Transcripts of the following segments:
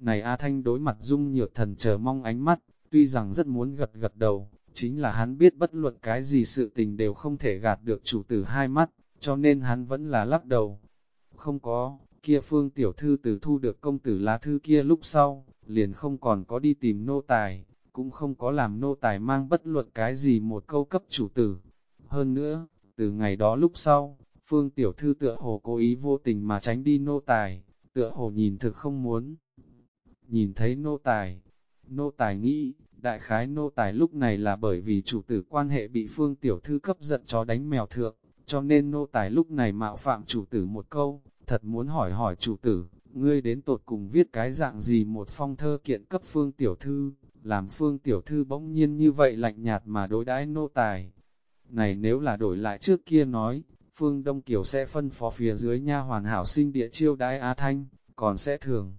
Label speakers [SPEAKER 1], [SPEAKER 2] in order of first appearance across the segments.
[SPEAKER 1] Này A Thanh đối mặt dung nhược thần chờ mong ánh mắt, tuy rằng rất muốn gật gật đầu, chính là hắn biết bất luận cái gì sự tình đều không thể gạt được chủ tử hai mắt, cho nên hắn vẫn là lắc đầu. Không có, kia phương tiểu thư từ thu được công tử lá thư kia lúc sau, liền không còn có đi tìm nô tài, cũng không có làm nô tài mang bất luận cái gì một câu cấp chủ tử. Hơn nữa, từ ngày đó lúc sau, phương tiểu thư tựa hồ cố ý vô tình mà tránh đi nô tài, tựa hồ nhìn thực không muốn. Nhìn thấy nô tài, nô tài nghĩ, đại khái nô tài lúc này là bởi vì chủ tử quan hệ bị phương tiểu thư cấp giận chó đánh mèo thượng, cho nên nô tài lúc này mạo phạm chủ tử một câu, thật muốn hỏi hỏi chủ tử, ngươi đến tột cùng viết cái dạng gì một phong thơ kiện cấp phương tiểu thư, làm phương tiểu thư bỗng nhiên như vậy lạnh nhạt mà đối đãi nô tài. Này nếu là đổi lại trước kia nói, phương Đông Kiều sẽ phân phó phía dưới nha hoàn hảo sinh địa chiêu đãi á Thanh, còn sẽ thường.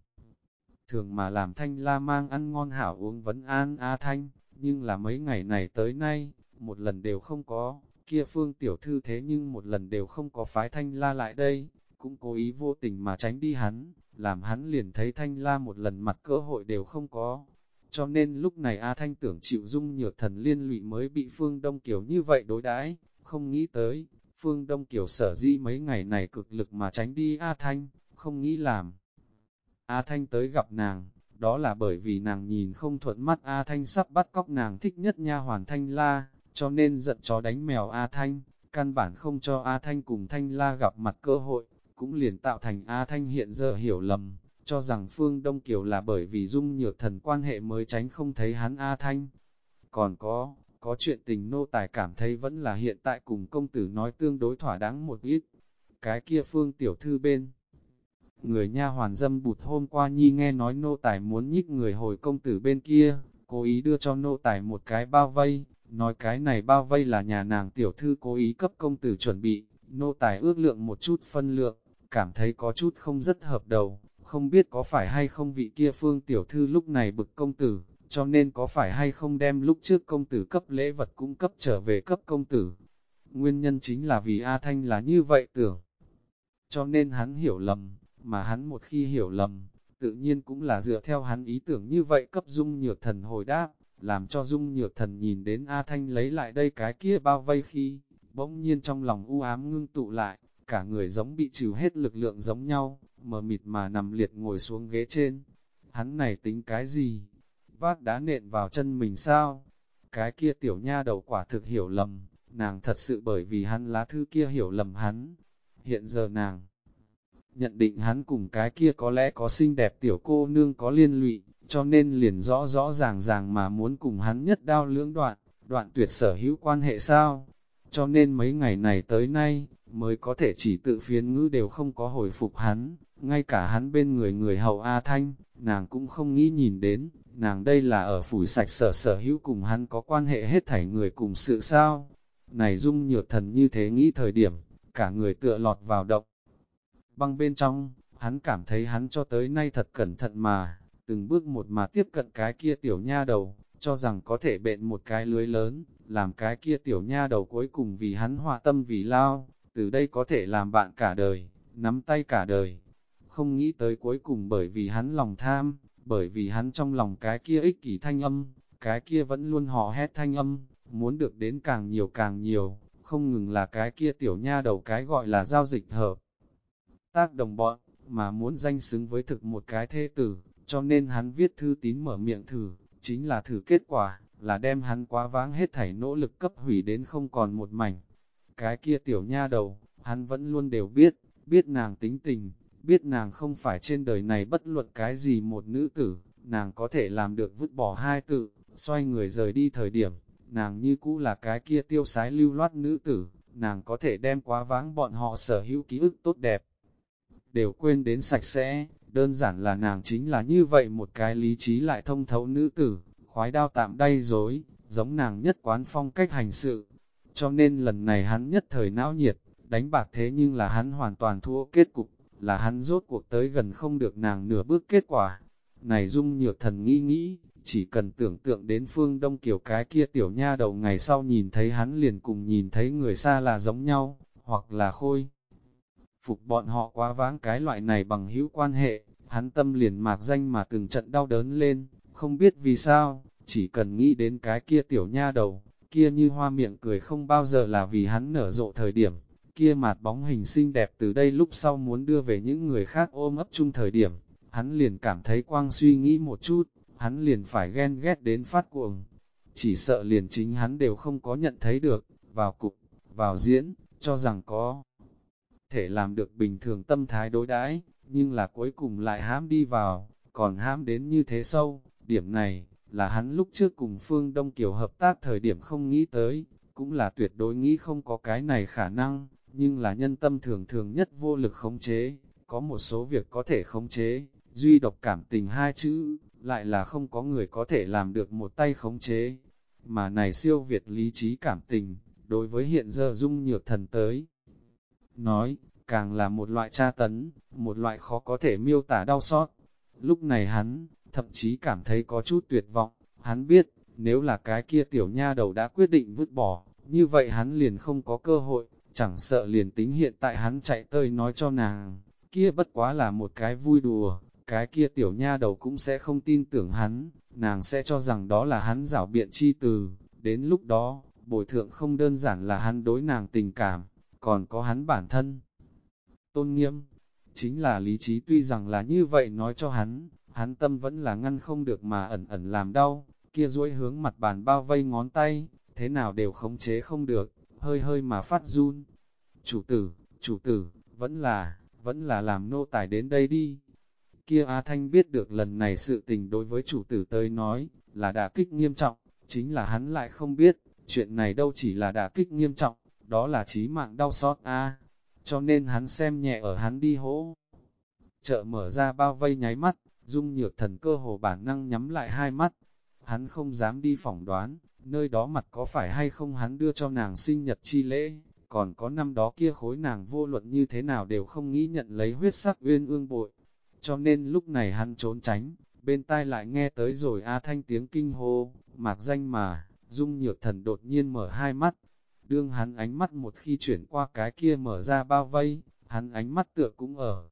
[SPEAKER 1] Thường mà làm Thanh la mang ăn ngon hảo uống vấn an A Thanh, nhưng là mấy ngày này tới nay, một lần đều không có, kia phương tiểu thư thế nhưng một lần đều không có phái Thanh la lại đây, cũng cố ý vô tình mà tránh đi hắn, làm hắn liền thấy Thanh La một lần mặt cơ hội đều không có. Cho nên lúc này A Thanh tưởng chịu dung nhược thần liên lụy mới bị Phương Đông Kiều như vậy đối đãi không nghĩ tới, Phương Đông Kiều sở dĩ mấy ngày này cực lực mà tránh đi A Thanh, không nghĩ làm. A Thanh tới gặp nàng, đó là bởi vì nàng nhìn không thuận mắt A Thanh sắp bắt cóc nàng thích nhất nha hoàn Thanh La, cho nên giận chó đánh mèo A Thanh, căn bản không cho A Thanh cùng Thanh La gặp mặt cơ hội, cũng liền tạo thành A Thanh hiện giờ hiểu lầm, cho rằng Phương Đông Kiều là bởi vì dung nhược thần quan hệ mới tránh không thấy hắn A Thanh. Còn có, có chuyện tình nô tài cảm thấy vẫn là hiện tại cùng công tử nói tương đối thỏa đáng một ít. Cái kia Phương Tiểu Thư bên. Người nha hoàn dâm bụt hôm qua nhi nghe nói nô tài muốn nhích người hồi công tử bên kia, cố ý đưa cho nô tài một cái bao vây, nói cái này bao vây là nhà nàng tiểu thư cố ý cấp công tử chuẩn bị, nô tài ước lượng một chút phân lượng, cảm thấy có chút không rất hợp đầu, không biết có phải hay không vị kia phương tiểu thư lúc này bực công tử, cho nên có phải hay không đem lúc trước công tử cấp lễ vật cũng cấp trở về cấp công tử. Nguyên nhân chính là vì A Thanh là như vậy tưởng. Cho nên hắn hiểu lầm, mà hắn một khi hiểu lầm, tự nhiên cũng là dựa theo hắn ý tưởng như vậy cấp dung nhược thần hồi đáp, làm cho dung nhược thần nhìn đến A Thanh lấy lại đây cái kia bao vây khi, bỗng nhiên trong lòng u ám ngưng tụ lại, cả người giống bị trừ hết lực lượng giống nhau, mờ mịt mà nằm liệt ngồi xuống ghế trên. Hắn này tính cái gì? Vác đá nện vào chân mình sao? Cái kia tiểu nha đầu quả thực hiểu lầm, nàng thật sự bởi vì hắn lá thư kia hiểu lầm hắn. Hiện giờ nàng nhận định hắn cùng cái kia có lẽ có xinh đẹp tiểu cô nương có liên lụy, cho nên liền rõ rõ ràng ràng mà muốn cùng hắn nhất đao lưỡng đoạn, đoạn tuyệt sở hữu quan hệ sao. Cho nên mấy ngày này tới nay, mới có thể chỉ tự phiến ngữ đều không có hồi phục hắn, ngay cả hắn bên người người hậu A Thanh, nàng cũng không nghĩ nhìn đến, nàng đây là ở phủi sạch sở sở hữu cùng hắn có quan hệ hết thảy người cùng sự sao. Này dung nhược thần như thế nghĩ thời điểm, cả người tựa lọt vào động. Băng bên trong, hắn cảm thấy hắn cho tới nay thật cẩn thận mà, từng bước một mà tiếp cận cái kia tiểu nha đầu, cho rằng có thể bện một cái lưới lớn, làm cái kia tiểu nha đầu cuối cùng vì hắn hòa tâm vì lao, từ đây có thể làm bạn cả đời, nắm tay cả đời. Không nghĩ tới cuối cùng bởi vì hắn lòng tham, bởi vì hắn trong lòng cái kia ích kỷ thanh âm, cái kia vẫn luôn hò hét thanh âm, muốn được đến càng nhiều càng nhiều, không ngừng là cái kia tiểu nha đầu cái gọi là giao dịch hợp. Tác đồng bọn, mà muốn danh xứng với thực một cái thê tử, cho nên hắn viết thư tín mở miệng thử, chính là thử kết quả, là đem hắn quá váng hết thảy nỗ lực cấp hủy đến không còn một mảnh. Cái kia tiểu nha đầu, hắn vẫn luôn đều biết, biết nàng tính tình, biết nàng không phải trên đời này bất luận cái gì một nữ tử, nàng có thể làm được vứt bỏ hai tự, xoay người rời đi thời điểm, nàng như cũ là cái kia tiêu sái lưu loát nữ tử, nàng có thể đem quá váng bọn họ sở hữu ký ức tốt đẹp. Đều quên đến sạch sẽ, đơn giản là nàng chính là như vậy một cái lý trí lại thông thấu nữ tử, khoái đao tạm đay dối, giống nàng nhất quán phong cách hành sự, cho nên lần này hắn nhất thời não nhiệt, đánh bạc thế nhưng là hắn hoàn toàn thua kết cục, là hắn rốt cuộc tới gần không được nàng nửa bước kết quả. Này dung nhược thần nghĩ nghĩ, chỉ cần tưởng tượng đến phương đông kiểu cái kia tiểu nha đầu ngày sau nhìn thấy hắn liền cùng nhìn thấy người xa là giống nhau, hoặc là khôi. Phục bọn họ quá vãng cái loại này bằng hữu quan hệ, hắn tâm liền mạc danh mà từng trận đau đớn lên, không biết vì sao, chỉ cần nghĩ đến cái kia tiểu nha đầu, kia như hoa miệng cười không bao giờ là vì hắn nở rộ thời điểm, kia mạt bóng hình xinh đẹp từ đây lúc sau muốn đưa về những người khác ôm ấp chung thời điểm, hắn liền cảm thấy quang suy nghĩ một chút, hắn liền phải ghen ghét đến phát cuồng. Chỉ sợ liền chính hắn đều không có nhận thấy được, vào cục, vào diễn, cho rằng có thể làm được bình thường tâm thái đối đãi, nhưng là cuối cùng lại hãm đi vào, còn hãm đến như thế sâu, điểm này, là hắn lúc trước cùng Phương Đông Kiều hợp tác thời điểm không nghĩ tới, cũng là tuyệt đối nghĩ không có cái này khả năng, nhưng là nhân tâm thường thường nhất vô lực khống chế, có một số việc có thể khống chế, duy độc cảm tình hai chữ, lại là không có người có thể làm được một tay khống chế, mà này siêu việt lý trí cảm tình, đối với hiện giờ dung nhược thần tới. Nói, càng là một loại tra tấn, một loại khó có thể miêu tả đau xót. Lúc này hắn, thậm chí cảm thấy có chút tuyệt vọng, hắn biết, nếu là cái kia tiểu nha đầu đã quyết định vứt bỏ, như vậy hắn liền không có cơ hội, chẳng sợ liền tính hiện tại hắn chạy tơi nói cho nàng, kia bất quá là một cái vui đùa, cái kia tiểu nha đầu cũng sẽ không tin tưởng hắn, nàng sẽ cho rằng đó là hắn rảo biện chi từ, đến lúc đó, bồi thượng không đơn giản là hắn đối nàng tình cảm, còn có hắn bản thân. Tôn nghiêm, chính là lý trí tuy rằng là như vậy nói cho hắn, hắn tâm vẫn là ngăn không được mà ẩn ẩn làm đau, kia duỗi hướng mặt bàn bao vây ngón tay, thế nào đều khống chế không được, hơi hơi mà phát run. Chủ tử, chủ tử, vẫn là, vẫn là làm nô tài đến đây đi. Kia A Thanh biết được lần này sự tình đối với chủ tử tới nói, là đả kích nghiêm trọng, chính là hắn lại không biết, chuyện này đâu chỉ là đả kích nghiêm trọng, đó là chí mạng đau xót A. Cho nên hắn xem nhẹ ở hắn đi hỗ. Chợ mở ra bao vây nháy mắt, dung nhược thần cơ hồ bản năng nhắm lại hai mắt. Hắn không dám đi phỏng đoán, nơi đó mặt có phải hay không hắn đưa cho nàng sinh nhật chi lễ, còn có năm đó kia khối nàng vô luận như thế nào đều không nghĩ nhận lấy huyết sắc uyên ương bội. Cho nên lúc này hắn trốn tránh, bên tai lại nghe tới rồi A Thanh tiếng kinh hô, mạc danh mà, dung nhược thần đột nhiên mở hai mắt. Đương hắn ánh mắt một khi chuyển qua cái kia mở ra bao vây, hắn ánh mắt tựa cũng ở.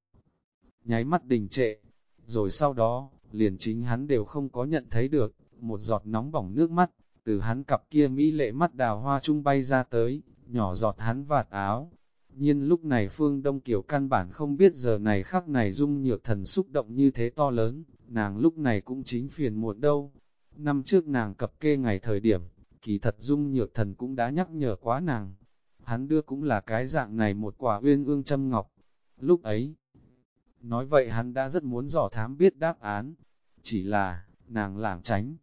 [SPEAKER 1] Nháy mắt đình trệ, rồi sau đó, liền chính hắn đều không có nhận thấy được, một giọt nóng bỏng nước mắt, từ hắn cặp kia mỹ lệ mắt đào hoa trung bay ra tới, nhỏ giọt hắn vạt áo. Nhiên lúc này Phương Đông Kiều căn bản không biết giờ này khắc này dung nhược thần xúc động như thế to lớn, nàng lúc này cũng chính phiền muộn đâu. Năm trước nàng cập kê ngày thời điểm, kỳ thật dung nhược thần cũng đã nhắc nhở quá nàng. Hắn đưa cũng là cái dạng này một quả uyên ương châm ngọc. Lúc ấy, nói vậy hắn đã rất muốn dò thám biết đáp án. Chỉ là, nàng lảng tránh.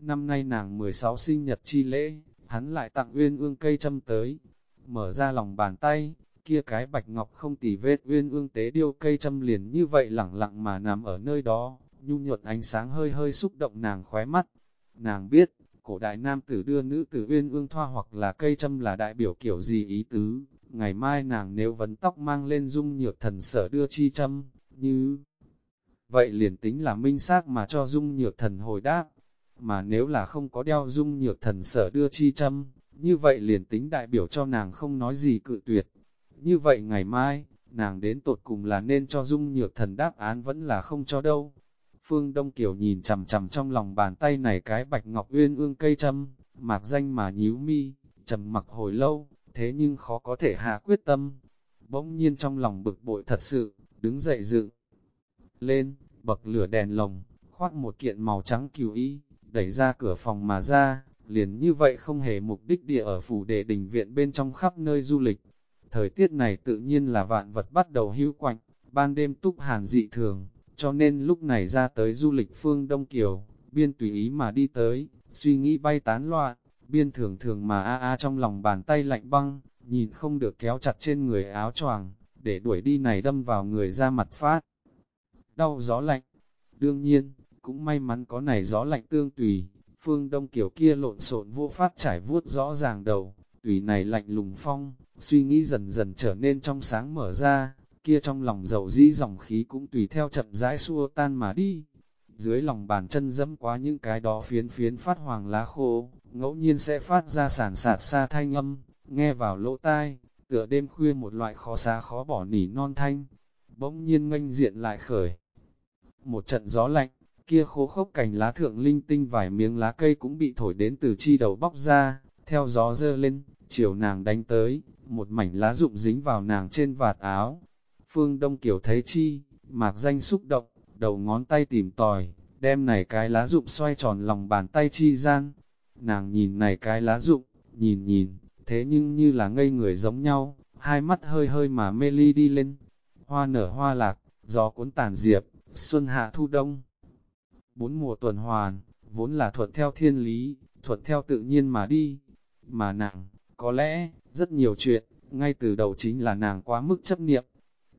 [SPEAKER 1] Năm nay nàng 16 sinh nhật chi lễ, hắn lại tặng uyên ương cây châm tới. Mở ra lòng bàn tay, kia cái bạch ngọc không tỉ vết uyên ương tế điêu cây châm liền như vậy lẳng lặng mà nằm ở nơi đó, nhu nhuận ánh sáng hơi hơi xúc động nàng khóe mắt. Nàng biết, cổ đại nam tử đưa nữ tử uyên ương thoa hoặc là cây châm là đại biểu kiểu gì ý tứ, ngày mai nàng nếu vấn tóc mang lên dung nhược thần sở đưa chi châm, như... Vậy liền tính là minh xác mà cho dung nhược thần hồi đáp, mà nếu là không có đeo dung nhược thần sở đưa chi châm, như vậy liền tính đại biểu cho nàng không nói gì cự tuyệt. Như vậy ngày mai, nàng đến tột cùng là nên cho dung nhược thần đáp án vẫn là không cho đâu. Phương Đông Kiều nhìn chằm chằm trong lòng bàn tay này cái bạch ngọc uyên ương cây châm, mạc danh mà nhíu mi, trầm mặc hồi lâu, thế nhưng khó có thể hạ quyết tâm. Bỗng nhiên trong lòng bực bội thật sự, đứng dậy dựng lên, bậc lửa đèn lồng, khoác một kiện màu trắng kiều y, đẩy ra cửa phòng mà ra, liền như vậy không hề mục đích địa ở phủ để đình viện bên trong khắp nơi du lịch. Thời tiết này tự nhiên là vạn vật bắt đầu hữu quạnh, ban đêm túc hàn dị thường, cho nên lúc này ra tới du lịch phương Đông Kiều, biên tùy ý mà đi tới, suy nghĩ bay tán loạn, biên thường thường mà a a trong lòng bàn tay lạnh băng, nhìn không được kéo chặt trên người áo choàng, để đuổi đi này đâm vào người ra mặt phát. Đau gió lạnh, đương nhiên, cũng may mắn có này gió lạnh tương tùy, phương đông kiểu kia lộn xộn vô phát trải vuốt rõ ràng đầu, tùy này lạnh lùng phong, suy nghĩ dần dần trở nên trong sáng mở ra, kia trong lòng dầu dĩ dòng khí cũng tùy theo chậm rãi xua tan mà đi. Dưới lòng bàn chân dẫm quá những cái đó phiến phiến phát hoàng lá khô, ngẫu nhiên sẽ phát ra sản sạt xa thanh âm, nghe vào lỗ tai, tựa đêm khuya một loại khó xa khó bỏ nỉ non thanh, bỗng nhiên nganh diện lại khởi. Một trận gió lạnh, kia khô khốc cành lá thượng linh tinh vài miếng lá cây cũng bị thổi đến từ chi đầu bóc ra, theo gió dơ lên, chiều nàng đánh tới, một mảnh lá rụng dính vào nàng trên vạt áo. Phương Đông Kiều thấy chi, mạc danh xúc động, đầu ngón tay tìm tòi, đem này cái lá rụng xoay tròn lòng bàn tay chi gian. Nàng nhìn này cái lá rụng, nhìn nhìn, thế nhưng như là ngây người giống nhau, hai mắt hơi hơi mà mê ly đi lên. Hoa nở hoa lạc, gió cuốn tàn diệp, xuân hạ thu đông. Bốn mùa tuần hoàn, vốn là thuận theo thiên lý, thuận theo tự nhiên mà đi. Mà nàng, có lẽ, rất nhiều chuyện, ngay từ đầu chính là nàng quá mức chấp niệm.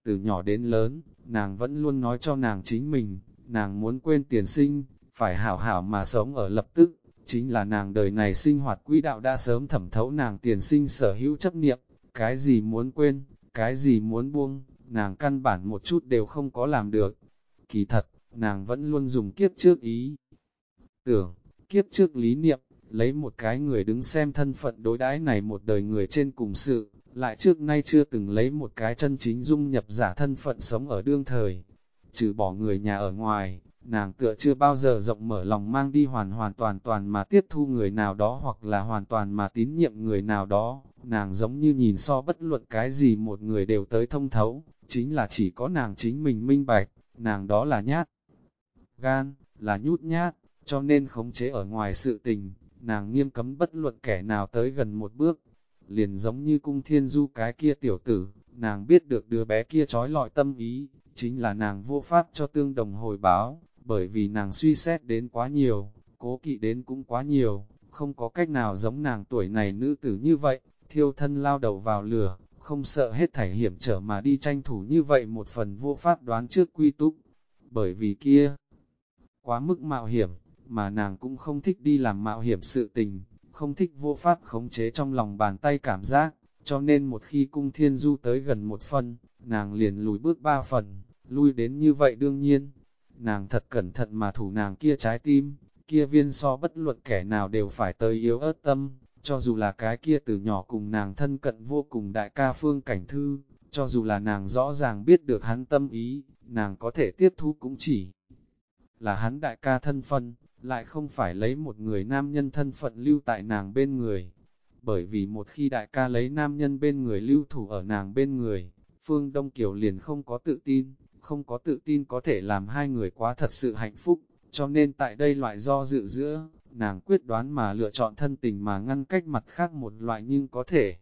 [SPEAKER 1] Từ nhỏ đến lớn, nàng vẫn luôn nói cho nàng chính mình, nàng muốn quên tiền sinh, phải hảo hảo mà sống ở lập tức, chính là nàng đời này sinh hoạt quỹ đạo đã sớm thẩm thấu nàng tiền sinh sở hữu chấp niệm, cái gì muốn quên, cái gì muốn buông, nàng căn bản một chút đều không có làm được. Kỳ thật, nàng vẫn luôn dùng kiếp trước ý. Tưởng, kiếp trước lý niệm, lấy một cái người đứng xem thân phận đối đãi này một đời người trên cùng sự, lại trước nay chưa từng lấy một cái chân chính dung nhập giả thân phận sống ở đương thời. Trừ bỏ người nhà ở ngoài, nàng tựa chưa bao giờ rộng mở lòng mang đi hoàn hoàn toàn toàn mà tiếp thu người nào đó hoặc là hoàn toàn mà tín nhiệm người nào đó. Nàng giống như nhìn so bất luận cái gì một người đều tới thông thấu, chính là chỉ có nàng chính mình minh bạch, nàng đó là nhát. Gan, là nhút nhát, cho nên khống chế ở ngoài sự tình, nàng nghiêm cấm bất luận kẻ nào tới gần một bước. Liền giống như cung thiên du cái kia tiểu tử, nàng biết được đứa bé kia trói lọi tâm ý, chính là nàng vô pháp cho tương đồng hồi báo, bởi vì nàng suy xét đến quá nhiều, cố kỵ đến cũng quá nhiều, không có cách nào giống nàng tuổi này nữ tử như vậy, thiêu thân lao đầu vào lửa, không sợ hết thảy hiểm trở mà đi tranh thủ như vậy một phần vô pháp đoán trước quy túc, bởi vì kia, quá mức mạo hiểm, mà nàng cũng không thích đi làm mạo hiểm sự tình, không thích vô pháp khống chế trong lòng bàn tay cảm giác, cho nên một khi cung thiên du tới gần một phần, nàng liền lùi bước ba phần, lui đến như vậy đương nhiên. Nàng thật cẩn thận mà thủ nàng kia trái tim, kia viên so bất luận kẻ nào đều phải tới yếu ớt tâm, cho dù là cái kia từ nhỏ cùng nàng thân cận vô cùng đại ca phương cảnh thư, cho dù là nàng rõ ràng biết được hắn tâm ý, nàng có thể tiếp thu cũng chỉ là hắn đại ca thân phân, lại không phải lấy một người nam nhân thân phận lưu tại nàng bên người. Bởi vì một khi đại ca lấy nam nhân bên người lưu thủ ở nàng bên người, Phương Đông Kiều liền không có tự tin, không có tự tin có thể làm hai người quá thật sự hạnh phúc, cho nên tại đây loại do dự giữa, nàng quyết đoán mà lựa chọn thân tình mà ngăn cách mặt khác một loại nhưng có thể,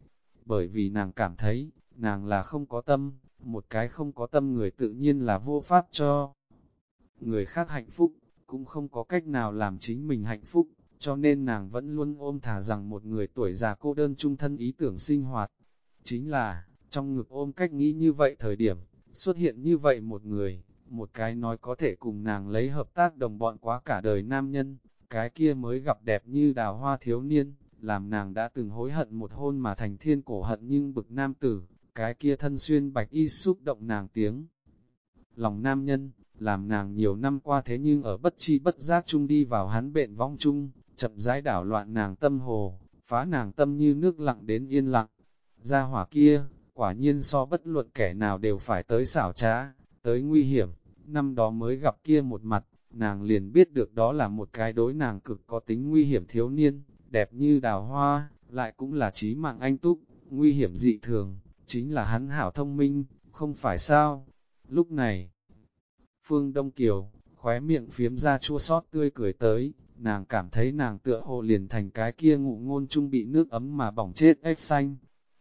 [SPEAKER 1] bởi vì nàng cảm thấy, nàng là không có tâm, một cái không có tâm người tự nhiên là vô pháp cho người khác hạnh phúc, cũng không có cách nào làm chính mình hạnh phúc, cho nên nàng vẫn luôn ôm thả rằng một người tuổi già cô đơn trung thân ý tưởng sinh hoạt. Chính là, trong ngực ôm cách nghĩ như vậy thời điểm, xuất hiện như vậy một người, một cái nói có thể cùng nàng lấy hợp tác đồng bọn quá cả đời nam nhân, cái kia mới gặp đẹp như đào hoa thiếu niên, làm nàng đã từng hối hận một hôn mà thành thiên cổ hận nhưng bực nam tử, cái kia thân xuyên bạch y xúc động nàng tiếng. Lòng nam nhân, làm nàng nhiều năm qua thế nhưng ở bất chi bất giác chung đi vào hắn bệnh vong chung, chậm rãi đảo loạn nàng tâm hồ, phá nàng tâm như nước lặng đến yên lặng. Ra hỏa kia, quả nhiên so bất luận kẻ nào đều phải tới xảo trá, tới nguy hiểm, năm đó mới gặp kia một mặt, nàng liền biết được đó là một cái đối nàng cực có tính nguy hiểm thiếu niên, đẹp như đào hoa, lại cũng là trí mạng anh túc, nguy hiểm dị thường, chính là hắn hảo thông minh, không phải sao. Lúc này, Phương Đông Kiều, khóe miệng phiếm ra chua sót tươi cười tới, nàng cảm thấy nàng tựa hồ liền thành cái kia ngụ ngôn chung bị nước ấm mà bỏng chết ếch xanh.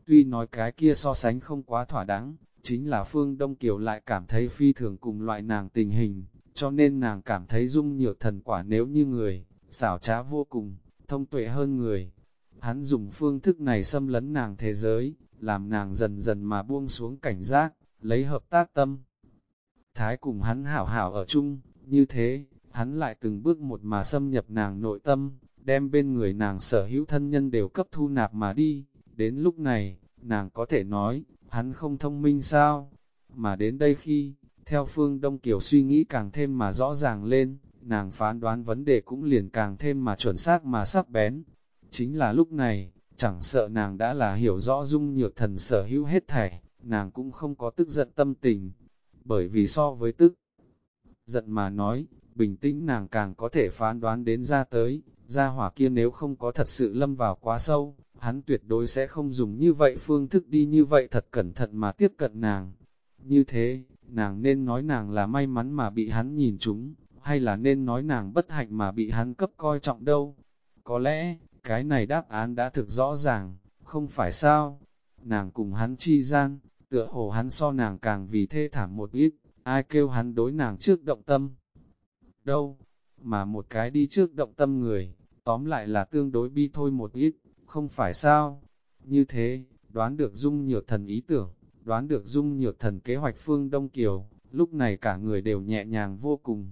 [SPEAKER 1] Tuy nói cái kia so sánh không quá thỏa đáng, chính là Phương Đông Kiều lại cảm thấy phi thường cùng loại nàng tình hình, cho nên nàng cảm thấy dung nhược thần quả nếu như người, xảo trá vô cùng, thông tuệ hơn người. Hắn dùng phương thức này xâm lấn nàng thế giới, làm nàng dần dần mà buông xuống cảnh giác, lấy hợp tác tâm thái cùng hắn hảo hảo ở chung, như thế, hắn lại từng bước một mà xâm nhập nàng nội tâm, đem bên người nàng sở hữu thân nhân đều cấp thu nạp mà đi, đến lúc này, nàng có thể nói, hắn không thông minh sao, mà đến đây khi, theo phương Đông Kiều suy nghĩ càng thêm mà rõ ràng lên, nàng phán đoán vấn đề cũng liền càng thêm mà chuẩn xác mà sắc bén. Chính là lúc này, chẳng sợ nàng đã là hiểu rõ dung nhược thần sở hữu hết thảy, nàng cũng không có tức giận tâm tình, bởi vì so với tức giận mà nói, bình tĩnh nàng càng có thể phán đoán đến ra tới, ra hỏa kia nếu không có thật sự lâm vào quá sâu, hắn tuyệt đối sẽ không dùng như vậy phương thức đi như vậy thật cẩn thận mà tiếp cận nàng. Như thế, nàng nên nói nàng là may mắn mà bị hắn nhìn chúng, hay là nên nói nàng bất hạnh mà bị hắn cấp coi trọng đâu. Có lẽ, cái này đáp án đã thực rõ ràng, không phải sao. Nàng cùng hắn chi gian, tựa hồ hắn so nàng càng vì thê thảm một ít, ai kêu hắn đối nàng trước động tâm. Đâu, mà một cái đi trước động tâm người, tóm lại là tương đối bi thôi một ít, không phải sao. Như thế, đoán được dung nhược thần ý tưởng, đoán được dung nhược thần kế hoạch phương Đông Kiều, lúc này cả người đều nhẹ nhàng vô cùng.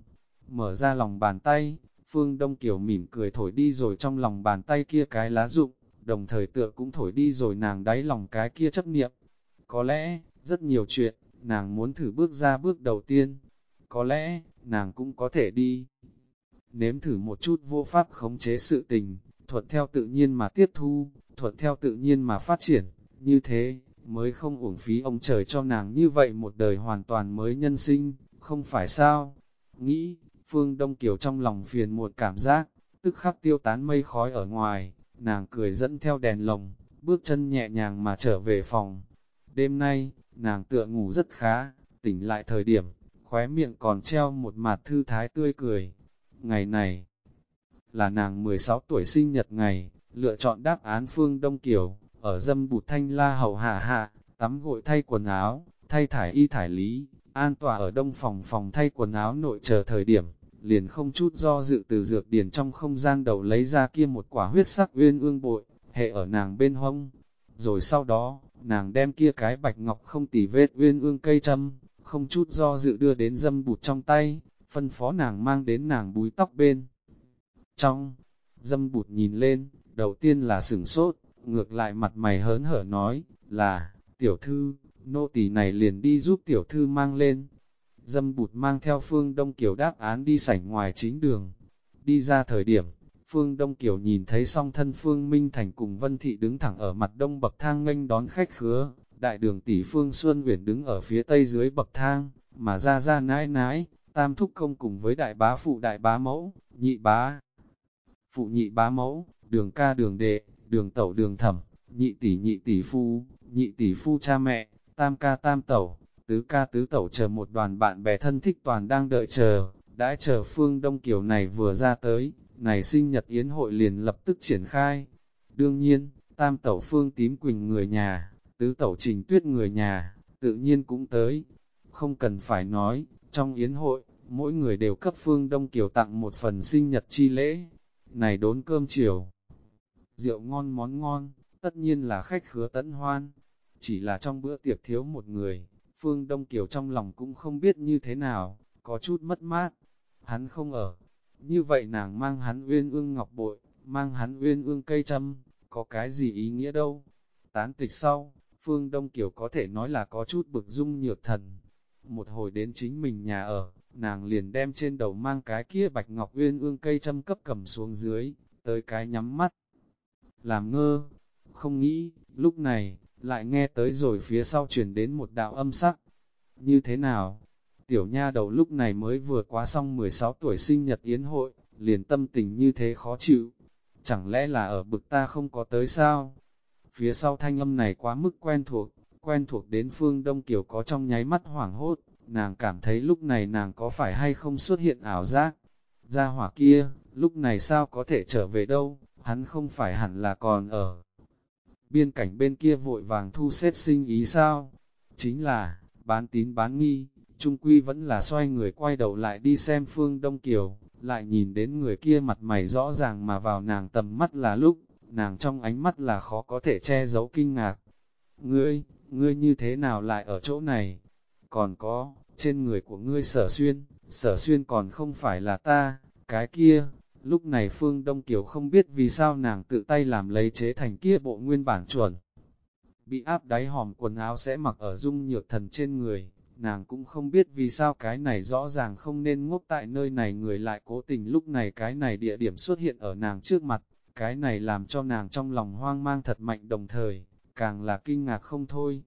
[SPEAKER 1] Mở ra lòng bàn tay, phương Đông Kiều mỉm cười thổi đi rồi trong lòng bàn tay kia cái lá rụng, đồng thời tựa cũng thổi đi rồi nàng đáy lòng cái kia chấp niệm. Có lẽ, rất nhiều chuyện, nàng muốn thử bước ra bước đầu tiên. Có lẽ, nàng cũng có thể đi. Nếm thử một chút vô pháp khống chế sự tình, thuận theo tự nhiên mà tiếp thu, thuận theo tự nhiên mà phát triển, như thế, mới không uổng phí ông trời cho nàng như vậy một đời hoàn toàn mới nhân sinh, không phải sao? Nghĩ, Phương Đông Kiều trong lòng phiền một cảm giác, tức khắc tiêu tán mây khói ở ngoài, nàng cười dẫn theo đèn lồng, bước chân nhẹ nhàng mà trở về phòng. Đêm nay, nàng tựa ngủ rất khá, tỉnh lại thời điểm, khóe miệng còn treo một mặt thư thái tươi cười. Ngày này, là nàng 16 tuổi sinh nhật ngày, lựa chọn đáp án Phương Đông Kiều, ở dâm bụt thanh la hầu hạ hạ, tắm gội thay quần áo, thay thải y thải lý, an tòa ở đông phòng phòng thay quần áo nội chờ thời điểm, liền không chút do dự từ dược điển trong không gian đầu lấy ra kia một quả huyết sắc uyên ương bội, hệ ở nàng bên hông. Rồi sau đó, nàng đem kia cái bạch ngọc không tỉ vết uyên ương cây châm, không chút do dự đưa đến dâm bụt trong tay, phân phó nàng mang đến nàng búi tóc bên. Trong, dâm bụt nhìn lên, đầu tiên là sửng sốt, ngược lại mặt mày hớn hở nói, là, tiểu thư, nô tỳ này liền đi giúp tiểu thư mang lên. Dâm bụt mang theo phương Đông Kiều đáp án đi sảnh ngoài chính đường. Đi ra thời điểm, phương Đông Kiều nhìn thấy song thân phương Minh Thành cùng Vân Thị đứng thẳng ở mặt đông bậc thang nghênh đón khách khứa. Đại đường tỷ phương Xuân Uyển đứng ở phía tây dưới bậc thang, mà ra ra nãi nãi, tam thúc công cùng với đại bá phụ đại bá mẫu, nhị bá. Phụ nhị bá mẫu, đường ca đường đệ, đường tẩu đường thẩm, nhị tỷ nhị tỷ phu, nhị tỷ phu cha mẹ, tam ca tam tẩu, tứ ca tứ tẩu chờ một đoàn bạn bè thân thích toàn đang đợi chờ, đã chờ phương Đông Kiều này vừa ra tới, này sinh nhật yến hội liền lập tức triển khai. Đương nhiên, tam tẩu phương tím quỳnh người nhà, tứ tẩu trình tuyết người nhà, tự nhiên cũng tới. Không cần phải nói, trong yến hội, mỗi người đều cấp phương Đông Kiều tặng một phần sinh nhật chi lễ. Này đốn cơm chiều, rượu ngon món ngon, tất nhiên là khách khứa tẫn hoan. Chỉ là trong bữa tiệc thiếu một người, Phương Đông Kiều trong lòng cũng không biết như thế nào, có chút mất mát. Hắn không ở, như vậy nàng mang hắn uyên ương ngọc bội, mang hắn uyên ương cây châm, có cái gì ý nghĩa đâu. Tán tịch sau, Phương Đông Kiều có thể nói là có chút bực dung nhược thần. Một hồi đến chính mình nhà ở, nàng liền đem trên đầu mang cái kia bạch ngọc uyên ương cây châm cấp cầm xuống dưới, tới cái nhắm mắt làm ngơ, không nghĩ, lúc này, lại nghe tới rồi phía sau chuyển đến một đạo âm sắc. Như thế nào? Tiểu nha đầu lúc này mới vừa quá xong 16 tuổi sinh nhật yến hội, liền tâm tình như thế khó chịu. Chẳng lẽ là ở bực ta không có tới sao? Phía sau thanh âm này quá mức quen thuộc, quen thuộc đến phương Đông Kiều có trong nháy mắt hoảng hốt, nàng cảm thấy lúc này nàng có phải hay không xuất hiện ảo giác. Ra hỏa kia, lúc này sao có thể trở về đâu? hắn không phải hẳn là còn ở. Biên cảnh bên kia vội vàng thu xếp sinh ý sao? Chính là, bán tín bán nghi, trung quy vẫn là xoay người quay đầu lại đi xem phương Đông Kiều, lại nhìn đến người kia mặt mày rõ ràng mà vào nàng tầm mắt là lúc, nàng trong ánh mắt là khó có thể che giấu kinh ngạc. Ngươi, ngươi như thế nào lại ở chỗ này? Còn có, trên người của ngươi sở xuyên, sở xuyên còn không phải là ta, cái kia, Lúc này Phương Đông Kiều không biết vì sao nàng tự tay làm lấy chế thành kia bộ nguyên bản chuẩn. Bị áp đáy hòm quần áo sẽ mặc ở dung nhược thần trên người, nàng cũng không biết vì sao cái này rõ ràng không nên ngốc tại nơi này người lại cố tình lúc này cái này địa điểm xuất hiện ở nàng trước mặt, cái này làm cho nàng trong lòng hoang mang thật mạnh đồng thời, càng là kinh ngạc không thôi.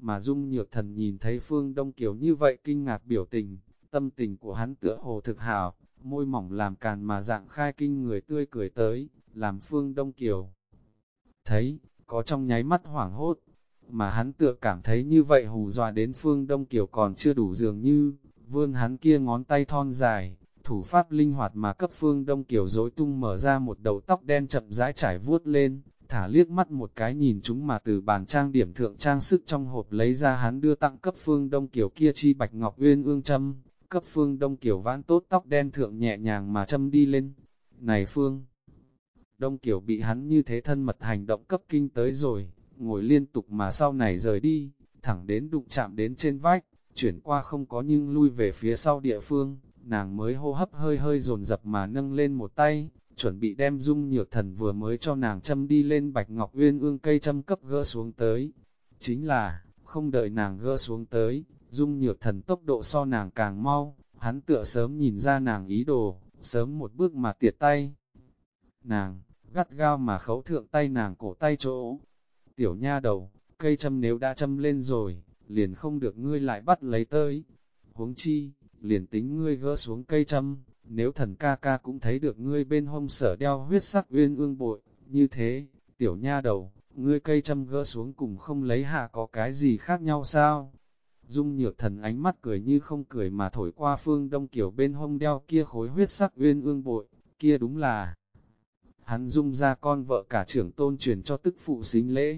[SPEAKER 1] Mà dung nhược thần nhìn thấy Phương Đông Kiều như vậy kinh ngạc biểu tình, tâm tình của hắn tựa hồ thực hào, môi mỏng làm càn mà dạng khai kinh người tươi cười tới, làm Phương Đông Kiều. Thấy, có trong nháy mắt hoảng hốt, mà hắn tựa cảm thấy như vậy hù dọa đến Phương Đông Kiều còn chưa đủ dường như, vươn hắn kia ngón tay thon dài, thủ pháp linh hoạt mà cấp Phương Đông Kiều dối tung mở ra một đầu tóc đen chậm rãi trải vuốt lên, thả liếc mắt một cái nhìn chúng mà từ bàn trang điểm thượng trang sức trong hộp lấy ra hắn đưa tặng cấp Phương Đông Kiều kia chi bạch ngọc uyên ương châm, cấp Phương Đông Kiều vãn tốt tóc đen thượng nhẹ nhàng mà châm đi lên. Này Phương! Đông Kiều bị hắn như thế thân mật hành động cấp kinh tới rồi, ngồi liên tục mà sau này rời đi, thẳng đến đụng chạm đến trên vách, chuyển qua không có nhưng lui về phía sau địa phương, nàng mới hô hấp hơi hơi dồn dập mà nâng lên một tay, chuẩn bị đem dung nhược thần vừa mới cho nàng châm đi lên bạch ngọc uyên ương cây châm cấp gỡ xuống tới. Chính là, không đợi nàng gỡ xuống tới, dung nhược thần tốc độ so nàng càng mau, hắn tựa sớm nhìn ra nàng ý đồ, sớm một bước mà tiệt tay. Nàng, gắt gao mà khấu thượng tay nàng cổ tay chỗ. Tiểu nha đầu, cây châm nếu đã châm lên rồi, liền không được ngươi lại bắt lấy tới. Huống chi, liền tính ngươi gỡ xuống cây châm, nếu thần ca ca cũng thấy được ngươi bên hông sở đeo huyết sắc uyên ương bội, như thế, tiểu nha đầu, ngươi cây châm gỡ xuống cùng không lấy hạ có cái gì khác nhau sao? Dung nhược thần ánh mắt cười như không cười mà thổi qua phương đông kiểu bên hông đeo kia khối huyết sắc uyên ương bội, kia đúng là hắn dung ra con vợ cả trưởng tôn truyền cho tức phụ xính lễ.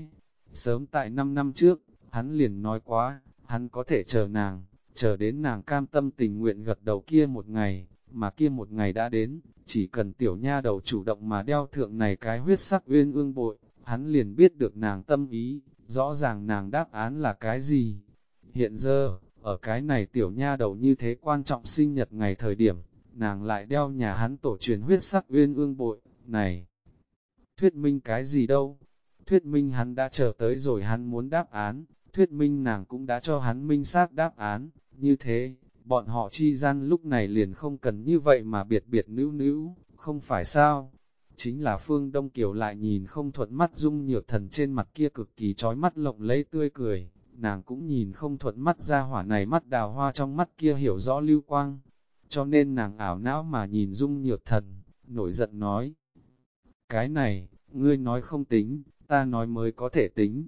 [SPEAKER 1] Sớm tại 5 năm trước, hắn liền nói quá, hắn có thể chờ nàng, chờ đến nàng cam tâm tình nguyện gật đầu kia một ngày, mà kia một ngày đã đến, chỉ cần tiểu nha đầu chủ động mà đeo thượng này cái huyết sắc uyên ương bội, hắn liền biết được nàng tâm ý, rõ ràng nàng đáp án là cái gì. Hiện giờ, ở cái này tiểu nha đầu như thế quan trọng sinh nhật ngày thời điểm, nàng lại đeo nhà hắn tổ truyền huyết sắc uyên ương bội, này. Thuyết minh cái gì đâu? Thuyết minh hắn đã chờ tới rồi hắn muốn đáp án, thuyết minh nàng cũng đã cho hắn minh xác đáp án, như thế, bọn họ chi gian lúc này liền không cần như vậy mà biệt biệt nữ nữ, không phải sao? Chính là Phương Đông Kiều lại nhìn không thuận mắt dung nhược thần trên mặt kia cực kỳ trói mắt lộng lấy tươi cười, nàng cũng nhìn không thuận mắt ra hỏa này mắt đào hoa trong mắt kia hiểu rõ lưu quang, cho nên nàng ảo não mà nhìn dung nhược thần, nổi giận nói. Cái này, ngươi nói không tính, ta nói mới có thể tính,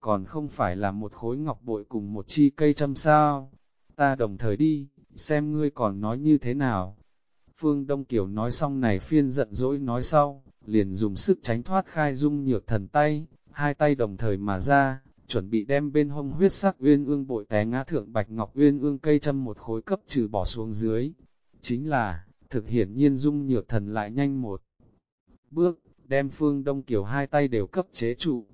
[SPEAKER 1] còn không phải là một khối ngọc bội cùng một chi cây châm sao, ta đồng thời đi, xem ngươi còn nói như thế nào. Phương Đông Kiều nói xong này phiên giận dỗi nói sau, liền dùng sức tránh thoát khai dung nhược thần tay, hai tay đồng thời mà ra, chuẩn bị đem bên hông huyết sắc uyên ương bội té ngã thượng bạch ngọc uyên ương cây châm một khối cấp trừ bỏ xuống dưới. Chính là, thực hiển nhiên dung nhược thần lại nhanh một bước, đem phương đông kiều hai tay đều cấp chế trụ.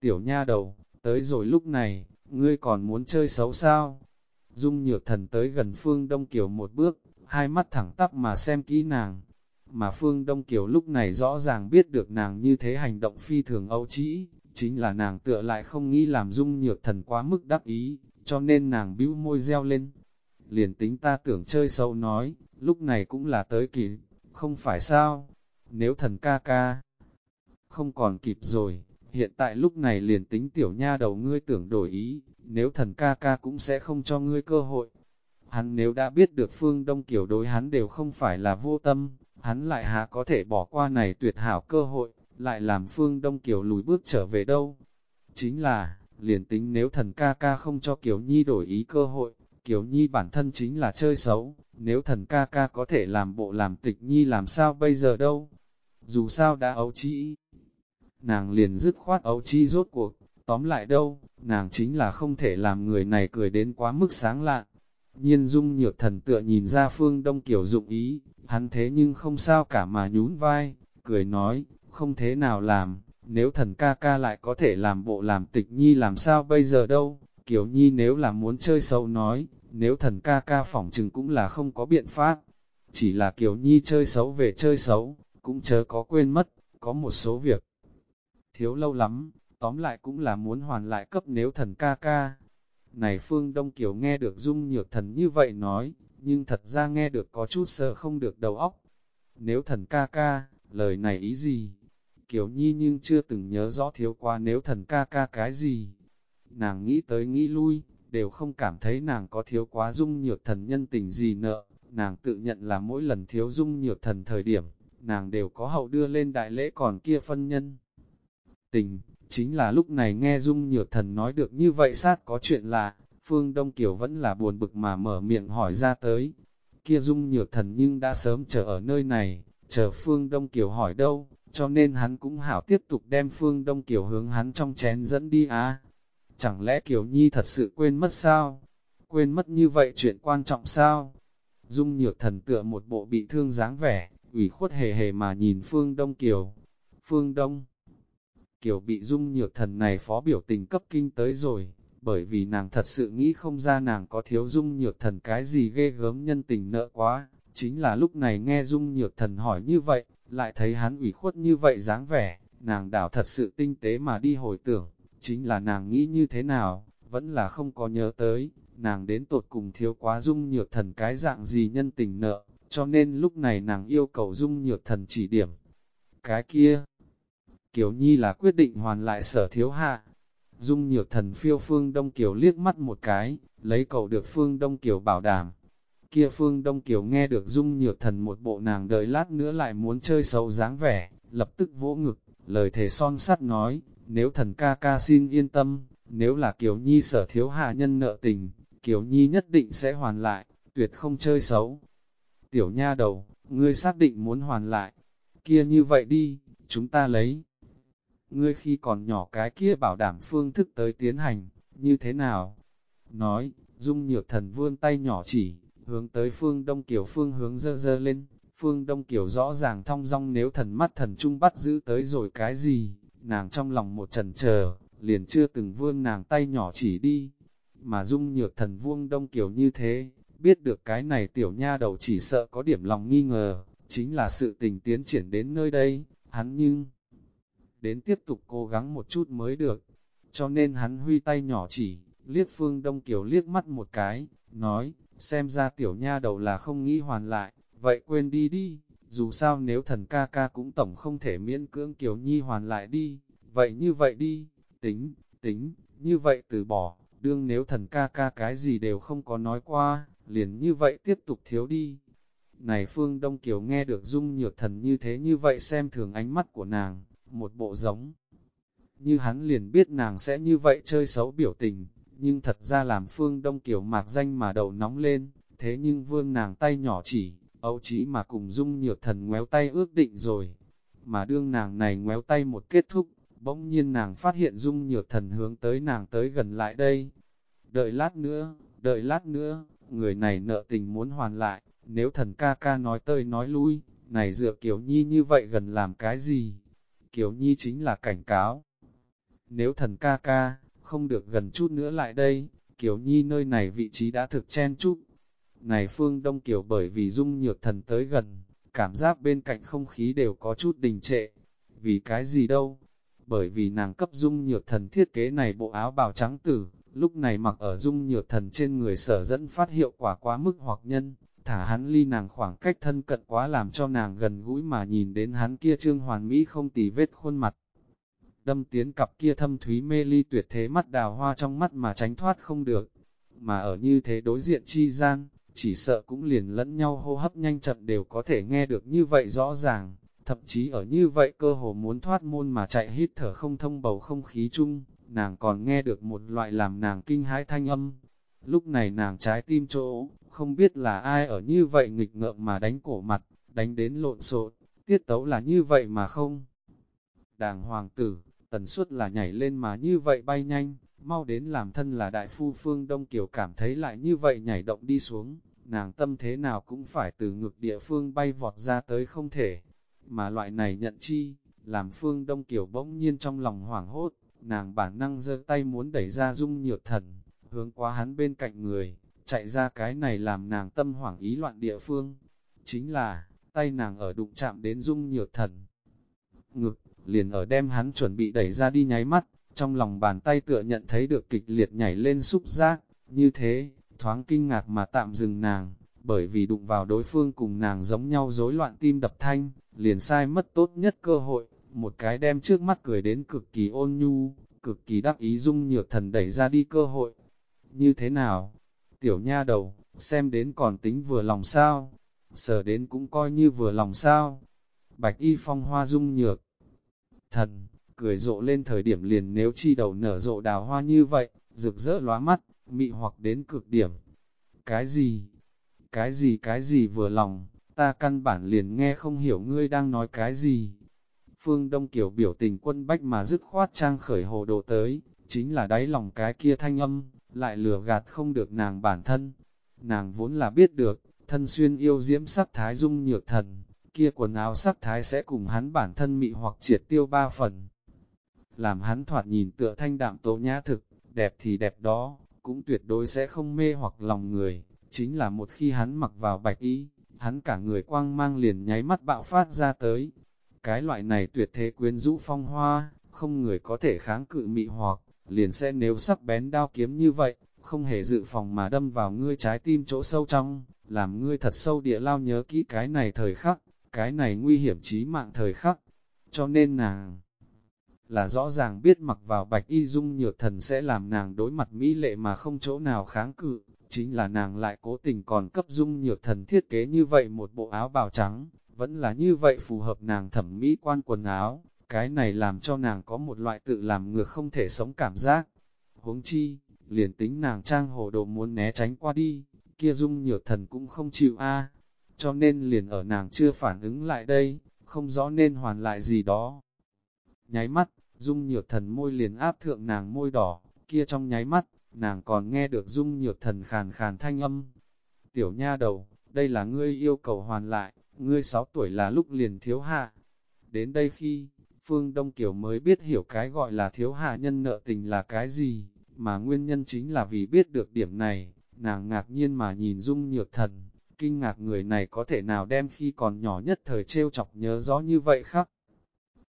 [SPEAKER 1] Tiểu nha đầu, tới rồi lúc này, ngươi còn muốn chơi xấu sao? Dung nhược thần tới gần phương đông kiều một bước, hai mắt thẳng tắp mà xem kỹ nàng. Mà phương đông kiều lúc này rõ ràng biết được nàng như thế hành động phi thường âu trĩ, chính là nàng tựa lại không nghĩ làm dung nhược thần quá mức đắc ý, cho nên nàng bĩu môi reo lên. Liền tính ta tưởng chơi sâu nói, lúc này cũng là tới kỳ, không phải sao? Nếu thần ca ca không còn kịp rồi, hiện tại lúc này liền tính tiểu nha đầu ngươi tưởng đổi ý, nếu thần ca ca cũng sẽ không cho ngươi cơ hội. Hắn nếu đã biết được phương đông kiểu đối hắn đều không phải là vô tâm, hắn lại há có thể bỏ qua này tuyệt hảo cơ hội, lại làm phương đông kiểu lùi bước trở về đâu. Chính là, liền tính nếu thần ca ca không cho Kiều Nhi đổi ý cơ hội, Kiều Nhi bản thân chính là chơi xấu, nếu thần ca ca có thể làm bộ làm tịch Nhi làm sao bây giờ đâu. Dù sao đã ấu trĩ, nàng liền dứt khoát ấu chi rốt cuộc, tóm lại đâu, nàng chính là không thể làm người này cười đến quá mức sáng lạ. Nhiên dung nhược thần tựa nhìn ra phương đông kiểu dụng ý, hắn thế nhưng không sao cả mà nhún vai, cười nói, không thế nào làm, nếu thần ca ca lại có thể làm bộ làm tịch nhi làm sao bây giờ đâu, kiểu nhi nếu là muốn chơi xấu nói, nếu thần ca ca phỏng chừng cũng là không có biện pháp, chỉ là kiểu nhi chơi xấu về chơi xấu, cũng chớ có quên mất, có một số việc thiếu lâu lắm, tóm lại cũng là muốn hoàn lại cấp nếu thần ca ca. Này Phương Đông Kiều nghe được dung nhược thần như vậy nói, nhưng thật ra nghe được có chút sợ không được đầu óc. Nếu thần ca ca, lời này ý gì? Kiều Nhi nhưng chưa từng nhớ rõ thiếu qua nếu thần ca ca cái gì. Nàng nghĩ tới nghĩ lui, đều không cảm thấy nàng có thiếu quá dung nhược thần nhân tình gì nợ, nàng tự nhận là mỗi lần thiếu dung nhược thần thời điểm, nàng đều có hậu đưa lên đại lễ còn kia phân nhân. Tình, chính là lúc này nghe dung nhược thần nói được như vậy sát có chuyện lạ, Phương Đông Kiều vẫn là buồn bực mà mở miệng hỏi ra tới. Kia dung nhược thần nhưng đã sớm chờ ở nơi này, chờ Phương Đông Kiều hỏi đâu, cho nên hắn cũng hảo tiếp tục đem Phương Đông Kiều hướng hắn trong chén dẫn đi á. Chẳng lẽ Kiều Nhi thật sự quên mất sao? Quên mất như vậy chuyện quan trọng sao? Dung nhược thần tựa một bộ bị thương dáng vẻ, ủy khuất hề hề mà nhìn Phương Đông Kiều. Phương Đông Kiều bị Dung nhược thần này phó biểu tình cấp kinh tới rồi, bởi vì nàng thật sự nghĩ không ra nàng có thiếu Dung nhược thần cái gì ghê gớm nhân tình nợ quá. Chính là lúc này nghe Dung nhược thần hỏi như vậy, lại thấy hắn ủy khuất như vậy dáng vẻ, nàng đảo thật sự tinh tế mà đi hồi tưởng, chính là nàng nghĩ như thế nào, vẫn là không có nhớ tới, nàng đến tột cùng thiếu quá dung nhược thần cái dạng gì nhân tình nợ, cho nên lúc này nàng yêu cầu dung nhược thần chỉ điểm. Cái kia, Kiều Nhi là quyết định hoàn lại sở thiếu hạ. Dung nhược thần phiêu phương Đông Kiều liếc mắt một cái, lấy cầu được phương Đông Kiều bảo đảm, Kia Phương Đông Kiều nghe được Dung Nhược Thần một bộ nàng đợi lát nữa lại muốn chơi xấu dáng vẻ, lập tức vỗ ngực, lời thề son sắt nói, nếu thần ca ca xin yên tâm, nếu là Kiều Nhi sở thiếu hạ nhân nợ tình, Kiều Nhi nhất định sẽ hoàn lại, tuyệt không chơi xấu. Tiểu nha đầu, ngươi xác định muốn hoàn lại, kia như vậy đi, chúng ta lấy. Ngươi khi còn nhỏ cái kia bảo đảm phương thức tới tiến hành, như thế nào? Nói, Dung Nhược Thần vươn tay nhỏ chỉ, hướng tới phương Đông Kiều phương hướng dơ dơ lên, phương Đông Kiều rõ ràng thong dong nếu thần mắt thần trung bắt giữ tới rồi cái gì, nàng trong lòng một trần chờ liền chưa từng vươn nàng tay nhỏ chỉ đi, mà dung nhược thần vuông Đông Kiều như thế, biết được cái này tiểu nha đầu chỉ sợ có điểm lòng nghi ngờ, chính là sự tình tiến triển đến nơi đây, hắn nhưng đến tiếp tục cố gắng một chút mới được, cho nên hắn huy tay nhỏ chỉ, liếc phương Đông Kiều liếc mắt một cái, nói, xem ra tiểu nha đầu là không nghĩ hoàn lại, vậy quên đi đi, dù sao nếu thần ca ca cũng tổng không thể miễn cưỡng Kiều Nhi hoàn lại đi, vậy như vậy đi, tính, tính, như vậy từ bỏ, đương nếu thần ca ca cái gì đều không có nói qua, liền như vậy tiếp tục thiếu đi. Này Phương Đông Kiều nghe được dung nhược thần như thế như vậy xem thường ánh mắt của nàng, một bộ giống. Như hắn liền biết nàng sẽ như vậy chơi xấu biểu tình, nhưng thật ra làm phương đông kiều mạc danh mà đầu nóng lên, thế nhưng vương nàng tay nhỏ chỉ, ấu chỉ mà cùng dung nhược thần ngoéo tay ước định rồi, mà đương nàng này ngoéo tay một kết thúc, bỗng nhiên nàng phát hiện dung nhược thần hướng tới nàng tới gần lại đây. Đợi lát nữa, đợi lát nữa, người này nợ tình muốn hoàn lại, nếu thần ca ca nói tơi nói lui, này dựa Kiều Nhi như vậy gần làm cái gì? Kiều Nhi chính là cảnh cáo. Nếu thần ca ca, không được gần chút nữa lại đây, Kiều Nhi nơi này vị trí đã thực chen chúc. Này Phương Đông Kiều bởi vì dung nhược thần tới gần, cảm giác bên cạnh không khí đều có chút đình trệ. Vì cái gì đâu? Bởi vì nàng cấp dung nhược thần thiết kế này bộ áo bào trắng tử, lúc này mặc ở dung nhược thần trên người sở dẫn phát hiệu quả quá mức hoặc nhân, thả hắn ly nàng khoảng cách thân cận quá làm cho nàng gần gũi mà nhìn đến hắn kia trương hoàn mỹ không tì vết khuôn mặt. Đâm tiến cặp kia thâm thúy mê ly tuyệt thế mắt đào hoa trong mắt mà tránh thoát không được. Mà ở như thế đối diện chi gian, chỉ sợ cũng liền lẫn nhau hô hấp nhanh chậm đều có thể nghe được như vậy rõ ràng, thậm chí ở như vậy cơ hồ muốn thoát môn mà chạy hít thở không thông bầu không khí chung, nàng còn nghe được một loại làm nàng kinh hãi thanh âm. Lúc này nàng trái tim chỗ, không biết là ai ở như vậy nghịch ngợm mà đánh cổ mặt, đánh đến lộn xộn, tiết tấu là như vậy mà không. Đàng hoàng tử, tần suất là nhảy lên mà như vậy bay nhanh, mau đến làm thân là đại phu phương Đông Kiều cảm thấy lại như vậy nhảy động đi xuống, nàng tâm thế nào cũng phải từ ngực địa phương bay vọt ra tới không thể, mà loại này nhận chi, làm phương Đông Kiều bỗng nhiên trong lòng hoảng hốt, nàng bản năng giơ tay muốn đẩy ra dung nhược thần, hướng qua hắn bên cạnh người, chạy ra cái này làm nàng tâm hoảng ý loạn địa phương, chính là, tay nàng ở đụng chạm đến dung nhược thần. Ngực, liền ở đem hắn chuẩn bị đẩy ra đi nháy mắt, trong lòng bàn tay tựa nhận thấy được kịch liệt nhảy lên xúc giác, như thế, thoáng kinh ngạc mà tạm dừng nàng, bởi vì đụng vào đối phương cùng nàng giống nhau rối loạn tim đập thanh, liền sai mất tốt nhất cơ hội, một cái đem trước mắt cười đến cực kỳ ôn nhu, cực kỳ đắc ý dung nhược thần đẩy ra đi cơ hội. như thế nào? Tiểu nha đầu, xem đến còn tính vừa lòng sao? Sở đến cũng coi như vừa lòng sao? Bạch y phong hoa dung nhược. Thần, cười rộ lên thời điểm liền nếu chi đầu nở rộ đào hoa như vậy, rực rỡ lóa mắt, mị hoặc đến cực điểm. Cái gì? Cái gì cái gì vừa lòng, ta căn bản liền nghe không hiểu ngươi đang nói cái gì. Phương Đông Kiều biểu tình quân bách mà dứt khoát trang khởi hồ đồ tới, chính là đáy lòng cái kia thanh âm, lại lừa gạt không được nàng bản thân. Nàng vốn là biết được, thân xuyên yêu diễm sắc thái dung nhược thần, kia quần áo sắc thái sẽ cùng hắn bản thân mị hoặc triệt tiêu ba phần. Làm hắn thoạt nhìn tựa thanh đạm tố nhã thực, đẹp thì đẹp đó, cũng tuyệt đối sẽ không mê hoặc lòng người, chính là một khi hắn mặc vào bạch y, hắn cả người quang mang liền nháy mắt bạo phát ra tới. Cái loại này tuyệt thế quyến rũ phong hoa, không người có thể kháng cự mị hoặc, liền sẽ nếu sắc bén đao kiếm như vậy, không hề dự phòng mà đâm vào ngươi trái tim chỗ sâu trong, làm ngươi thật sâu địa lao nhớ kỹ cái này thời khắc, cái này nguy hiểm chí mạng thời khắc. Cho nên nàng là rõ ràng biết mặc vào bạch y dung nhược thần sẽ làm nàng đối mặt mỹ lệ mà không chỗ nào kháng cự, chính là nàng lại cố tình còn cấp dung nhược thần thiết kế như vậy một bộ áo bào trắng, vẫn là như vậy phù hợp nàng thẩm mỹ quan quần áo, cái này làm cho nàng có một loại tự làm ngược không thể sống cảm giác. Huống chi, liền tính nàng trang hồ đồ muốn né tránh qua đi, kia dung nhược thần cũng không chịu a cho nên liền ở nàng chưa phản ứng lại đây, không rõ nên hoàn lại gì đó. Nháy mắt, dung nhược thần môi liền áp thượng nàng môi đỏ, kia trong nháy mắt, nàng còn nghe được dung nhược thần khàn khàn thanh âm. Tiểu nha đầu, đây là ngươi yêu cầu hoàn lại, ngươi 6 tuổi là lúc liền thiếu hạ. Đến đây khi, Phương Đông Kiều mới biết hiểu cái gọi là thiếu hạ nhân nợ tình là cái gì, mà nguyên nhân chính là vì biết được điểm này, nàng ngạc nhiên mà nhìn dung nhược thần, kinh ngạc người này có thể nào đem khi còn nhỏ nhất thời trêu chọc nhớ rõ như vậy khắc.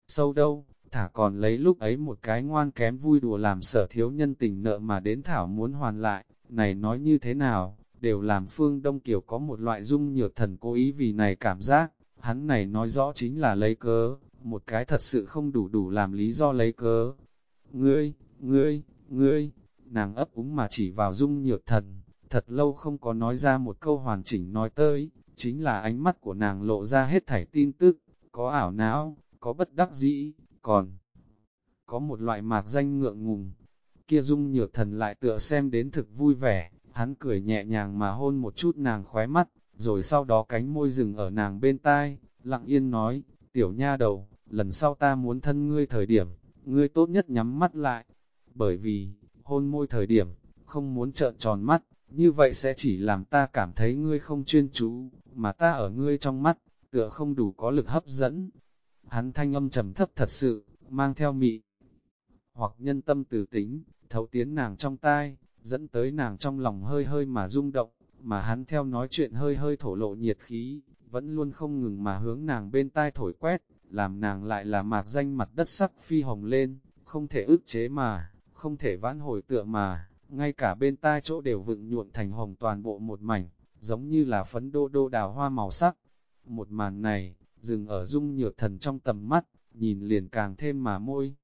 [SPEAKER 1] Sâu đâu, thả còn lấy lúc ấy một cái ngoan kém vui đùa làm sở thiếu nhân tình nợ mà đến Thảo muốn hoàn lại, này nói như thế nào, đều làm Phương Đông Kiều có một loại dung nhược thần cố ý vì này cảm giác, hắn này nói rõ chính là lấy cớ, một cái thật sự không đủ đủ làm lý do lấy cớ. Ngươi, ngươi, ngươi, nàng ấp úng mà chỉ vào dung nhược thần, thật lâu không có nói ra một câu hoàn chỉnh nói tới, chính là ánh mắt của nàng lộ ra hết thảy tin tức, có ảo não, có bất đắc dĩ, còn có một loại mạc danh ngượng ngùng. Kia dung nhược thần lại tựa xem đến thực vui vẻ, hắn cười nhẹ nhàng mà hôn một chút nàng khóe mắt, rồi sau đó cánh môi rừng ở nàng bên tai, lặng yên nói, tiểu nha đầu, lần sau ta muốn thân ngươi thời điểm, ngươi tốt nhất nhắm mắt lại, bởi vì, hôn môi thời điểm, không muốn trợn tròn mắt, như vậy sẽ chỉ làm ta cảm thấy ngươi không chuyên chú, mà ta ở ngươi trong mắt, tựa không đủ có lực hấp dẫn. Hắn thanh âm trầm thấp thật sự, mang theo mị, hoặc nhân tâm từ tính, thấu tiến nàng trong tai, dẫn tới nàng trong lòng hơi hơi mà rung động, mà hắn theo nói chuyện hơi hơi thổ lộ nhiệt khí, vẫn luôn không ngừng mà hướng nàng bên tai thổi quét, làm nàng lại là mạc danh mặt đất sắc phi hồng lên, không thể ức chế mà, không thể vãn hồi tựa mà, ngay cả bên tai chỗ đều vựng nhuộn thành hồng toàn bộ một mảnh, giống như là phấn đô đô đào hoa màu sắc. Một màn này, dừng ở dung nhược thần trong tầm mắt, nhìn liền càng thêm mà môi.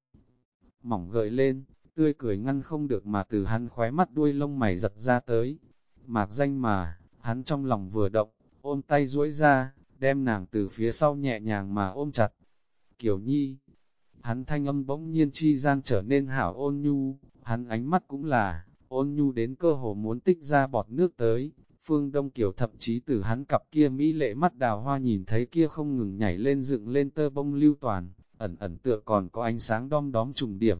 [SPEAKER 1] Mỏng gợi lên, tươi cười ngăn không được mà từ hắn khóe mắt đuôi lông mày giật ra tới. Mạc danh mà, hắn trong lòng vừa động, ôm tay duỗi ra, đem nàng từ phía sau nhẹ nhàng mà ôm chặt. Kiều Nhi, hắn thanh âm bỗng nhiên chi gian trở nên hảo ôn nhu, hắn ánh mắt cũng là, ôn nhu đến cơ hồ muốn tích ra bọt nước tới. Phương Đông Kiều thậm chí từ hắn cặp kia mỹ lệ mắt đào hoa nhìn thấy kia không ngừng nhảy lên dựng lên tơ bông lưu toàn, ẩn ẩn tựa còn có ánh sáng đom đóm trùng điểm.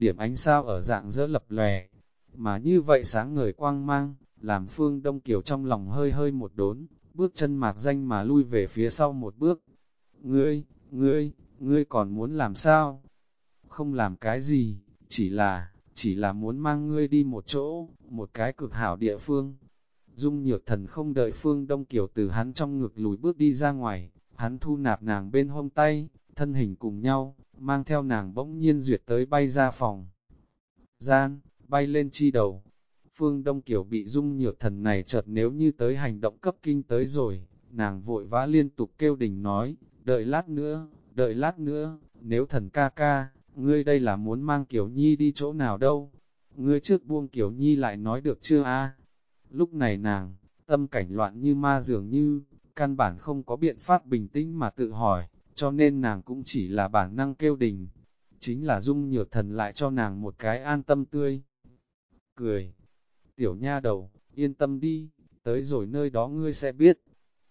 [SPEAKER 1] Điểm ánh sao ở dạng giữa lập lòe, mà như vậy sáng ngời quang mang, làm Phương Đông Kiều trong lòng hơi hơi một đốn, bước chân mạc danh mà lui về phía sau một bước. Ngươi, ngươi, ngươi còn muốn làm sao? Không làm cái gì, chỉ là, chỉ là muốn mang ngươi đi một chỗ, một cái cực hảo địa phương. Dung nhược thần không đợi Phương Đông Kiều từ hắn trong ngực lùi bước đi ra ngoài, hắn thu nạp nàng bên hông tay, thân hình cùng nhau, mang theo nàng bỗng nhiên duyệt tới bay ra phòng. Gian, bay lên chi đầu. Phương Đông Kiều bị dung nhược thần này chợt nếu như tới hành động cấp kinh tới rồi, nàng vội vã liên tục kêu đình nói, đợi lát nữa, đợi lát nữa, nếu thần ca ca, ngươi đây là muốn mang Kiều Nhi đi chỗ nào đâu? ngươi trước buông Kiều Nhi lại nói được chưa a? Lúc này nàng, tâm cảnh loạn như ma dường như, căn bản không có biện pháp bình tĩnh mà tự hỏi, cho nên nàng cũng chỉ là bản năng kêu đình. Chính là dung nhược thần lại cho nàng một cái an tâm tươi. Cười, tiểu nha đầu, yên tâm đi, tới rồi nơi đó ngươi sẽ biết.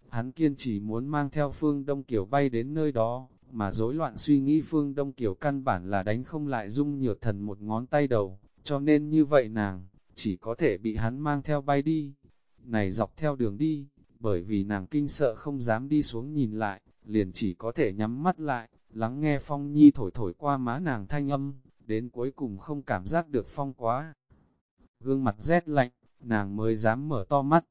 [SPEAKER 1] Hắn kiên trì muốn mang theo phương Đông Kiều bay đến nơi đó, mà rối loạn suy nghĩ phương Đông Kiều căn bản là đánh không lại dung nhược thần một ngón tay đầu, cho nên như vậy nàng, chỉ có thể bị hắn mang theo bay đi. Này dọc theo đường đi, bởi vì nàng kinh sợ không dám đi xuống nhìn lại, liền chỉ có thể nhắm mắt lại, lắng nghe phong nhi thổi thổi qua má nàng thanh âm, đến cuối cùng không cảm giác được phong quá. Gương mặt rét lạnh, nàng mới dám mở to mắt,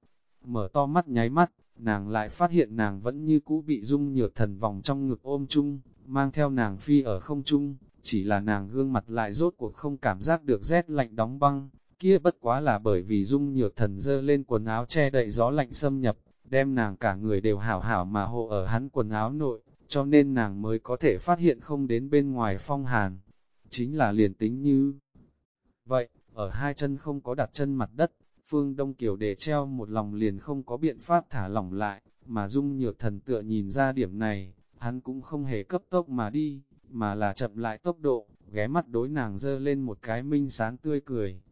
[SPEAKER 1] mở to mắt nháy mắt, nàng lại phát hiện nàng vẫn như cũ bị dung nhược thần vòng trong ngực ôm chung, mang theo nàng phi ở không chung, chỉ là nàng gương mặt lại rốt cuộc không cảm giác được rét lạnh đóng băng, kia bất quá là bởi vì dung nhược thần dơ lên quần áo che đậy gió lạnh xâm nhập, đem nàng cả người đều hảo hảo mà hộ ở hắn quần áo nội, cho nên nàng mới có thể phát hiện không đến bên ngoài phong hàn. Chính là liền tính như vậy, ở hai chân không có đặt chân mặt đất, Phương Đông Kiều để treo một lòng liền không có biện pháp thả lỏng lại, mà dung nhược thần tựa nhìn ra điểm này, hắn cũng không hề cấp tốc mà đi, mà là chậm lại tốc độ, ghé mắt đối nàng dơ lên một cái minh sáng tươi cười.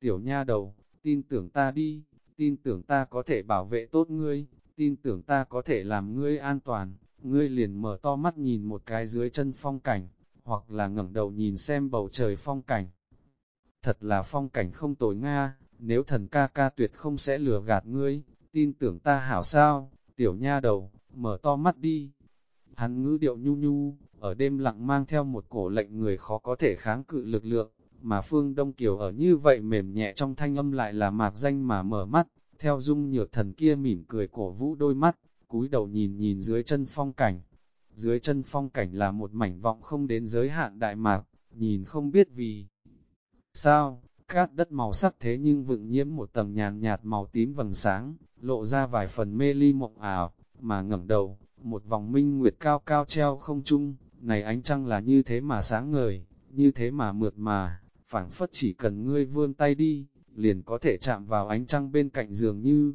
[SPEAKER 1] Tiểu nha đầu, tin tưởng ta đi, tin tưởng ta có thể bảo vệ tốt ngươi, tin tưởng ta có thể làm ngươi an toàn, ngươi liền mở to mắt nhìn một cái dưới chân phong cảnh, hoặc là ngẩng đầu nhìn xem bầu trời phong cảnh. Thật là phong cảnh không tồi Nga, nếu thần ca ca tuyệt không sẽ lừa gạt ngươi, tin tưởng ta hảo sao, tiểu nha đầu, mở to mắt đi. Hắn ngữ điệu nhu nhu, ở đêm lặng mang theo một cổ lệnh người khó có thể kháng cự lực lượng, mà Phương Đông Kiều ở như vậy mềm nhẹ trong thanh âm lại là mạc danh mà mở mắt, theo dung nhược thần kia mỉm cười cổ vũ đôi mắt, cúi đầu nhìn nhìn dưới chân phong cảnh. Dưới chân phong cảnh là một mảnh vọng không đến giới hạn đại mạc, nhìn không biết vì sao, cát đất màu sắc thế nhưng vựng nhiễm một tầng nhàn nhạt màu tím vầng sáng, lộ ra vài phần mê ly mộng ảo, mà ngẩng đầu, một vòng minh nguyệt cao cao treo không trung, này ánh trăng là như thế mà sáng ngời, như thế mà mượt mà, phảng phất chỉ cần ngươi vươn tay đi, liền có thể chạm vào ánh trăng bên cạnh giường như.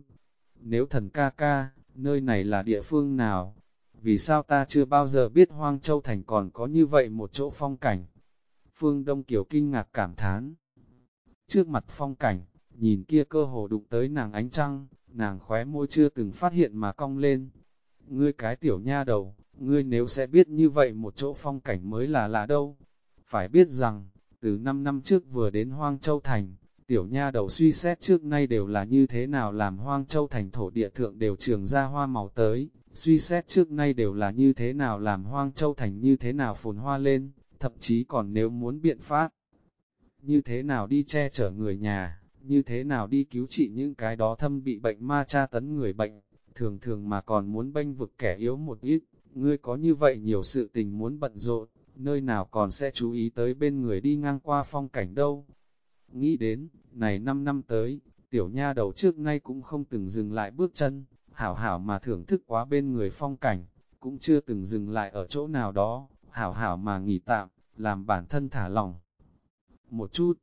[SPEAKER 1] Nếu thần ca ca, nơi này là địa phương nào? Vì sao ta chưa bao giờ biết Hoang Châu Thành còn có như vậy một chỗ phong cảnh? Phương Đông Kiều kinh ngạc cảm thán. Trước mặt phong cảnh, nhìn kia cơ hồ đụng tới nàng ánh trăng, nàng khóe môi chưa từng phát hiện mà cong lên. Ngươi cái tiểu nha đầu, ngươi nếu sẽ biết như vậy một chỗ phong cảnh mới là lạ đâu. Phải biết rằng, từ 5 năm trước vừa đến Hoang Châu Thành, tiểu nha đầu suy xét trước nay đều là như thế nào làm Hoang Châu Thành thổ địa thượng đều trường ra hoa màu tới, suy xét trước nay đều là như thế nào làm Hoang Châu Thành như thế nào phồn hoa lên, thậm chí còn nếu muốn biện pháp, như thế nào đi che chở người nhà, như thế nào đi cứu trị những cái đó thâm bị bệnh ma tra tấn người bệnh, thường thường mà còn muốn bênh vực kẻ yếu một ít, ngươi có như vậy nhiều sự tình muốn bận rộn, nơi nào còn sẽ chú ý tới bên người đi ngang qua phong cảnh đâu. Nghĩ đến, này 5 năm tới, tiểu nha đầu trước nay cũng không từng dừng lại bước chân, hảo hảo mà thưởng thức quá bên người phong cảnh, cũng chưa từng dừng lại ở chỗ nào đó, hảo hảo mà nghỉ tạm, làm bản thân thả lòng. Một chút,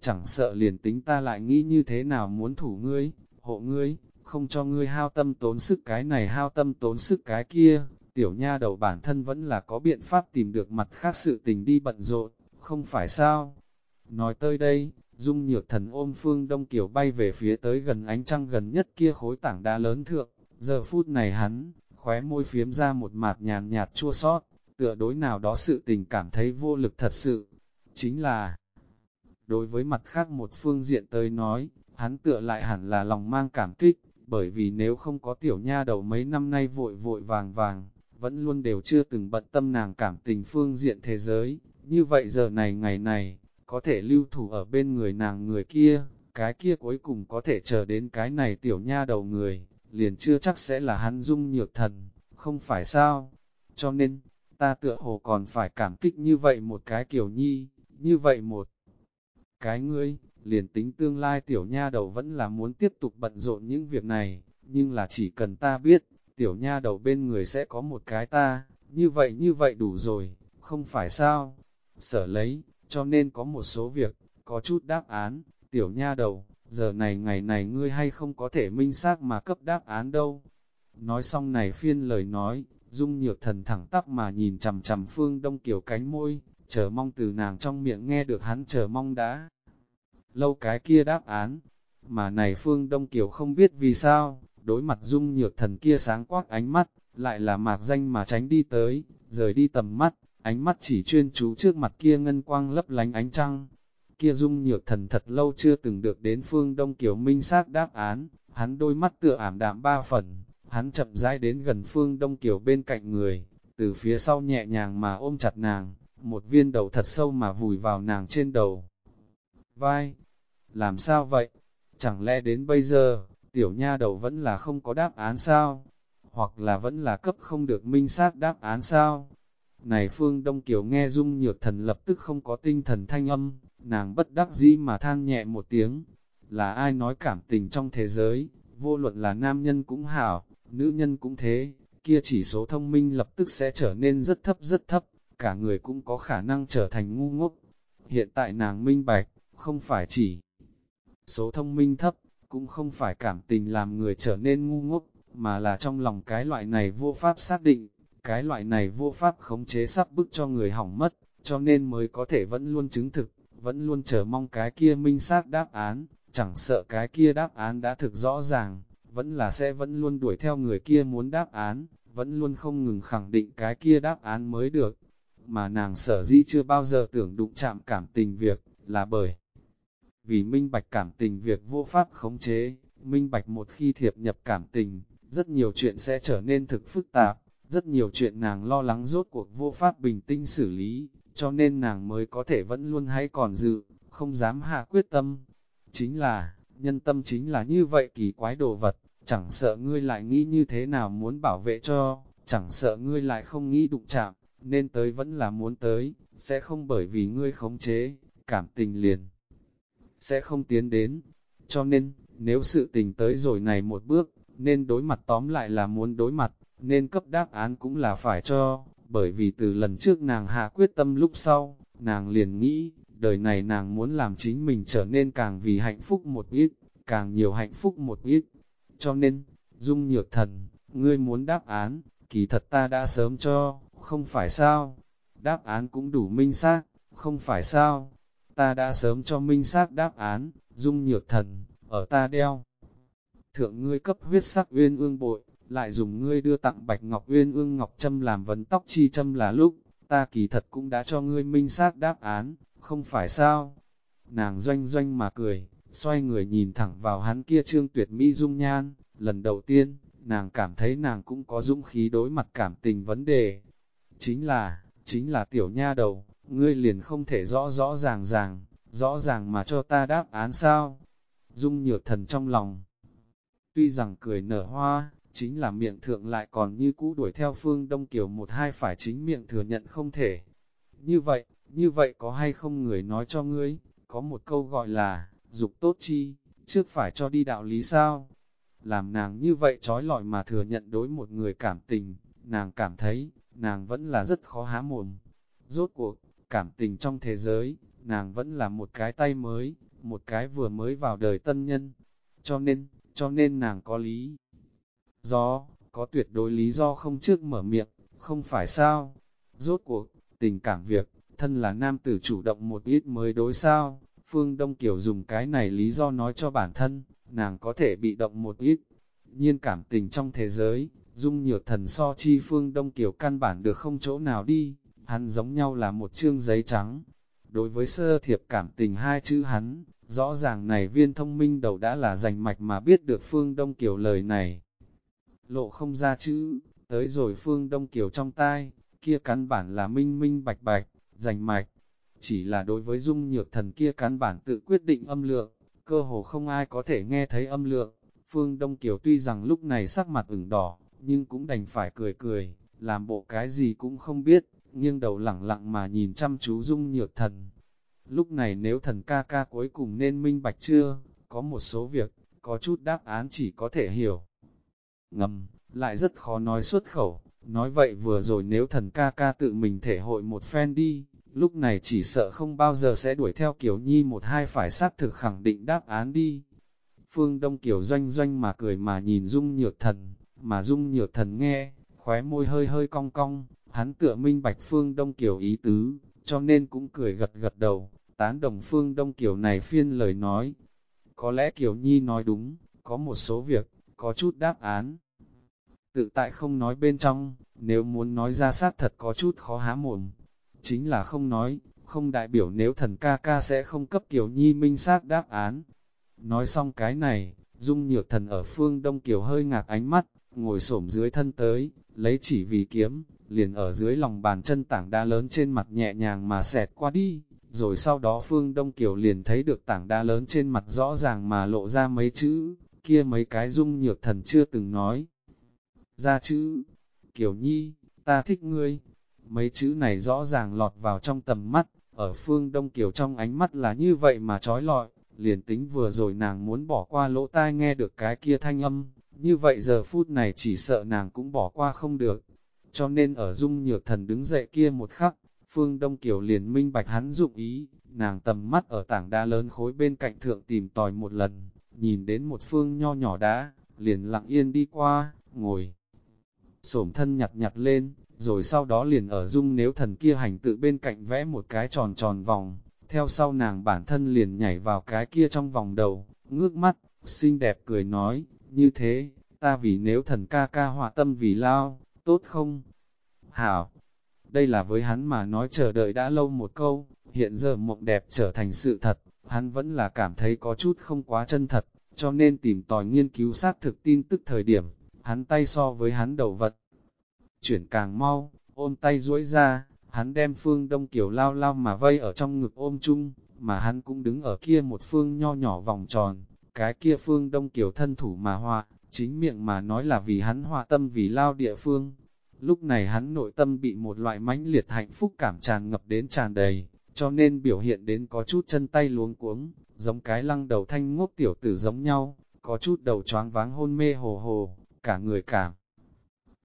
[SPEAKER 1] chẳng sợ liền tính ta lại nghĩ như thế nào muốn thủ ngươi, hộ ngươi, không cho ngươi hao tâm tốn sức cái này hao tâm tốn sức cái kia, tiểu nha đầu bản thân vẫn là có biện pháp tìm được mặt khác sự tình đi bận rộn, không phải sao? Nói tới đây, dung nhược thần ôm phương đông kiểu bay về phía tới gần ánh trăng gần nhất kia khối tảng đá lớn thượng, giờ phút này hắn, khóe môi phiếm ra một mạt nhàn nhạt chua sót, tựa đối nào đó sự tình cảm thấy vô lực thật sự, chính là đối với mặt khác một phương diện tới nói, hắn tựa lại hẳn là lòng mang cảm kích, bởi vì nếu không có tiểu nha đầu mấy năm nay vội vội vàng vàng, vẫn luôn đều chưa từng bận tâm nàng cảm tình phương diện thế giới, như vậy giờ này ngày này, có thể lưu thủ ở bên người nàng người kia, cái kia cuối cùng có thể chờ đến cái này tiểu nha đầu người, liền chưa chắc sẽ là hắn dung nhược thần, không phải sao, cho nên, ta tựa hồ còn phải cảm kích như vậy một cái kiểu nhi, như vậy một cái ngươi, liền tính tương lai tiểu nha đầu vẫn là muốn tiếp tục bận rộn những việc này, nhưng là chỉ cần ta biết, tiểu nha đầu bên người sẽ có một cái ta, như vậy như vậy đủ rồi, không phải sao? Sở lấy, cho nên có một số việc, có chút đáp án, tiểu nha đầu, giờ này ngày này ngươi hay không có thể minh xác mà cấp đáp án đâu. Nói xong này phiên lời nói, dung nhược thần thẳng tắp mà nhìn chằm chằm phương đông kiểu cánh môi, chờ mong từ nàng trong miệng nghe được hắn chờ mong đã. Lâu cái kia đáp án, mà này phương đông kiểu không biết vì sao, đối mặt dung nhược thần kia sáng quắc ánh mắt, lại là mạc danh mà tránh đi tới, rời đi tầm mắt, ánh mắt chỉ chuyên chú trước mặt kia ngân quang lấp lánh ánh trăng. Kia dung nhược thần thật lâu chưa từng được đến phương Đông Kiều Minh xác đáp án, hắn đôi mắt tựa ảm đạm ba phần, hắn chậm rãi đến gần phương Đông Kiều bên cạnh người, từ phía sau nhẹ nhàng mà ôm chặt nàng, một viên đầu thật sâu mà vùi vào nàng trên đầu. Vai, làm sao vậy? Chẳng lẽ đến bây giờ, tiểu nha đầu vẫn là không có đáp án sao? Hoặc là vẫn là cấp không được minh xác đáp án sao? Này Phương Đông Kiều nghe Dung Nhược Thần lập tức không có tinh thần thanh âm, nàng bất đắc dĩ mà than nhẹ một tiếng. Là ai nói cảm tình trong thế giới, vô luận là nam nhân cũng hảo, nữ nhân cũng thế, kia chỉ số thông minh lập tức sẽ trở nên rất thấp rất thấp, cả người cũng có khả năng trở thành ngu ngốc. Hiện tại nàng minh bạch, không phải chỉ số thông minh thấp, cũng không phải cảm tình làm người trở nên ngu ngốc, mà là trong lòng cái loại này vô pháp xác định, cái loại này vô pháp khống chế sắp bức cho người hỏng mất, cho nên mới có thể vẫn luôn chứng thực, vẫn luôn chờ mong cái kia minh xác đáp án, chẳng sợ cái kia đáp án đã thực rõ ràng, vẫn là sẽ vẫn luôn đuổi theo người kia muốn đáp án, vẫn luôn không ngừng khẳng định cái kia đáp án mới được. Mà nàng sở dĩ chưa bao giờ tưởng đụng chạm cảm tình việc, là bởi vì minh bạch cảm tình việc vô pháp khống chế, minh bạch một khi thiệp nhập cảm tình, rất nhiều chuyện sẽ trở nên thực phức tạp, rất nhiều chuyện nàng lo lắng rốt cuộc vô pháp bình tĩnh xử lý, cho nên nàng mới có thể vẫn luôn hay còn dự, không dám hạ quyết tâm. Chính là, nhân tâm chính là như vậy kỳ quái đồ vật, chẳng sợ ngươi lại nghĩ như thế nào muốn bảo vệ cho, chẳng sợ ngươi lại không nghĩ đụng chạm, nên tới vẫn là muốn tới, sẽ không bởi vì ngươi khống chế, cảm tình liền, sẽ không tiến đến. Cho nên, nếu sự tình tới rồi này một bước, nên đối mặt tóm lại là muốn đối mặt, nên cấp đáp án cũng là phải cho, bởi vì từ lần trước nàng hạ quyết tâm lúc sau, nàng liền nghĩ, đời này nàng muốn làm chính mình trở nên càng vì hạnh phúc một ít, càng nhiều hạnh phúc một ít. Cho nên, Dung Nhược Thần, ngươi muốn đáp án, kỳ thật ta đã sớm cho, không phải sao? Đáp án cũng đủ minh xác, không phải sao? Ta đã sớm cho minh xác đáp án, Dung Nhược Thần, ở ta đeo. Thượng ngươi cấp huyết sắc uyên ương bội, lại dùng ngươi đưa tặng Bạch Ngọc Uyên ương Ngọc Trâm làm vấn tóc chi châm là lúc, ta kỳ thật cũng đã cho ngươi minh xác đáp án, không phải sao? Nàng doanh doanh mà cười, xoay người nhìn thẳng vào hắn kia trương tuyệt mỹ dung nhan, lần đầu tiên, nàng cảm thấy nàng cũng có dũng khí đối mặt cảm tình vấn đề. Chính là, chính là tiểu nha đầu, ngươi liền không thể rõ rõ ràng ràng, rõ ràng mà cho ta đáp án sao? Dung nhược thần trong lòng. Tuy rằng cười nở hoa, chính là miệng thượng lại còn như cũ đuổi theo phương Đông Kiều một hai phải chính miệng thừa nhận không thể. Như vậy, như vậy có hay không người nói cho ngươi, có một câu gọi là, dục tốt chi, trước phải cho đi đạo lý sao? Làm nàng như vậy trói lọi mà thừa nhận đối một người cảm tình, nàng cảm thấy, nàng vẫn là rất khó há mồm. Rốt cuộc, cảm tình trong thế giới, nàng vẫn là một cái tay mới, một cái vừa mới vào đời tân nhân. Cho nên, cho nên nàng có lý do, có tuyệt đối lý do không trước mở miệng, không phải sao. Rốt cuộc, tình cảm việc, thân là nam tử chủ động một ít mới đối sao. Phương Đông Kiều dùng cái này lý do nói cho bản thân, nàng có thể bị động một ít. Nhiên cảm tình trong thế giới, dung nhược thần so chi Phương Đông Kiều căn bản được không chỗ nào đi, hắn giống nhau là một chương giấy trắng. Đối với sơ thiệp cảm tình hai chữ hắn, rõ ràng này viên thông minh đầu đã là rành mạch mà biết được Phương Đông Kiều lời này lộ không ra chữ, tới rồi phương Đông Kiều trong tai, kia căn bản là minh minh bạch bạch, rành mạch. Chỉ là đối với dung nhược thần kia căn bản tự quyết định âm lượng, cơ hồ không ai có thể nghe thấy âm lượng. Phương Đông Kiều tuy rằng lúc này sắc mặt ửng đỏ, nhưng cũng đành phải cười cười, làm bộ cái gì cũng không biết, nghiêng đầu lẳng lặng mà nhìn chăm chú dung nhược thần. Lúc này nếu thần ca ca cuối cùng nên minh bạch chưa, có một số việc, có chút đáp án chỉ có thể hiểu ngầm, lại rất khó nói xuất khẩu. Nói vậy vừa rồi nếu thần ca ca tự mình thể hội một phen đi, lúc này chỉ sợ không bao giờ sẽ đuổi theo Kiều Nhi một hai phải xác thực khẳng định đáp án đi. Phương Đông Kiều doanh doanh mà cười mà nhìn Dung Nhược Thần, mà Dung Nhược Thần nghe, khóe môi hơi hơi cong cong, hắn tựa minh bạch Phương Đông Kiều ý tứ, cho nên cũng cười gật gật đầu, tán đồng Phương Đông Kiều này phiên lời nói. Có lẽ Kiều Nhi nói đúng, có một số việc, có chút đáp án. Tự tại không nói bên trong, nếu muốn nói ra sát thật có chút khó há mồm. Chính là không nói, không đại biểu nếu thần ca ca sẽ không cấp Kiều Nhi minh xác đáp án. Nói xong cái này, Dung Nhược Thần ở phương Đông Kiều hơi ngạc ánh mắt, ngồi xổm dưới thân tới, lấy chỉ vì kiếm, liền ở dưới lòng bàn chân tảng đá lớn trên mặt nhẹ nhàng mà xẹt qua đi, rồi sau đó Phương Đông Kiều liền thấy được tảng đá lớn trên mặt rõ ràng mà lộ ra mấy chữ, kia mấy cái dung nhược thần chưa từng nói. Ra chữ, Kiều Nhi, ta thích ngươi, mấy chữ này rõ ràng lọt vào trong tầm mắt, ở Phương Đông Kiều trong ánh mắt là như vậy mà trói lọi, liền tính vừa rồi nàng muốn bỏ qua lỗ tai nghe được cái kia thanh âm, như vậy giờ phút này chỉ sợ nàng cũng bỏ qua không được. Cho nên ở dung nhược thần đứng dậy kia một khắc, Phương Đông Kiều liền minh bạch hắn dụng ý, nàng tầm mắt ở tảng đá lớn khối bên cạnh thượng tìm tòi một lần, nhìn đến một phương nho nhỏ đá, liền lặng yên đi qua, ngồi. Sổm thân nhặt nhặt lên, rồi sau đó liền ở dung nếu thần kia hành tự bên cạnh vẽ một cái tròn tròn vòng, theo sau nàng bản thân liền nhảy vào cái kia trong vòng đầu, ngước mắt, xinh đẹp cười nói, như thế, ta vì nếu thần ca ca họa tâm vì lao, tốt không? Hảo, đây là với hắn mà nói chờ đợi đã lâu một câu, hiện giờ mộng đẹp trở thành sự thật, hắn vẫn là cảm thấy có chút không quá chân thật, cho nên tìm tòi nghiên cứu xác thực tin tức thời điểm, hắn tay so với hắn đầu vật. Chuyển càng mau, ôm tay duỗi ra, hắn đem phương đông kiểu lao lao mà vây ở trong ngực ôm chung, mà hắn cũng đứng ở kia một phương nho nhỏ vòng tròn, cái kia phương đông kiểu thân thủ mà họa, chính miệng mà nói là vì hắn hòa tâm vì lao địa phương. Lúc này hắn nội tâm bị một loại mãnh liệt hạnh phúc cảm tràn ngập đến tràn đầy, cho nên biểu hiện đến có chút chân tay luống cuống, giống cái lăng đầu thanh ngốc tiểu tử giống nhau, có chút đầu choáng váng hôn mê hồ hồ, cả người cảm.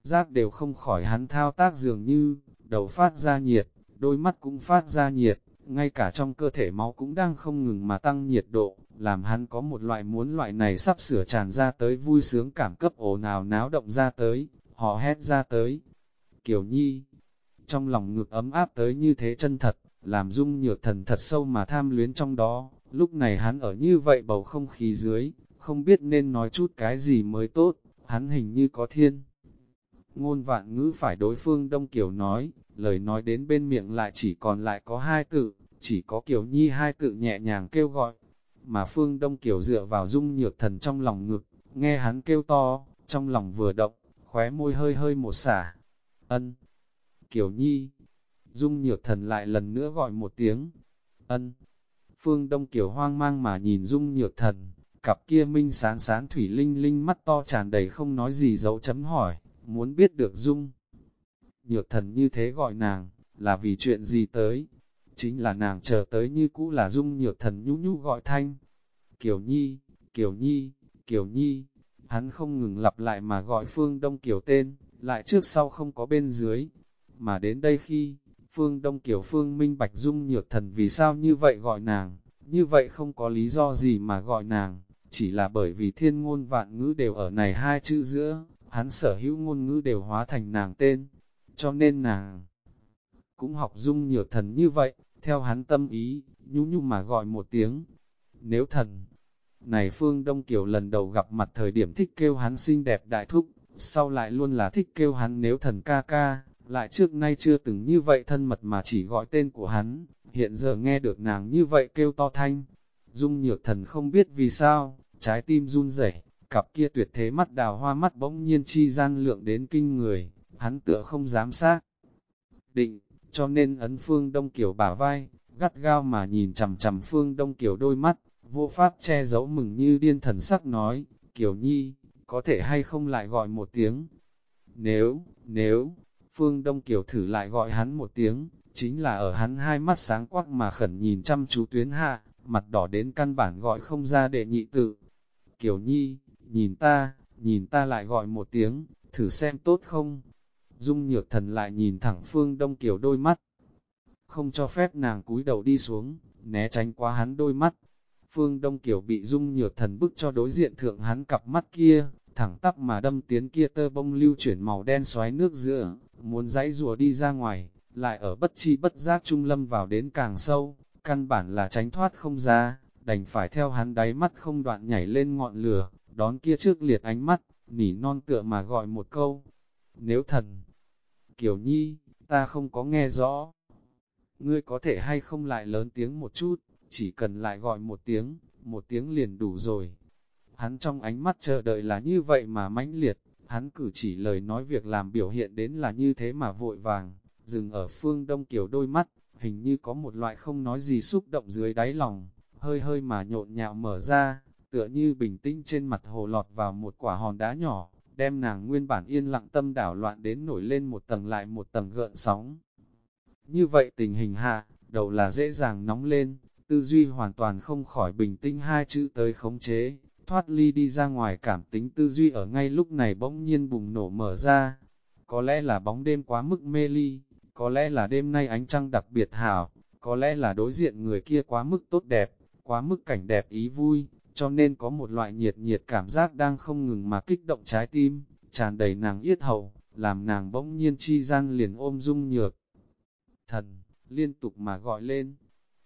[SPEAKER 1] Giác đều không khỏi hắn thao tác dường như, đầu phát ra nhiệt, đôi mắt cũng phát ra nhiệt, ngay cả trong cơ thể máu cũng đang không ngừng mà tăng nhiệt độ, làm hắn có một loại muốn loại này sắp sửa tràn ra tới vui sướng cảm cấp ồ nào náo động ra tới, họ hét ra tới. Kiều Nhi, trong lòng ngực ấm áp tới như thế chân thật, làm dung nhược thần thật sâu mà tham luyến trong đó, lúc này hắn ở như vậy bầu không khí dưới, không biết nên nói chút cái gì mới tốt, hắn hình như có thiên. Ngôn vạn ngữ phải đối phương Đông Kiều nói, lời nói đến bên miệng lại chỉ còn lại có hai tự, chỉ có Kiều Nhi hai tự nhẹ nhàng kêu gọi, mà Phương Đông Kiều dựa vào dung nhược thần trong lòng ngực, nghe hắn kêu to, trong lòng vừa động, khóe môi hơi hơi một xả. Ân. Kiều Nhi. Dung nhược thần lại lần nữa gọi một tiếng. Ân. Phương Đông Kiều hoang mang mà nhìn Dung nhược thần, cặp kia minh sáng sáng thủy linh linh mắt to tràn đầy không nói gì dấu chấm hỏi, muốn biết được Dung. Nhược thần như thế gọi nàng, là vì chuyện gì tới? Chính là nàng chờ tới như cũ là Dung nhược thần nhũ nhũ gọi thanh. Kiều Nhi, Kiều Nhi, Kiều Nhi, hắn không ngừng lặp lại mà gọi Phương Đông Kiều tên, lại trước sau không có bên dưới. Mà đến đây khi, Phương Đông Kiều Phương minh bạch dung nhược thần vì sao như vậy gọi nàng, như vậy không có lý do gì mà gọi nàng, chỉ là bởi vì thiên ngôn vạn ngữ đều ở này hai chữ giữa, hắn sở hữu ngôn ngữ đều hóa thành nàng tên, cho nên nàng cũng học dung nhược thần như vậy, theo hắn tâm ý, nhu nhu mà gọi một tiếng, nếu thần. Này Phương Đông Kiều lần đầu gặp mặt thời điểm thích kêu hắn xinh đẹp đại thúc, sau lại luôn là thích kêu hắn nếu thần ca ca, lại trước nay chưa từng như vậy thân mật mà chỉ gọi tên của hắn, hiện giờ nghe được nàng như vậy kêu to thanh. Dung nhược thần không biết vì sao, trái tim run rẩy, cặp kia tuyệt thế mắt đào hoa mắt bỗng nhiên chi gian lượng đến kinh người, hắn tựa không dám xác. Định, cho nên ấn phương đông kiểu bả vai, gắt gao mà nhìn chầm chầm phương đông kiểu đôi mắt, vô pháp che giấu mừng như điên thần sắc nói, Kiều Nhi, có thể hay không lại gọi một tiếng. Nếu, nếu, Phương Đông Kiều thử lại gọi hắn một tiếng, chính là ở hắn hai mắt sáng quắc mà khẩn nhìn chăm chú tuyến hạ, mặt đỏ đến căn bản gọi không ra để nhị tự. Kiều Nhi, nhìn ta, nhìn ta lại gọi một tiếng, thử xem tốt không? Dung nhược thần lại nhìn thẳng Phương Đông Kiều đôi mắt. không cho phép nàng cúi đầu đi xuống, né tránh qua hắn đôi mắt. Phương Đông Kiều bị dung nhược thần bức cho đối diện thượng hắn cặp mắt kia, thẳng tắp mà đâm tiến kia tơ bông lưu chuyển màu đen xoáy nước giữa, muốn dãy rùa đi ra ngoài, lại ở bất chi bất giác trung lâm vào đến càng sâu, căn bản là tránh thoát không ra, đành phải theo hắn đáy mắt không đoạn nhảy lên ngọn lửa, đón kia trước liệt ánh mắt, nỉ non tựa mà gọi một câu. Nếu thần, Kiều Nhi, ta không có nghe rõ. Ngươi có thể hay không lại lớn tiếng một chút, chỉ cần lại gọi một tiếng, một tiếng liền đủ rồi. Hắn trong ánh mắt chờ đợi là như vậy mà mãnh liệt, hắn cử chỉ lời nói việc làm biểu hiện đến là như thế mà vội vàng, dừng ở phương đông kiểu đôi mắt, hình như có một loại không nói gì xúc động dưới đáy lòng, hơi hơi mà nhộn nhạo mở ra, tựa như bình tĩnh trên mặt hồ lọt vào một quả hòn đá nhỏ, đem nàng nguyên bản yên lặng tâm đảo loạn đến nổi lên một tầng lại một tầng gợn sóng. Như vậy tình hình hạ, đầu là dễ dàng nóng lên, tư duy hoàn toàn không khỏi bình tĩnh hai chữ tới khống chế, thoát ly đi ra ngoài cảm tính tư duy ở ngay lúc này bỗng nhiên bùng nổ mở ra. Có lẽ là bóng đêm quá mức mê ly, có lẽ là đêm nay ánh trăng đặc biệt hảo, có lẽ là đối diện người kia quá mức tốt đẹp, quá mức cảnh đẹp ý vui, cho nên có một loại nhiệt nhiệt cảm giác đang không ngừng mà kích động trái tim, tràn đầy nàng yết hầu, làm nàng bỗng nhiên chi gian liền ôm dung nhược. Thần, liên tục mà gọi lên,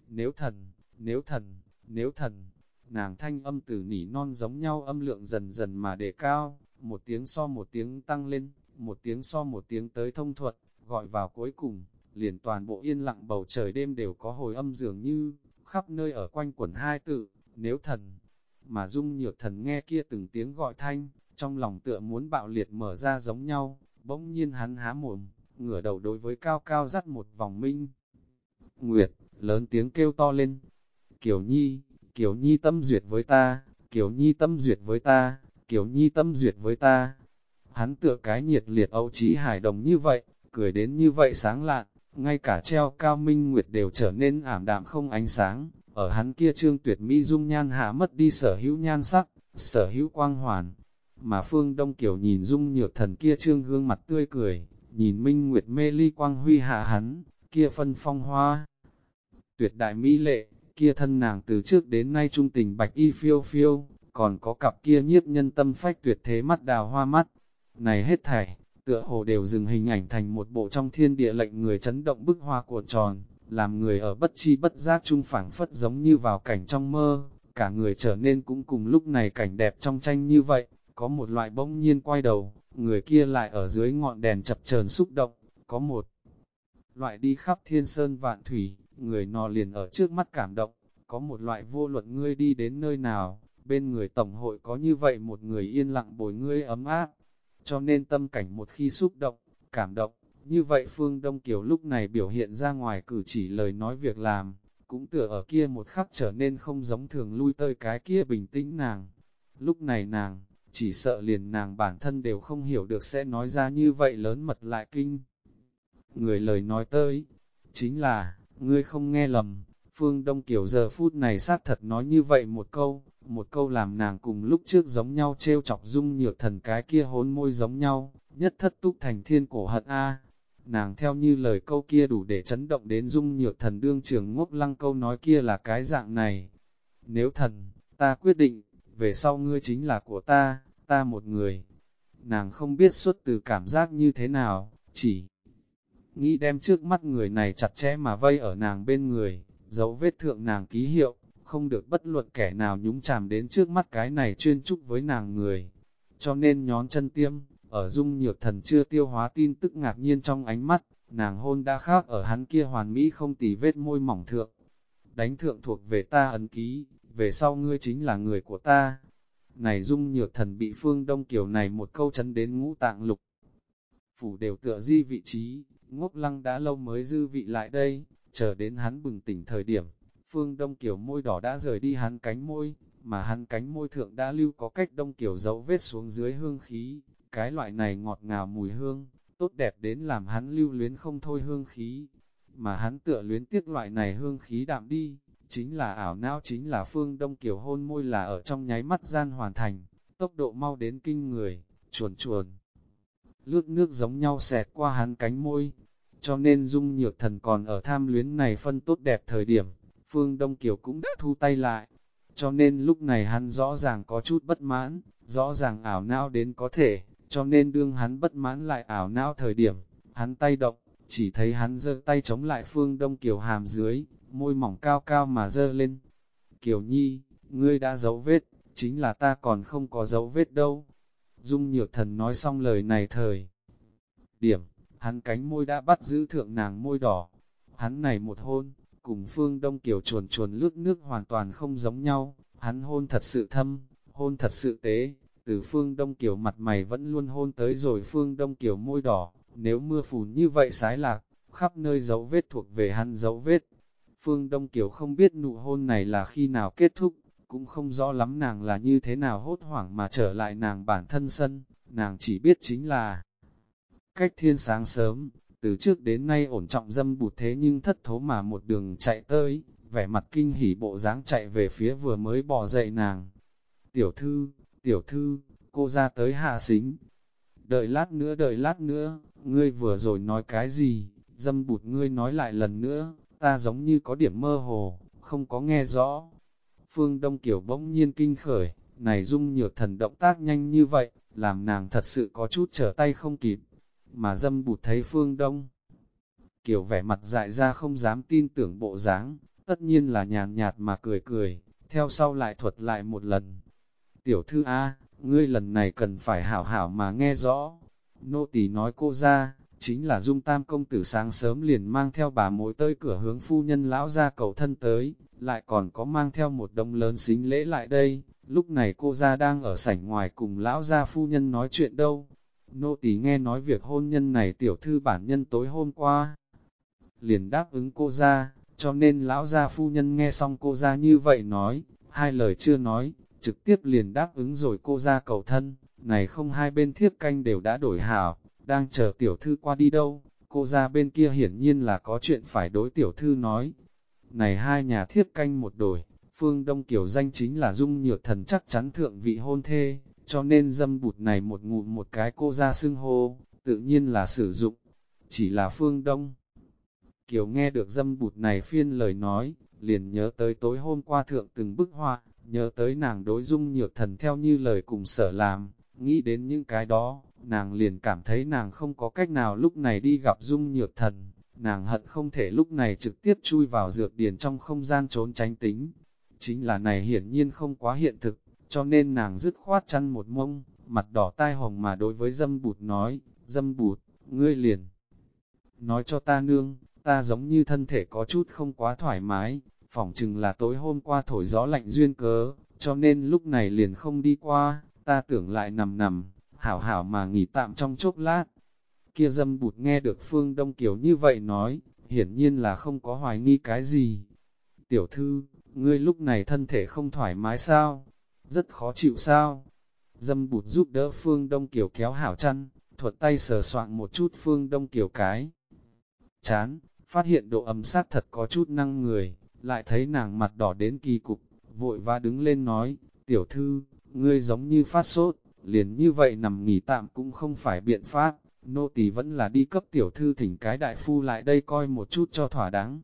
[SPEAKER 1] nếu thần, nếu thần, nếu thần, nàng thanh âm từ nỉ non giống nhau âm lượng dần dần mà đề cao, một tiếng so một tiếng tăng lên, một tiếng so một tiếng tới thông thuật, gọi vào cuối cùng, liền toàn bộ yên lặng bầu trời đêm đều có hồi âm dường như, khắp nơi ở quanh quần hai tự, nếu thần, mà dung nhược thần nghe kia từng tiếng gọi thanh, trong lòng tựa muốn bạo liệt mở ra giống nhau, bỗng nhiên hắn há mồm, ngửa đầu đối với cao cao dắt một vòng minh. Nguyệt, lớn tiếng kêu to lên, Kiều Nhi, Kiều Nhi tâm duyệt với ta, Kiều Nhi tâm duyệt với ta, Kiều Nhi tâm duyệt với ta. Hắn tựa cái nhiệt liệt âu trí hải đồng như vậy, cười đến như vậy sáng lạn, ngay cả treo cao minh nguyệt đều trở nên ảm đạm không ánh sáng, ở hắn kia trương tuyệt mỹ dung nhan hạ mất đi sở hữu nhan sắc, sở hữu quang hoàn. Mà phương Đông Kiều nhìn dung nhược thần kia trương gương mặt tươi cười, nhìn minh nguyệt mê ly quang huy hạ hắn, kia phân phong hoa. Tuyệt đại mỹ lệ, kia thân nàng từ trước đến nay trung tình bạch y phiêu phiêu, còn có cặp kia nhiếp nhân tâm phách tuyệt thế mắt đào hoa mắt. Này hết thảy, tựa hồ đều dừng hình ảnh thành một bộ trong thiên địa lệnh người chấn động bức hoa của tròn, làm người ở bất chi bất giác chung phảng phất giống như vào cảnh trong mơ, cả người trở nên cũng cùng lúc này cảnh đẹp trong tranh như vậy, có một loại bỗng nhiên quay đầu, người kia lại ở dưới ngọn đèn chập chờn xúc động, có một loại đi khắp thiên sơn vạn thủy, người nọ liền ở trước mắt cảm động, có một loại vô luận ngươi đi đến nơi nào, bên người tổng hội có như vậy một người yên lặng bồi ngươi ấm áp, cho nên tâm cảnh một khi xúc động, cảm động, như vậy Phương Đông Kiều lúc này biểu hiện ra ngoài cử chỉ lời nói việc làm, cũng tựa ở kia một khắc trở nên không giống thường lui tơi cái kia bình tĩnh nàng. Lúc này nàng, chỉ sợ liền nàng bản thân đều không hiểu được sẽ nói ra như vậy lớn mật lại kinh. Người lời nói tới, chính là, ngươi không nghe lầm, Phương Đông Kiều giờ phút này sát thật nói như vậy một câu, một câu làm nàng cùng lúc trước giống nhau trêu chọc dung nhược thần cái kia hốn môi giống nhau, nhất thất túc thành thiên cổ hận A. Nàng theo như lời câu kia đủ để chấn động đến dung nhược thần đương trường ngốc lăng câu nói kia là cái dạng này. Nếu thần, ta quyết định, về sau ngươi chính là của ta, ta một người. Nàng không biết xuất từ cảm giác như thế nào, chỉ nghĩ đem trước mắt người này chặt chẽ mà vây ở nàng bên người, dấu vết thượng nàng ký hiệu, không được bất luận kẻ nào nhúng chàm đến trước mắt cái này chuyên trúc với nàng người. Cho nên nhón chân tiêm, ở dung nhược thần chưa tiêu hóa tin tức ngạc nhiên trong ánh mắt, nàng hôn đã khác ở hắn kia hoàn mỹ không tì vết môi mỏng thượng. Đánh thượng thuộc về ta ấn ký, về sau ngươi chính là người của ta. Này dung nhược thần bị phương đông kiểu này một câu chấn đến ngũ tạng lục. Phủ đều tựa di vị trí, ngốc lăng đã lâu mới dư vị lại đây, chờ đến hắn bừng tỉnh thời điểm, phương đông kiểu môi đỏ đã rời đi hắn cánh môi, mà hắn cánh môi thượng đã lưu có cách đông kiểu dấu vết xuống dưới hương khí, cái loại này ngọt ngào mùi hương, tốt đẹp đến làm hắn lưu luyến không thôi hương khí, mà hắn tựa luyến tiếc loại này hương khí đạm đi, chính là ảo não chính là phương đông kiểu hôn môi là ở trong nháy mắt gian hoàn thành, tốc độ mau đến kinh người, chuồn chuồn. Lướt nước giống nhau xẹt qua hắn cánh môi, cho nên dung nhược thần còn ở tham luyến này phân tốt đẹp thời điểm, Phương Đông Kiều cũng đã thu tay lại, cho nên lúc này hắn rõ ràng có chút bất mãn, rõ ràng ảo não đến có thể, cho nên đương hắn bất mãn lại ảo não thời điểm, hắn tay động, chỉ thấy hắn giơ tay chống lại Phương Đông Kiều hàm dưới, môi mỏng cao cao mà dơ lên. Kiều Nhi, ngươi đã giấu vết, chính là ta còn không có dấu vết đâu. Dung Nhược Thần nói xong lời này thời. Điểm, hắn cánh môi đã bắt giữ thượng nàng môi đỏ. Hắn này một hôn, cùng Phương Đông Kiều chuồn chuồn lướt nước hoàn toàn không giống nhau. Hắn hôn thật sự thâm, hôn thật sự tế. Từ Phương Đông Kiều mặt mày vẫn luôn hôn tới rồi Phương Đông Kiều môi đỏ. Nếu mưa phùn như vậy sái lạc, khắp nơi dấu vết thuộc về hắn dấu vết. Phương Đông Kiều không biết nụ hôn này là khi nào kết thúc, cũng không rõ lắm nàng là như thế nào hốt hoảng mà trở lại nàng bản thân sân, nàng chỉ biết chính là cách thiên sáng sớm, từ trước đến nay ổn trọng dâm bụt thế nhưng thất thố mà một đường chạy tới, vẻ mặt kinh hỉ bộ dáng chạy về phía vừa mới bỏ dậy nàng. Tiểu thư, tiểu thư, cô ra tới hạ xính. Đợi lát nữa đợi lát nữa, ngươi vừa rồi nói cái gì, dâm bụt ngươi nói lại lần nữa, ta giống như có điểm mơ hồ, không có nghe rõ. Phương Đông Kiều bỗng nhiên kinh khởi, này dung nhược thần động tác nhanh như vậy, làm nàng thật sự có chút trở tay không kịp. Mà dâm bụt thấy Phương Đông Kiều vẻ mặt dại ra không dám tin tưởng bộ dáng, tất nhiên là nhàn nhạt mà cười cười, theo sau lại thuật lại một lần. Tiểu thư A, ngươi lần này cần phải hảo hảo mà nghe rõ. Nô tỳ nói cô ra, chính là dung tam công tử sáng sớm liền mang theo bà mối tới cửa hướng phu nhân lão ra cầu thân tới, lại còn có mang theo một đông lớn xính lễ lại đây, lúc này cô ra đang ở sảnh ngoài cùng lão gia phu nhân nói chuyện đâu. Nô tỳ nghe nói việc hôn nhân này tiểu thư bản nhân tối hôm qua, liền đáp ứng cô ra, cho nên lão gia phu nhân nghe xong cô ra như vậy nói, hai lời chưa nói, trực tiếp liền đáp ứng rồi cô ra cầu thân, này không hai bên thiếp canh đều đã đổi hảo, đang chờ tiểu thư qua đi đâu, cô ra bên kia hiển nhiên là có chuyện phải đối tiểu thư nói. Này hai nhà thiếp canh một đổi, phương Đông Kiều danh chính là dung nhược thần chắc chắn thượng vị hôn thê, cho nên dâm bụt này một ngụm một cái cô ra xưng hô, tự nhiên là sử dụng, chỉ là phương Đông. Kiều nghe được dâm bụt này phiên lời nói, liền nhớ tới tối hôm qua thượng từng bức họa, nhớ tới nàng đối dung nhược thần theo như lời cùng sở làm, nghĩ đến những cái đó, nàng liền cảm thấy nàng không có cách nào lúc này đi gặp dung nhược thần, nàng hận không thể lúc này trực tiếp chui vào dược điền trong không gian trốn tránh tính. Chính là này hiển nhiên không quá hiện thực, cho nên nàng dứt khoát chăn một mông, mặt đỏ tai hồng mà đối với dâm bụt nói, dâm bụt, ngươi liền. Nói cho ta nương, ta giống như thân thể có chút không quá thoải mái, phỏng chừng là tối hôm qua thổi gió lạnh duyên cớ, cho nên lúc này liền không đi qua, ta tưởng lại nằm nằm, hảo hảo mà nghỉ tạm trong chốc lát. Kia dâm bụt nghe được Phương Đông Kiều như vậy nói, hiển nhiên là không có hoài nghi cái gì. Tiểu thư, ngươi lúc này thân thể không thoải mái sao? Rất khó chịu sao? Dâm bụt giúp đỡ Phương Đông Kiều kéo hảo chăn, thuật tay sờ soạn một chút Phương Đông Kiều cái. Chán, phát hiện độ ấm sát thật có chút năng người, lại thấy nàng mặt đỏ đến kỳ cục, vội và đứng lên nói, tiểu thư, ngươi giống như phát sốt, liền như vậy nằm nghỉ tạm cũng không phải biện pháp, nô tỳ vẫn là đi cấp tiểu thư thỉnh cái đại phu lại đây coi một chút cho thỏa đáng.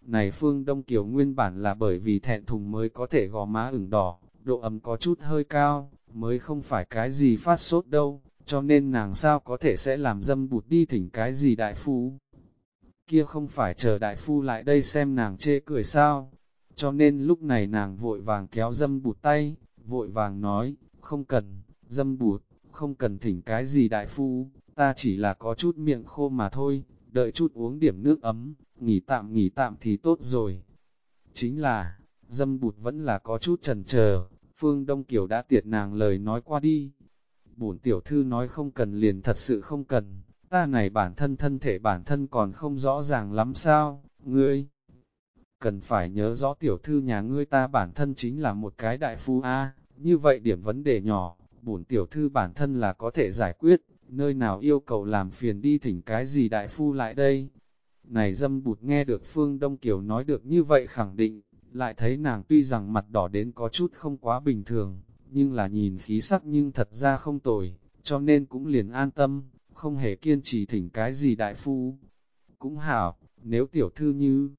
[SPEAKER 1] Này Phương Đông Kiều nguyên bản là bởi vì thẹn thùng mới có thể gò má ửng đỏ, độ ấm có chút hơi cao, mới không phải cái gì phát sốt đâu, cho nên nàng sao có thể sẽ làm dâm bụt đi thỉnh cái gì đại phu. Kia không phải chờ đại phu lại đây xem nàng chê cười sao, cho nên lúc này nàng vội vàng kéo dâm bụt tay, vội vàng nói, không cần, dâm bụt, không cần thỉnh cái gì đại phu, ta chỉ là có chút miệng khô mà thôi, đợi chút uống điểm nước ấm, nghỉ tạm nghỉ tạm thì tốt rồi. Chính là, dâm bụt vẫn là có chút trần chờ Phương Đông Kiều đã tiệt nàng lời nói qua đi. Bổn tiểu thư nói không cần liền thật sự không cần, ta này bản thân thân thể bản thân còn không rõ ràng lắm sao, ngươi. Cần phải nhớ rõ tiểu thư nhà ngươi ta bản thân chính là một cái đại phu A, như vậy điểm vấn đề nhỏ, bổn tiểu thư bản thân là có thể giải quyết, nơi nào yêu cầu làm phiền đi thỉnh cái gì đại phu lại đây. Này dâm bụt nghe được Phương Đông Kiều nói được như vậy khẳng định, lại thấy nàng tuy rằng mặt đỏ đến có chút không quá bình thường, nhưng là nhìn khí sắc nhưng thật ra không tồi, cho nên cũng liền an tâm, không hề kiên trì thỉnh cái gì đại phu. cũng hảo, nếu tiểu thư như...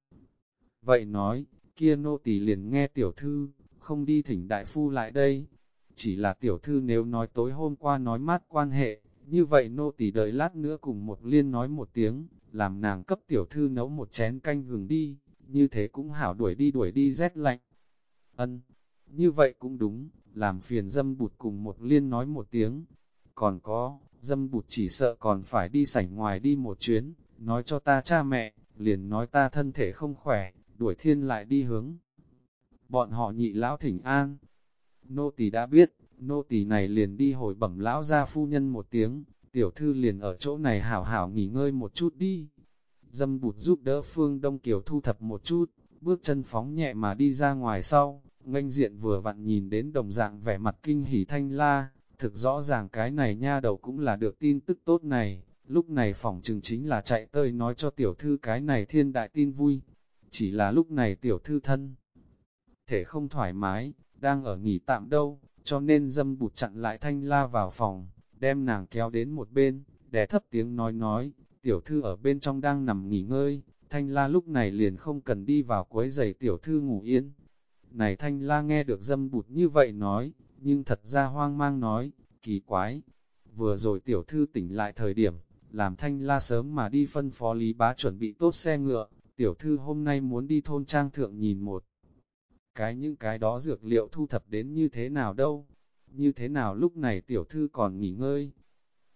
[SPEAKER 1] Vậy nói, kia nô tỳ liền nghe tiểu thư, không đi thỉnh đại phu lại đây. Chỉ là tiểu thư nếu nói tối hôm qua nói mát quan hệ, như vậy nô tỳ đợi lát nữa cùng một liên nói một tiếng, làm nàng cấp tiểu thư nấu một chén canh gừng đi, như thế cũng hảo đuổi đi đuổi đi rét lạnh. Ân, như vậy cũng đúng, làm phiền dâm bụt cùng một liên nói một tiếng. Còn có, dâm bụt chỉ sợ còn phải đi sảnh ngoài đi một chuyến, nói cho ta cha mẹ, liền nói ta thân thể không khỏe, đuổi thiên lại đi hướng. Bọn họ nhị lão thỉnh an. Nô tỳ đã biết, nô tỳ này liền đi hồi bẩm lão gia phu nhân một tiếng, tiểu thư liền ở chỗ này hảo hảo nghỉ ngơi một chút đi. Dâm bụt giúp đỡ Phương Đông Kiều thu thập một chút, bước chân phóng nhẹ mà đi ra ngoài sau, nganh diện vừa vặn nhìn đến đồng dạng vẻ mặt kinh hỉ thanh la, thực rõ ràng cái này nha đầu cũng là được tin tức tốt này, lúc này phỏng trừng chính là chạy tơi nói cho tiểu thư cái này thiên đại tin vui, chỉ là lúc này tiểu thư thân, thể không thoải mái, đang ở nghỉ tạm đâu, cho nên dâm bụt chặn lại thanh la vào phòng, đem nàng kéo đến một bên, đè thấp tiếng nói nói, tiểu thư ở bên trong đang nằm nghỉ ngơi, thanh la lúc này liền không cần đi vào quấy giày tiểu thư ngủ yên. Này thanh la nghe được dâm bụt như vậy nói, nhưng thật ra hoang mang nói, kỳ quái, vừa rồi tiểu thư tỉnh lại thời điểm, làm thanh la sớm mà đi phân phó lý bá chuẩn bị tốt xe ngựa, tiểu thư hôm nay muốn đi thôn trang thượng nhìn một. Cái những cái đó dược liệu thu thập đến như thế nào đâu, như thế nào lúc này tiểu thư còn nghỉ ngơi.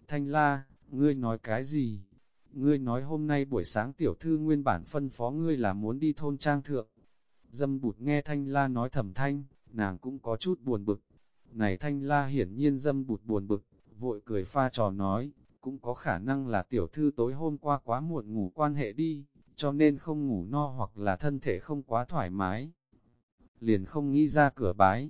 [SPEAKER 1] Thanh la, ngươi nói cái gì? Ngươi nói hôm nay buổi sáng tiểu thư nguyên bản phân phó ngươi là muốn đi thôn trang thượng. Dâm bụt nghe thanh la nói thầm thanh, nàng cũng có chút buồn bực. Này thanh la hiển nhiên dâm bụt buồn bực, vội cười pha trò nói, cũng có khả năng là tiểu thư tối hôm qua quá muộn ngủ quan hệ đi, cho nên không ngủ no hoặc là thân thể không quá thoải mái. Liền không nghĩ ra cửa bái.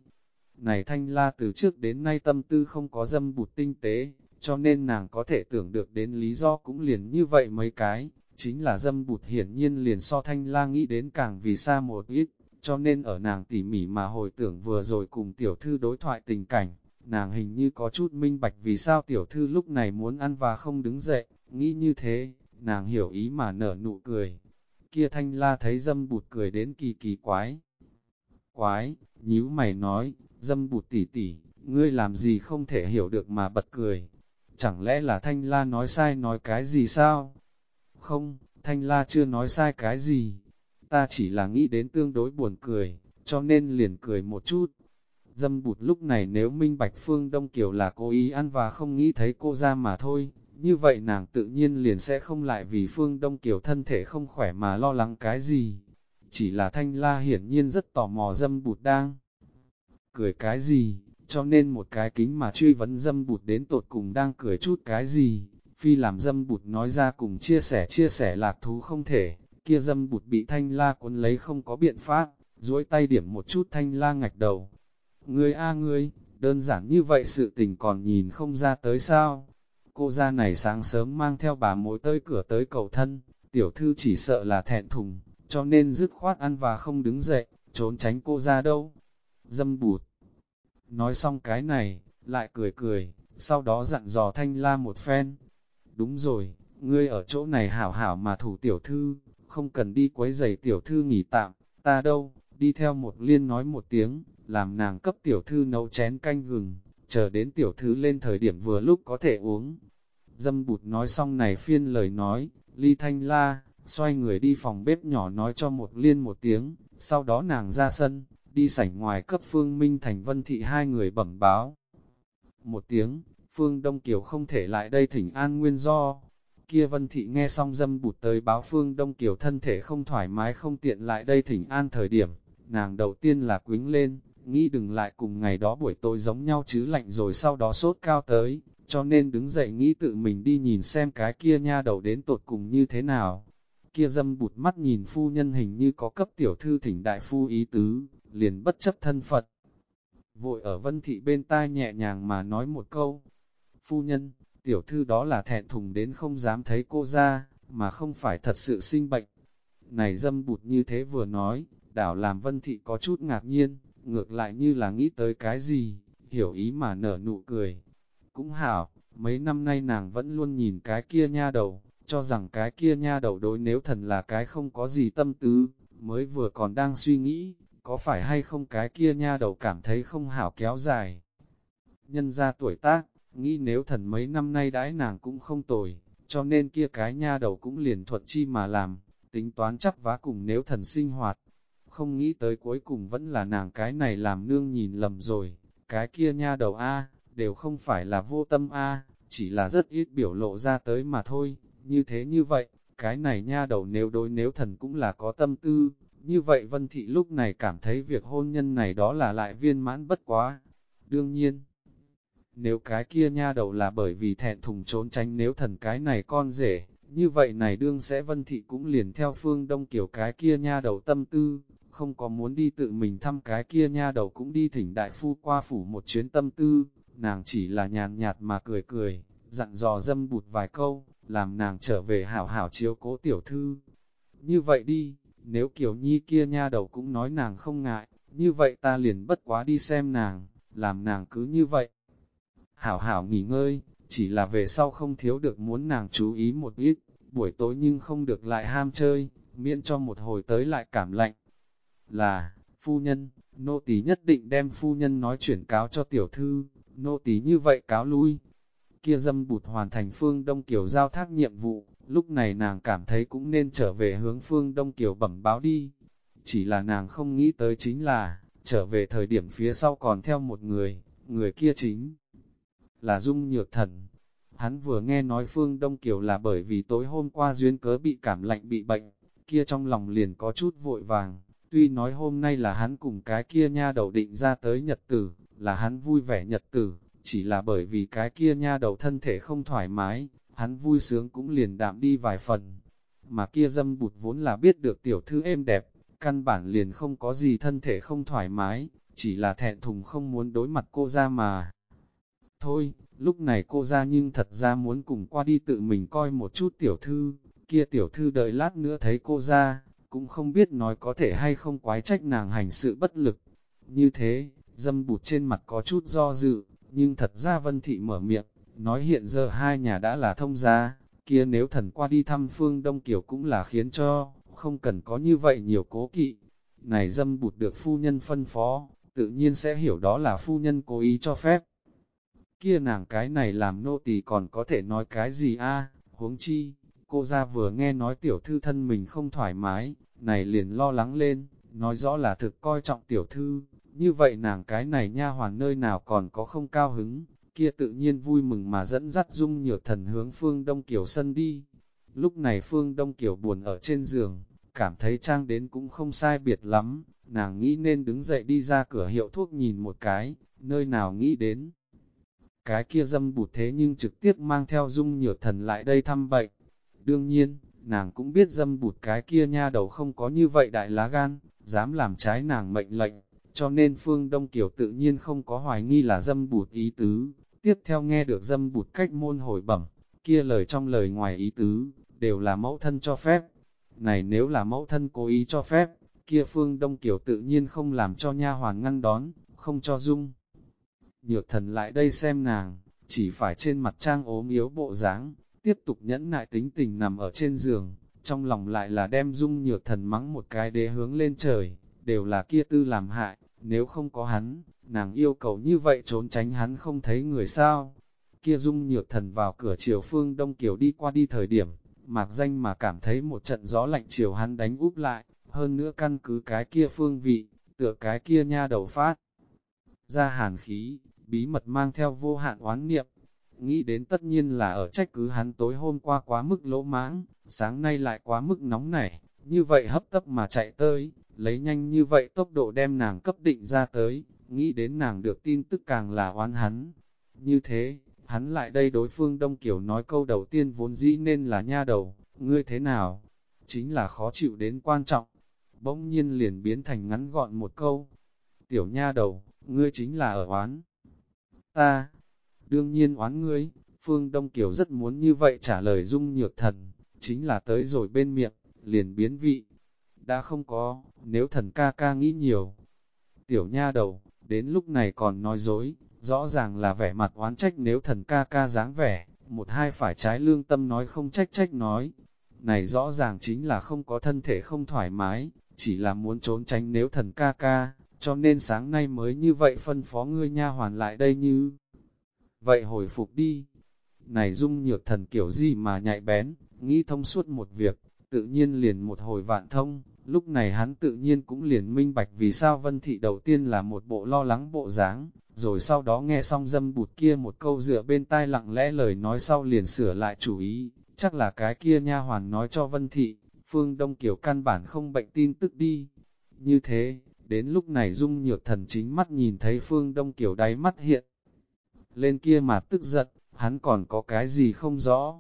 [SPEAKER 1] Này thanh la từ trước đến nay tâm tư không có dâm bụt tinh tế, cho nên nàng có thể tưởng được đến lý do cũng liền như vậy mấy cái, chính là dâm bụt hiển nhiên liền so thanh la nghĩ đến càng vì xa một ít, cho nên ở nàng tỉ mỉ mà hồi tưởng vừa rồi cùng tiểu thư đối thoại tình cảnh, nàng hình như có chút minh bạch vì sao tiểu thư lúc này muốn ăn và không đứng dậy, nghĩ như thế, nàng hiểu ý mà nở nụ cười. Kia thanh la thấy dâm bụt cười đến kỳ kỳ quái. Quái, nhíu mày nói, dâm bụt tỉ tỉ, ngươi làm gì không thể hiểu được mà bật cười. Chẳng lẽ là thanh la nói sai nói cái gì sao? Không, thanh la chưa nói sai cái gì. Ta chỉ là nghĩ đến tương đối buồn cười, cho nên liền cười một chút. Dâm bụt lúc này nếu minh bạch Phương Đông Kiều là cố ý ăn và không nghĩ thấy cô ra mà thôi, như vậy nàng tự nhiên liền sẽ không lại vì Phương Đông Kiều thân thể không khỏe mà lo lắng cái gì. Chỉ là Thanh La hiển nhiên rất tò mò dâm bụt đang cười cái gì, cho nên một cái kính mà truy vấn dâm bụt đến tột cùng đang cười chút cái gì, phi làm dâm bụt nói ra cùng chia sẻ chia sẻ lạc thú không thể, kia dâm bụt bị Thanh La cuốn lấy không có biện pháp, duỗi tay điểm một chút Thanh La ngạch đầu, Ngươi a ngươi, đơn giản như vậy sự tình còn nhìn không ra tới sao. Cô ra này sáng sớm mang theo bà mối tới cửa tới cầu thân, tiểu thư chỉ sợ là thẹn thùng, cho nên dứt khoát ăn và không đứng dậy, trốn tránh cô ra đâu. Dâm bụt. Nói xong cái này, lại cười cười, sau đó dặn dò thanh la một phen. Đúng rồi, ngươi ở chỗ này hảo hảo mà thủ tiểu thư, không cần đi quấy giày tiểu thư nghỉ tạm, ta đâu, đi theo một liên nói một tiếng, làm nàng cấp tiểu thư nấu chén canh gừng, chờ đến tiểu thư lên thời điểm vừa lúc có thể uống. Dâm bụt nói xong này phiên lời nói, ly thanh la, xoay người đi phòng bếp nhỏ nói cho một liên một tiếng, sau đó nàng ra sân, đi sảnh ngoài cấp Phương Minh Thành Vân Thị hai người bẩm báo. Một tiếng, Phương Đông Kiều không thể lại đây thỉnh an nguyên do. Kia Vân Thị nghe xong dâm bụt tới báo Phương Đông Kiều thân thể không thoải mái không tiện lại đây thỉnh an thời điểm, nàng đầu tiên là quính lên, nghĩ đừng lại cùng ngày đó buổi tối giống nhau chứ lạnh rồi sau đó sốt cao tới, cho nên đứng dậy nghĩ tự mình đi nhìn xem cái kia nha đầu đến tột cùng như thế nào. Kia dâm bụt mắt nhìn phu nhân hình như có cấp tiểu thư thỉnh đại phu ý tứ, liền bất chấp thân Phật. Vội ở vân thị bên tai nhẹ nhàng mà nói một câu, phu nhân, tiểu thư đó là thẹn thùng đến không dám thấy cô ra, mà không phải thật sự sinh bệnh. Này dâm bụt như thế vừa nói, đảo làm vân thị có chút ngạc nhiên, ngược lại như là nghĩ tới cái gì, hiểu ý mà nở nụ cười. Cũng hảo, mấy năm nay nàng vẫn luôn nhìn cái kia nha đầu, cho rằng cái kia nha đầu đối nếu thần là cái không có gì tâm tư, mới vừa còn đang suy nghĩ, có phải hay không cái kia nha đầu cảm thấy không hảo kéo dài. Nhân ra tuổi tác, nghĩ nếu thần mấy năm nay đãi nàng cũng không tồi, cho nên kia cái nha đầu cũng liền thuận chi mà làm, tính toán chắc vá cùng nếu thần sinh hoạt. Không nghĩ tới cuối cùng vẫn là nàng cái này làm nương nhìn lầm rồi, cái kia nha đầu A, đều không phải là vô tâm A, chỉ là rất ít biểu lộ ra tới mà thôi, như thế như vậy, cái này nha đầu nếu đối nếu thần cũng là có tâm tư, như vậy Vân Thị lúc này cảm thấy việc hôn nhân này đó là lại viên mãn bất quá. Đương nhiên, nếu cái kia nha đầu là bởi vì thẹn thùng trốn tránh nếu thần cái này con rể, như vậy này đương sẽ Vân Thị cũng liền theo phương đông kiểu cái kia nha đầu tâm tư, không có muốn đi tự mình thăm cái kia nha đầu cũng đi thỉnh đại phu qua phủ một chuyến tâm tư, nàng chỉ là nhàn nhạt mà cười cười, dặn dò dâm bụt vài câu, làm nàng trở về hảo hảo chiếu cố tiểu thư. Như vậy đi, nếu kiểu nhi kia nha đầu cũng nói nàng không ngại, như vậy ta liền bất quá đi xem nàng, làm nàng cứ như vậy. Hảo hảo nghỉ ngơi, chỉ là về sau không thiếu được muốn nàng chú ý một ít, buổi tối nhưng không được lại ham chơi, miễn cho một hồi tới lại cảm lạnh. Là, phu nhân, nô tỳ nhất định đem phu nhân nói chuyển cáo cho tiểu thư, nô tỳ như vậy cáo lui. Kia dâm bụt hoàn thành phương Đông Kiều giao thác nhiệm vụ, lúc này nàng cảm thấy cũng nên trở về hướng phương Đông Kiều bẩm báo đi. Chỉ là nàng không nghĩ tới chính là, trở về thời điểm phía sau còn theo một người, người kia chính là Dung Nhược Thần. Hắn vừa nghe nói Phương Đông Kiều là bởi vì tối hôm qua duyên cớ bị cảm lạnh bị bệnh, kia trong lòng liền có chút vội vàng. Tuy nói hôm nay là hắn cùng cái kia nha đầu định ra tới nhật tử, là hắn vui vẻ nhật tử, chỉ là bởi vì cái kia nha đầu thân thể không thoải mái, hắn vui sướng cũng liền đạm đi vài phần. Mà kia dâm bụt vốn là biết được tiểu thư êm đẹp, căn bản liền không có gì thân thể không thoải mái, chỉ là thẹn thùng không muốn đối mặt cô ra mà. Thôi, lúc này cô ra nhưng thật ra muốn cùng qua đi tự mình coi một chút tiểu thư, kia tiểu thư đợi lát nữa thấy cô ra, cũng không biết nói có thể hay không quái trách nàng hành sự bất lực. Như thế, dâm bụt trên mặt có chút do dự, nhưng thật ra Vân Thị mở miệng, nói hiện giờ hai nhà đã là thông gia, kia nếu thần qua đi thăm phương Đông Kiều cũng là khiến cho, không cần có như vậy nhiều cố kỵ. Này dâm bụt được phu nhân phân phó, tự nhiên sẽ hiểu đó là phu nhân cố ý cho phép. Kia nàng cái này làm nô tỳ còn có thể nói cái gì a huống chi, cô ra vừa nghe nói tiểu thư thân mình không thoải mái, này liền lo lắng lên, nói rõ là thực coi trọng tiểu thư, như vậy nàng cái này nha hoàn nơi nào còn có không cao hứng, kia tự nhiên vui mừng mà dẫn dắt dung nhược thần hướng phương Đông Kiều sân đi. Lúc này phương Đông Kiều buồn ở trên giường, cảm thấy trang đến cũng không sai biệt lắm, nàng nghĩ nên đứng dậy đi ra cửa hiệu thuốc nhìn một cái, nơi nào nghĩ đến. Cái kia dâm bụt thế nhưng trực tiếp mang theo dung nhược thần lại đây thăm bệnh. Đương nhiên, nàng cũng biết dâm bụt cái kia nha đầu không có như vậy đại lá gan, dám làm trái nàng mệnh lệnh, cho nên Phương Đông Kiều tự nhiên không có hoài nghi là dâm bụt ý tứ. Tiếp theo nghe được dâm bụt cách môn hồi bẩm, kia lời trong lời ngoài ý tứ, đều là mẫu thân cho phép. Này nếu là mẫu thân cố ý cho phép, kia Phương Đông Kiều tự nhiên không làm cho nha hoàn ngăn đón, không cho dung. Nhược thần lại đây xem nàng, chỉ phải trên mặt trang ốm yếu bộ dáng, tiếp tục nhẫn nại tính tình nằm ở trên giường, trong lòng lại là đem dung nhược thần mắng một cái đế hướng lên trời, đều là kia tư làm hại, nếu không có hắn, nàng yêu cầu như vậy trốn tránh hắn không thấy người sao. Kia dung nhược thần vào cửa chiều phương đông kiều đi qua đi thời điểm, mạc danh mà cảm thấy một trận gió lạnh chiều hắn đánh úp lại, hơn nữa căn cứ cái kia phương vị, tựa cái kia nha đầu phát. Ra hàn khí, bí mật mang theo vô hạn oán niệm, nghĩ đến tất nhiên là ở trách cứ hắn tối hôm qua quá mức lỗ mãng, sáng nay lại quá mức nóng nảy, như vậy hấp tấp mà chạy tới, lấy nhanh như vậy tốc độ đem nàng cấp định ra tới, nghĩ đến nàng được tin tức càng là oán hắn. Như thế, hắn lại đây đối phương Đông Kiều nói câu đầu tiên vốn dĩ nên là nha đầu, ngươi thế nào? Chính là khó chịu đến quan trọng. Bỗng nhiên liền biến thành ngắn gọn một câu. Tiểu nha đầu, ngươi chính là ở oán. Ta, đương nhiên oán ngươi, Phương Đông Kiều rất muốn như vậy trả lời dung nhược thần, chính là tới rồi bên miệng, liền biến vị. Đã không có, nếu thần ca ca nghĩ nhiều. Tiểu nha đầu, đến lúc này còn nói dối, rõ ràng là vẻ mặt oán trách nếu thần ca ca dáng vẻ, một hai phải trái lương tâm nói không trách trách nói. Này rõ ràng chính là không có thân thể không thoải mái, chỉ là muốn trốn tránh nếu thần ca ca, cho nên sáng nay mới như vậy phân phó ngươi nha hoàn lại đây như. Vậy hồi phục đi. Này dung nhược thần kiểu gì mà nhạy bén, nghĩ thông suốt một việc, tự nhiên liền một hồi vạn thông, lúc này hắn tự nhiên cũng liền minh bạch vì sao vân thị đầu tiên là một bộ lo lắng bộ dáng, rồi sau đó nghe xong dâm bụt kia một câu dựa bên tai lặng lẽ lời nói sau liền sửa lại chủ ý, chắc là cái kia nha hoàn nói cho vân thị, phương đông kiểu căn bản không bệnh tin tức đi. Như thế, đến lúc này dung nhược thần chính mắt nhìn thấy phương đông kiểu đáy mắt hiện. Lên kia mà tức giận, hắn còn có cái gì không rõ.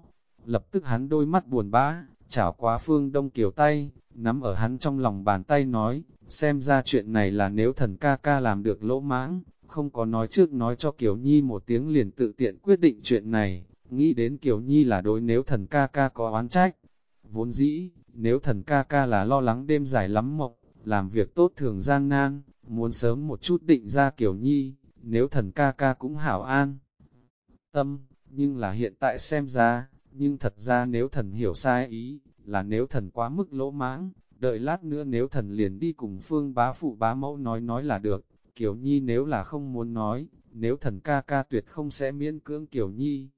[SPEAKER 1] Lập tức hắn đôi mắt buồn bã, chảo quá phương đông kiểu tay, nắm ở hắn trong lòng bàn tay nói, xem ra chuyện này là nếu thần ca ca làm được lỗ mãng, không có nói trước nói cho Kiều Nhi một tiếng liền tự tiện quyết định chuyện này, nghĩ đến Kiều Nhi là đối nếu thần ca ca có oán trách. Vốn dĩ, nếu thần ca ca là lo lắng đêm dài lắm mộng, làm việc tốt thường gian nan, muốn sớm một chút định ra Kiều Nhi, nếu thần ca ca cũng hảo an. Tâm, nhưng là hiện tại xem ra, nhưng thật ra nếu thần hiểu sai ý, là nếu thần quá mức lỗ mãng, đợi lát nữa nếu thần liền đi cùng phương bá phụ bá mẫu nói nói là được, Kiều Nhi nếu là không muốn nói, nếu thần ca ca tuyệt không sẽ miễn cưỡng Kiều Nhi.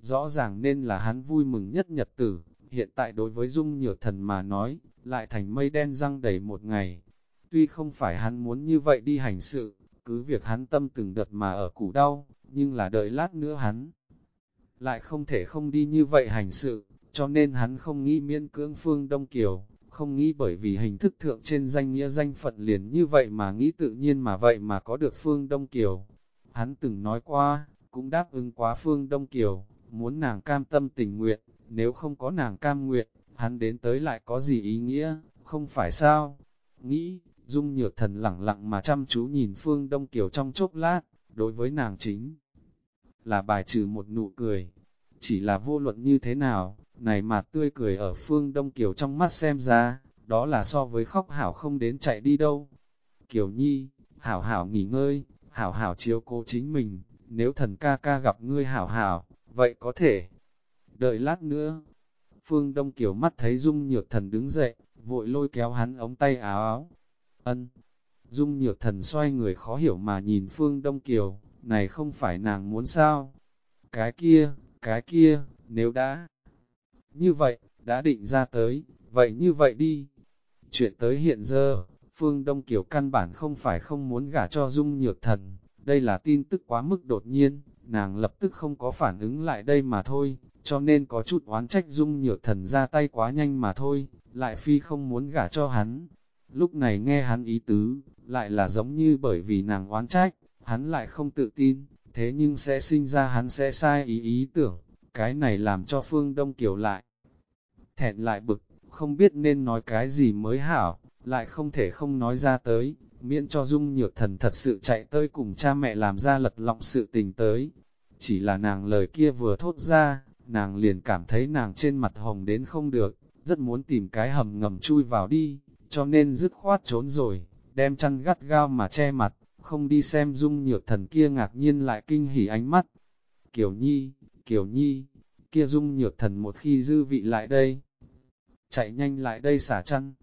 [SPEAKER 1] Rõ ràng nên là hắn vui mừng nhất nhật tử, hiện tại đối với dung nhược thần mà nói, lại thành mây đen răng đầy một ngày. Tuy không phải hắn muốn như vậy đi hành sự, cứ việc hắn tâm từng đợt mà ở củ đau, nhưng là đợi lát nữa hắn lại không thể không đi như vậy hành sự, cho nên hắn không nghĩ miễn cưỡng phương Đông Kiều, không nghĩ bởi vì hình thức thượng trên danh nghĩa danh phận liền như vậy mà nghĩ tự nhiên mà vậy mà có được phương Đông Kiều. Hắn từng nói qua, cũng đáp ứng quá phương Đông Kiều, muốn nàng cam tâm tình nguyện, nếu không có nàng cam nguyện, hắn đến tới lại có gì ý nghĩa, không phải sao? Nghĩ, dung nhược thần lặng lặng mà chăm chú nhìn phương Đông Kiều trong chốc lát, đối với nàng chính là bài trừ một nụ cười. Chỉ là vô luận như thế nào, này mà tươi cười ở phương Đông Kiều trong mắt xem ra, đó là so với khóc hảo không đến chạy đi đâu. Kiều Nhi, hảo hảo nghỉ ngơi, hảo hảo chiếu cố chính mình, nếu thần ca ca gặp ngươi hảo hảo, vậy có thể. Đợi lát nữa, Phương Đông Kiều mắt thấy Dung Nhược Thần đứng dậy, vội lôi kéo hắn ống tay áo áo. Ân. Dung Nhược Thần xoay người khó hiểu mà nhìn Phương Đông Kiều, này không phải nàng muốn sao? Cái kia, cái kia, nếu đã như vậy, đã định ra tới, vậy như vậy đi. Chuyện tới hiện giờ, Phương Đông Kiều căn bản không phải không muốn gả cho Dung Nhược Thần, đây là tin tức quá mức đột nhiên, nàng lập tức không có phản ứng lại đây mà thôi, cho nên có chút oán trách Dung Nhược Thần ra tay quá nhanh mà thôi, lại phi không muốn gả cho hắn. Lúc này nghe hắn ý tứ, lại là giống như bởi vì nàng oán trách, hắn lại không tự tin, thế nhưng sẽ sinh ra hắn sẽ sai ý ý tưởng, cái này làm cho Phương Đông Kiều lại. Thẹn lại bực, không biết nên nói cái gì mới hảo, lại không thể không nói ra tới, miễn cho dung nhược thần thật sự chạy tới cùng cha mẹ làm ra lật lọng sự tình tới. Chỉ là nàng lời kia vừa thốt ra, nàng liền cảm thấy nàng trên mặt hồng đến không được, rất muốn tìm cái hầm ngầm chui vào đi, cho nên dứt khoát trốn rồi, đem chăn gắt gao mà che mặt, không đi xem dung nhược thần kia ngạc nhiên lại kinh hỉ ánh mắt. Kiều Nhi, Kiều Nhi, kia dung nhược thần một khi dư vị lại đây, chạy nhanh lại đây xả chăn.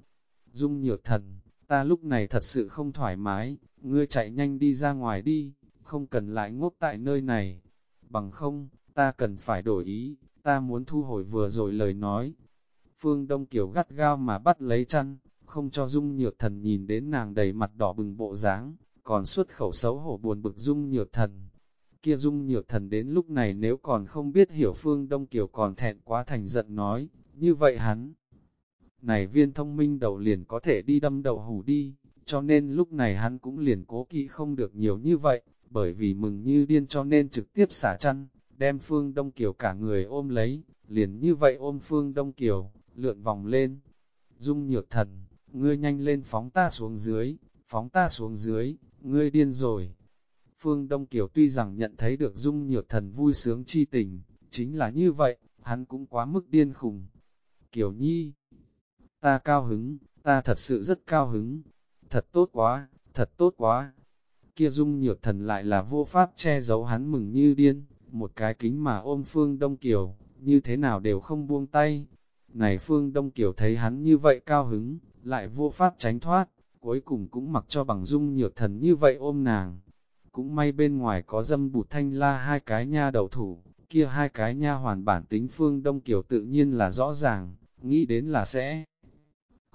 [SPEAKER 1] Dung nhược thần, ta lúc này thật sự không thoải mái, ngươi chạy nhanh đi ra ngoài đi, không cần lại ngốc tại nơi này. Bằng không, ta cần phải đổi ý, ta muốn thu hồi vừa rồi lời nói. Phương Đông Kiều gắt gao mà bắt lấy chăn, không cho Dung Nhược Thần nhìn đến nàng đầy mặt đỏ bừng bộ dáng, còn xuất khẩu xấu hổ buồn bực Dung Nhược Thần. Kia Dung Nhược Thần đến lúc này nếu còn không biết hiểu Phương Đông Kiều còn thẹn quá thành giận nói, như vậy hắn này viên thông minh đầu liền có thể đi đâm đầu hủ đi, cho nên lúc này hắn cũng liền cố kỵ không được nhiều như vậy, bởi vì mừng như điên cho nên trực tiếp xả chăn, đem Phương Đông Kiều cả người ôm lấy, liền như vậy ôm Phương Đông Kiều, lượn vòng lên. Dung nhược thần, ngươi nhanh lên phóng ta xuống dưới, phóng ta xuống dưới, ngươi điên rồi. Phương Đông Kiều tuy rằng nhận thấy được Dung nhược thần vui sướng chi tình, chính là như vậy, hắn cũng quá mức điên khùng. Kiều Nhi, ta cao hứng, ta thật sự rất cao hứng, thật tốt quá, thật tốt quá. Kia dung nhược thần lại là vô pháp che giấu hắn mừng như điên, một cái kính mà ôm Phương Đông Kiều, như thế nào đều không buông tay. Này Phương Đông Kiều thấy hắn như vậy cao hứng, lại vô pháp tránh thoát, cuối cùng cũng mặc cho bằng dung nhược thần như vậy ôm nàng. Cũng may bên ngoài có dâm bụt thanh la hai cái nha đầu thủ, kia hai cái nha hoàn bản tính Phương Đông Kiều tự nhiên là rõ ràng, nghĩ đến là sẽ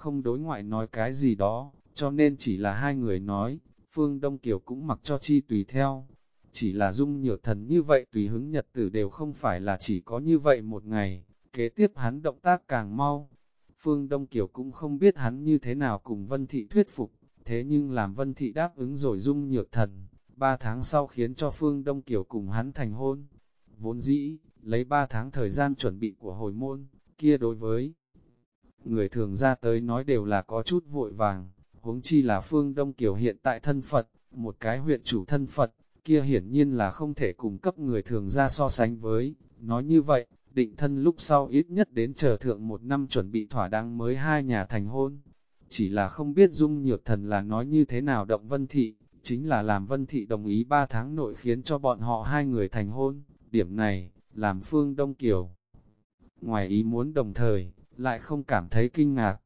[SPEAKER 1] không đối ngoại nói cái gì đó, cho nên chỉ là hai người nói, Phương Đông Kiều cũng mặc cho chi tùy theo. Chỉ là dung nhược thần như vậy tùy hứng nhật tử đều không phải là chỉ có như vậy một ngày, kế tiếp hắn động tác càng mau. Phương Đông Kiều cũng không biết hắn như thế nào cùng Vân Thị thuyết phục, thế nhưng làm Vân Thị đáp ứng rồi dung nhược thần, ba tháng sau khiến cho Phương Đông Kiều cùng hắn thành hôn. Vốn dĩ, lấy ba tháng thời gian chuẩn bị của hồi môn, kia đối với người thường ra tới nói đều là có chút vội vàng, huống chi là phương Đông Kiều hiện tại thân Phật, một cái huyện chủ thân Phật, kia hiển nhiên là không thể cung cấp người thường ra so sánh với, nói như vậy, định thân lúc sau ít nhất đến chờ thượng một năm chuẩn bị thỏa đáng mới hai nhà thành hôn. Chỉ là không biết dung nhược thần là nói như thế nào động vân thị, chính là làm vân thị đồng ý ba tháng nội khiến cho bọn họ hai người thành hôn, điểm này, làm phương Đông Kiều. Ngoài ý muốn đồng thời, lại không cảm thấy kinh ngạc,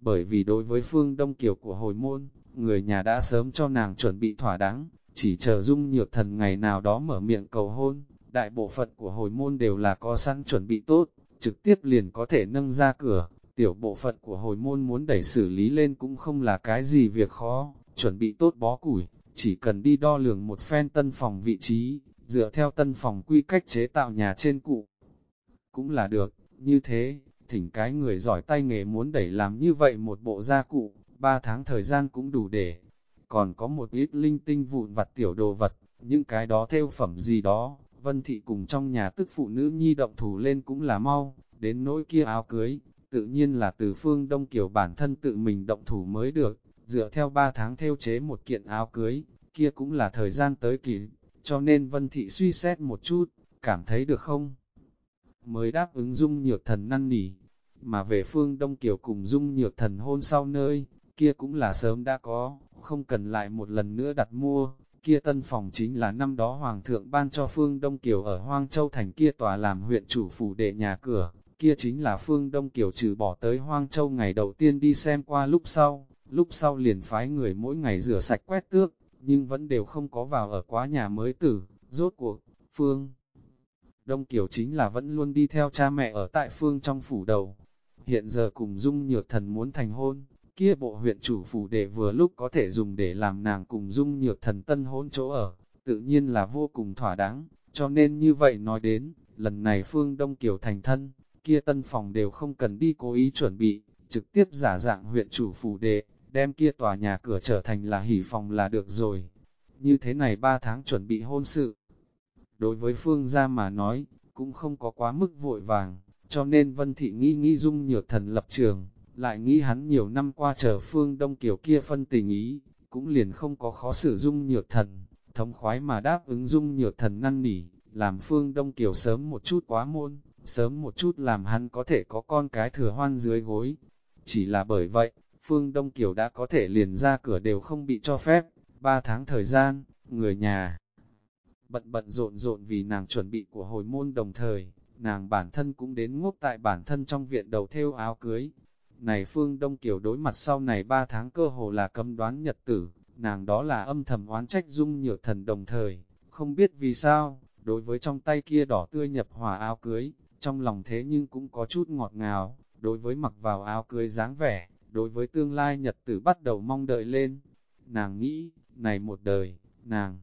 [SPEAKER 1] bởi vì đối với phương Đông Kiều của hồi môn, người nhà đã sớm cho nàng chuẩn bị thỏa đáng, chỉ chờ dung nhược thần ngày nào đó mở miệng cầu hôn, đại bộ phận của hồi môn đều là có sẵn chuẩn bị tốt, trực tiếp liền có thể nâng ra cửa, tiểu bộ phận của hồi môn muốn đẩy xử lý lên cũng không là cái gì việc khó, chuẩn bị tốt bó củi, chỉ cần đi đo lường một phen tân phòng vị trí, dựa theo tân phòng quy cách chế tạo nhà trên cụ. Cũng là được, như thế, thỉnh cái người giỏi tay nghề muốn đẩy làm như vậy một bộ gia cụ, ba tháng thời gian cũng đủ để. Còn có một ít linh tinh vụn vặt tiểu đồ vật, những cái đó theo phẩm gì đó, Vân Thị cùng trong nhà tức phụ nữ nhi động thủ lên cũng là mau, đến nỗi kia áo cưới, tự nhiên là từ phương Đông kiểu bản thân tự mình động thủ mới được, dựa theo ba tháng theo chế một kiện áo cưới, kia cũng là thời gian tới kỳ, cho nên Vân Thị suy xét một chút, cảm thấy được không? Mới đáp ứng dung nhược thần năn nỉ, mà về phương Đông Kiều cùng dung nhược thần hôn sau nơi, kia cũng là sớm đã có, không cần lại một lần nữa đặt mua, kia tân phòng chính là năm đó Hoàng thượng ban cho phương Đông Kiều ở Hoang Châu Thành kia tòa làm huyện chủ phủ đệ nhà cửa, kia chính là phương Đông Kiều trừ bỏ tới Hoang Châu ngày đầu tiên đi xem qua lúc sau, lúc sau liền phái người mỗi ngày rửa sạch quét tước, nhưng vẫn đều không có vào ở quá nhà mới tử, rốt cuộc, phương. Đông Kiều chính là vẫn luôn đi theo cha mẹ ở tại phương trong phủ đầu, hiện giờ cùng Dung Nhược Thần muốn thành hôn, kia bộ huyện chủ phủ để vừa lúc có thể dùng để làm nàng cùng Dung Nhược Thần tân hôn chỗ ở, tự nhiên là vô cùng thỏa đáng, cho nên như vậy nói đến, lần này Phương Đông Kiều thành thân, kia tân phòng đều không cần đi cố ý chuẩn bị, trực tiếp giả dạng huyện chủ phủ đệ, đem kia tòa nhà cửa trở thành là hỉ phòng là được rồi. Như thế này 3 tháng chuẩn bị hôn sự. Đối với Phương gia mà nói, cũng không có quá mức vội vàng, cho nên Vân Thị nghĩ nghĩ dung nhược thần lập trường, lại nghĩ hắn nhiều năm qua chờ phương đông kiều kia phân tình ý, cũng liền không có khó xử dung nhược thần, thống khoái mà đáp ứng dung nhược thần năn nỉ, làm phương đông kiều sớm một chút quá môn, sớm một chút làm hắn có thể có con cái thừa hoan dưới gối. Chỉ là bởi vậy, phương đông kiều đã có thể liền ra cửa đều không bị cho phép, ba tháng thời gian, người nhà bận bận rộn rộn vì nàng chuẩn bị của hồi môn đồng thời, nàng bản thân cũng đến ngốc tại bản thân trong viện đầu theo áo cưới. Này Phương Đông Kiều đối mặt sau này ba tháng cơ hồ là cấm đoán nhật tử, nàng đó là âm thầm oán trách dung nhược thần đồng thời, không biết vì sao, đối với trong tay kia đỏ tươi nhập hòa áo cưới, trong lòng thế nhưng cũng có chút ngọt ngào, đối với mặc vào áo cưới dáng vẻ, đối với tương lai nhật tử bắt đầu mong đợi lên. Nàng nghĩ, này một đời, nàng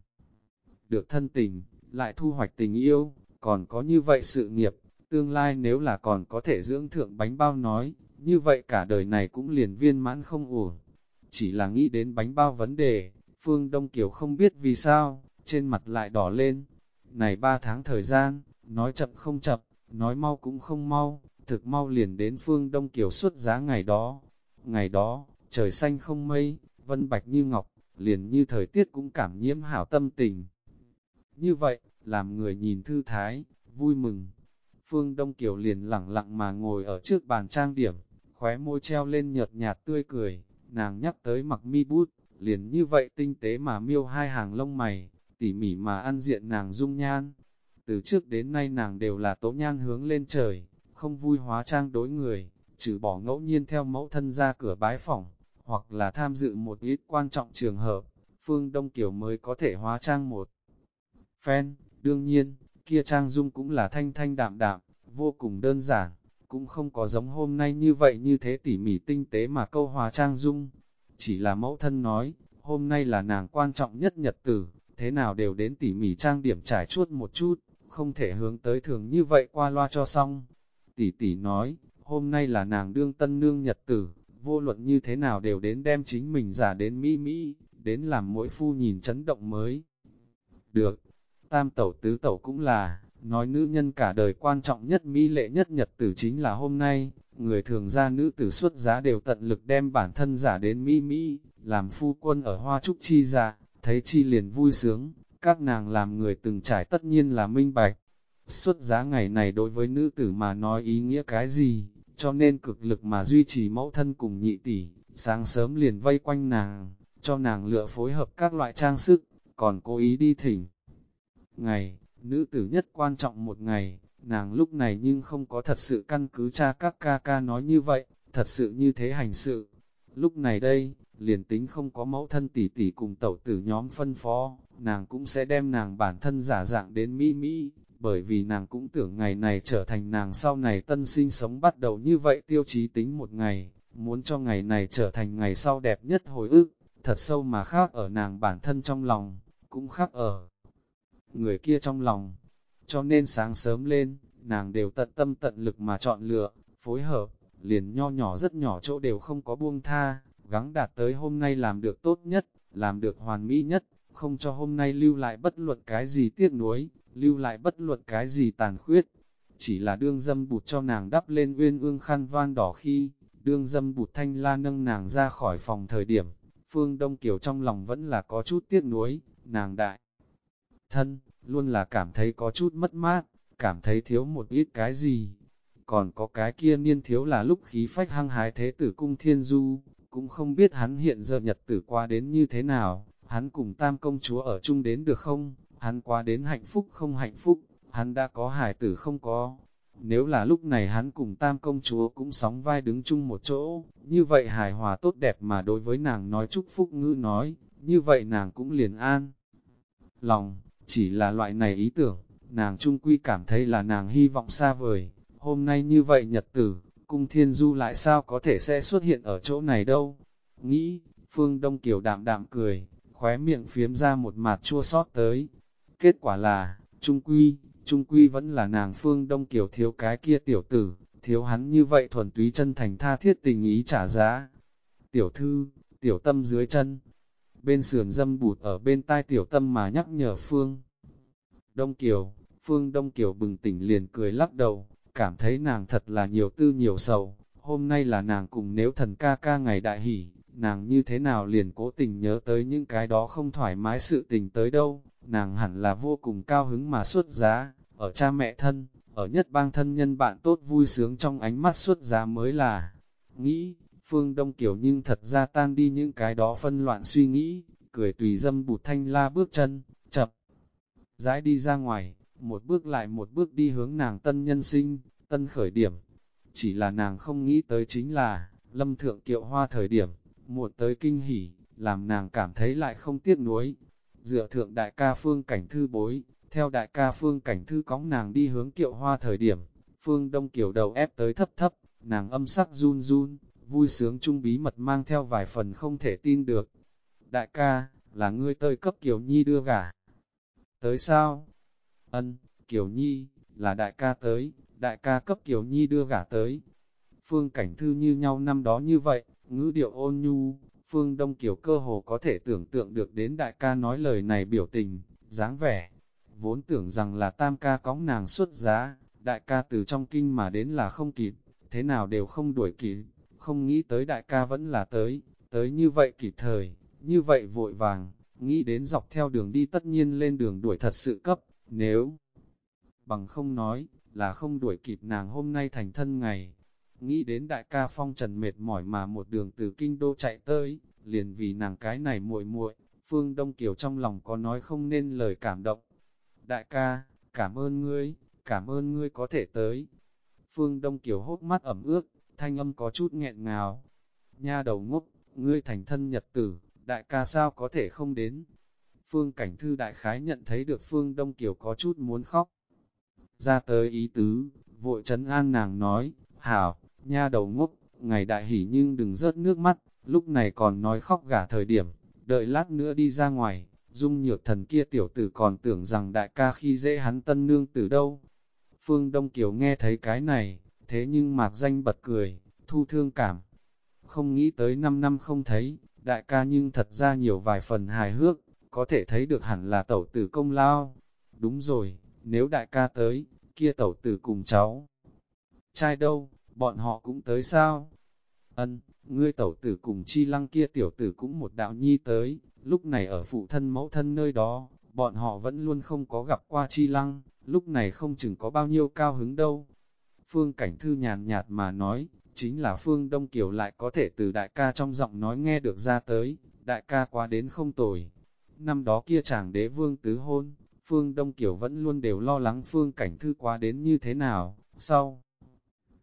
[SPEAKER 1] được thân tình, lại thu hoạch tình yêu, còn có như vậy sự nghiệp, tương lai nếu là còn có thể dưỡng thượng bánh bao nói, như vậy cả đời này cũng liền viên mãn không ổn. Chỉ là nghĩ đến bánh bao vấn đề, Phương Đông Kiều không biết vì sao, trên mặt lại đỏ lên. Này ba tháng thời gian, nói chậm không chậm, nói mau cũng không mau, thực mau liền đến Phương Đông Kiều xuất giá ngày đó. Ngày đó, trời xanh không mây, vân bạch như ngọc, liền như thời tiết cũng cảm nhiễm hảo tâm tình. Như vậy, làm người nhìn thư thái, vui mừng. Phương Đông Kiều liền lặng lặng mà ngồi ở trước bàn trang điểm, khóe môi treo lên nhợt nhạt tươi cười, nàng nhắc tới mặc mi bút, liền như vậy tinh tế mà miêu hai hàng lông mày, tỉ mỉ mà ăn diện nàng dung nhan. từ trước đến nay nàng đều là tố nhan hướng lên trời, không vui hóa trang đối người, trừ bỏ ngẫu nhiên theo mẫu thân ra cửa bái phỏng, hoặc là tham dự một ít quan trọng trường hợp, Phương Đông Kiều mới có thể hóa trang một. Phen, đương nhiên, kia trang dung cũng là thanh thanh đạm đạm, vô cùng đơn giản, cũng không có giống hôm nay như vậy như thế tỉ mỉ tinh tế mà câu hòa trang dung. Chỉ là mẫu thân nói, hôm nay là nàng quan trọng nhất nhật tử, thế nào đều đến tỉ mỉ trang điểm trải chuốt một chút, không thể hướng tới thường như vậy qua loa cho xong. Tỷ tỷ nói, hôm nay là nàng đương tân nương nhật tử, vô luận như thế nào đều đến đem chính mình giả đến mỹ mỹ, đến làm mỗi phu nhìn chấn động mới. Được, tam tẩu tứ tẩu cũng là, nói nữ nhân cả đời quan trọng nhất mỹ lệ nhất nhật tử chính là hôm nay, người thường ra nữ tử xuất giá đều tận lực đem bản thân giả đến mỹ mỹ, làm phu quân ở hoa trúc chi ra, thấy chi liền vui sướng, các nàng làm người từng trải tất nhiên là minh bạch. Xuất giá ngày này đối với nữ tử mà nói ý nghĩa cái gì, cho nên cực lực mà duy trì mẫu thân cùng nhị tỷ, sáng sớm liền vây quanh nàng, cho nàng lựa phối hợp các loại trang sức, còn cố ý đi thỉnh. Ngày, nữ tử nhất quan trọng một ngày, nàng lúc này nhưng không có thật sự căn cứ cha các ca ca nói như vậy, thật sự như thế hành sự. Lúc này đây, liền tính không có mẫu thân tỷ tỷ cùng tẩu tử nhóm phân phó, nàng cũng sẽ đem nàng bản thân giả dạng đến mỹ mỹ, bởi vì nàng cũng tưởng ngày này trở thành nàng sau này tân sinh sống bắt đầu như vậy tiêu chí tính một ngày, muốn cho ngày này trở thành ngày sau đẹp nhất hồi ức, thật sâu mà khác ở nàng bản thân trong lòng, cũng khác ở người kia trong lòng. Cho nên sáng sớm lên, nàng đều tận tâm tận lực mà chọn lựa, phối hợp, liền nho nhỏ rất nhỏ chỗ đều không có buông tha, gắng đạt tới hôm nay làm được tốt nhất, làm được hoàn mỹ nhất, không cho hôm nay lưu lại bất luận cái gì tiếc nuối, lưu lại bất luận cái gì tàn khuyết. Chỉ là đương dâm bụt cho nàng đắp lên uyên ương khăn van đỏ khi, đương dâm bụt thanh la nâng nàng ra khỏi phòng thời điểm, Phương Đông Kiều trong lòng vẫn là có chút tiếc nuối, nàng đại. Thân, luôn là cảm thấy có chút mất mát, cảm thấy thiếu một ít cái gì. Còn có cái kia niên thiếu là lúc khí phách hăng hái thế tử cung thiên du, cũng không biết hắn hiện giờ nhật tử qua đến như thế nào, hắn cùng tam công chúa ở chung đến được không, hắn qua đến hạnh phúc không hạnh phúc, hắn đã có hải tử không có. Nếu là lúc này hắn cùng tam công chúa cũng sóng vai đứng chung một chỗ, như vậy hài hòa tốt đẹp mà đối với nàng nói chúc phúc ngữ nói, như vậy nàng cũng liền an. Lòng, chỉ là loại này ý tưởng, nàng trung quy cảm thấy là nàng hy vọng xa vời, hôm nay như vậy nhật tử, cung thiên du lại sao có thể sẽ xuất hiện ở chỗ này đâu. Nghĩ, Phương Đông Kiều đạm đạm cười, khóe miệng phiếm ra một mặt chua sót tới. Kết quả là, trung quy, trung quy vẫn là nàng Phương Đông Kiều thiếu cái kia tiểu tử, thiếu hắn như vậy thuần túy chân thành tha thiết tình ý trả giá. Tiểu thư, tiểu tâm dưới chân, bên sườn dâm bụt ở bên tai tiểu tâm mà nhắc nhở Phương. Đông Kiều, Phương Đông Kiều bừng tỉnh liền cười lắc đầu, cảm thấy nàng thật là nhiều tư nhiều sầu, hôm nay là nàng cùng nếu thần ca ca ngày đại hỷ, nàng như thế nào liền cố tình nhớ tới những cái đó không thoải mái sự tình tới đâu, nàng hẳn là vô cùng cao hứng mà xuất giá, ở cha mẹ thân, ở nhất bang thân nhân bạn tốt vui sướng trong ánh mắt xuất giá mới là, nghĩ, Phương Đông Kiều nhưng thật ra tan đi những cái đó phân loạn suy nghĩ, cười tùy dâm bụt thanh la bước chân, chập, rãi đi ra ngoài, một bước lại một bước đi hướng nàng tân nhân sinh, tân khởi điểm. Chỉ là nàng không nghĩ tới chính là, lâm thượng kiệu hoa thời điểm, muộn tới kinh hỉ, làm nàng cảm thấy lại không tiếc nuối. Dựa thượng đại ca phương cảnh thư bối, theo đại ca phương cảnh thư cóng nàng đi hướng kiệu hoa thời điểm, phương đông kiều đầu ép tới thấp thấp, nàng âm sắc run run, vui sướng trung bí mật mang theo vài phần không thể tin được. Đại ca, là ngươi tơi cấp Kiều Nhi đưa gả. Tới sao? Ân, Kiều Nhi, là đại ca tới, đại ca cấp Kiều Nhi đưa gả tới. Phương cảnh thư như nhau năm đó như vậy, ngữ điệu ôn nhu, Phương Đông Kiều cơ hồ có thể tưởng tượng được đến đại ca nói lời này biểu tình, dáng vẻ. Vốn tưởng rằng là tam ca cóng nàng xuất giá, đại ca từ trong kinh mà đến là không kịp, thế nào đều không đuổi kịp không nghĩ tới đại ca vẫn là tới, tới như vậy kịp thời, như vậy vội vàng, nghĩ đến dọc theo đường đi tất nhiên lên đường đuổi thật sự cấp, nếu bằng không nói, là không đuổi kịp nàng hôm nay thành thân ngày. Nghĩ đến đại ca phong trần mệt mỏi mà một đường từ kinh đô chạy tới, liền vì nàng cái này muội muội, Phương Đông Kiều trong lòng có nói không nên lời cảm động. Đại ca, cảm ơn ngươi, cảm ơn ngươi có thể tới. Phương Đông Kiều hốt mắt ẩm ướt, thanh âm có chút nghẹn ngào. Nha đầu ngốc, ngươi thành thân nhật tử, đại ca sao có thể không đến. Phương Cảnh Thư đại khái nhận thấy được Phương Đông Kiều có chút muốn khóc. Ra tới ý tứ, vội trấn an nàng nói, hảo, nha đầu ngốc, ngày đại hỉ nhưng đừng rớt nước mắt, lúc này còn nói khóc gả thời điểm, đợi lát nữa đi ra ngoài, dung nhược thần kia tiểu tử còn tưởng rằng đại ca khi dễ hắn tân nương từ đâu. Phương Đông Kiều nghe thấy cái này, thế nhưng mạc danh bật cười, thu thương cảm. Không nghĩ tới 5 năm không thấy, đại ca nhưng thật ra nhiều vài phần hài hước, có thể thấy được hẳn là tẩu tử công lao. Đúng rồi, nếu đại ca tới, kia tẩu tử cùng cháu. Trai đâu, bọn họ cũng tới sao? Ân, ngươi tẩu tử cùng chi lăng kia tiểu tử cũng một đạo nhi tới, lúc này ở phụ thân mẫu thân nơi đó, bọn họ vẫn luôn không có gặp qua chi lăng, lúc này không chừng có bao nhiêu cao hứng đâu. Phương Cảnh Thư nhàn nhạt mà nói, chính là Phương Đông Kiều lại có thể từ đại ca trong giọng nói nghe được ra tới, đại ca quá đến không tồi. Năm đó kia chàng đế vương tứ hôn, Phương Đông Kiều vẫn luôn đều lo lắng Phương Cảnh Thư quá đến như thế nào, sau.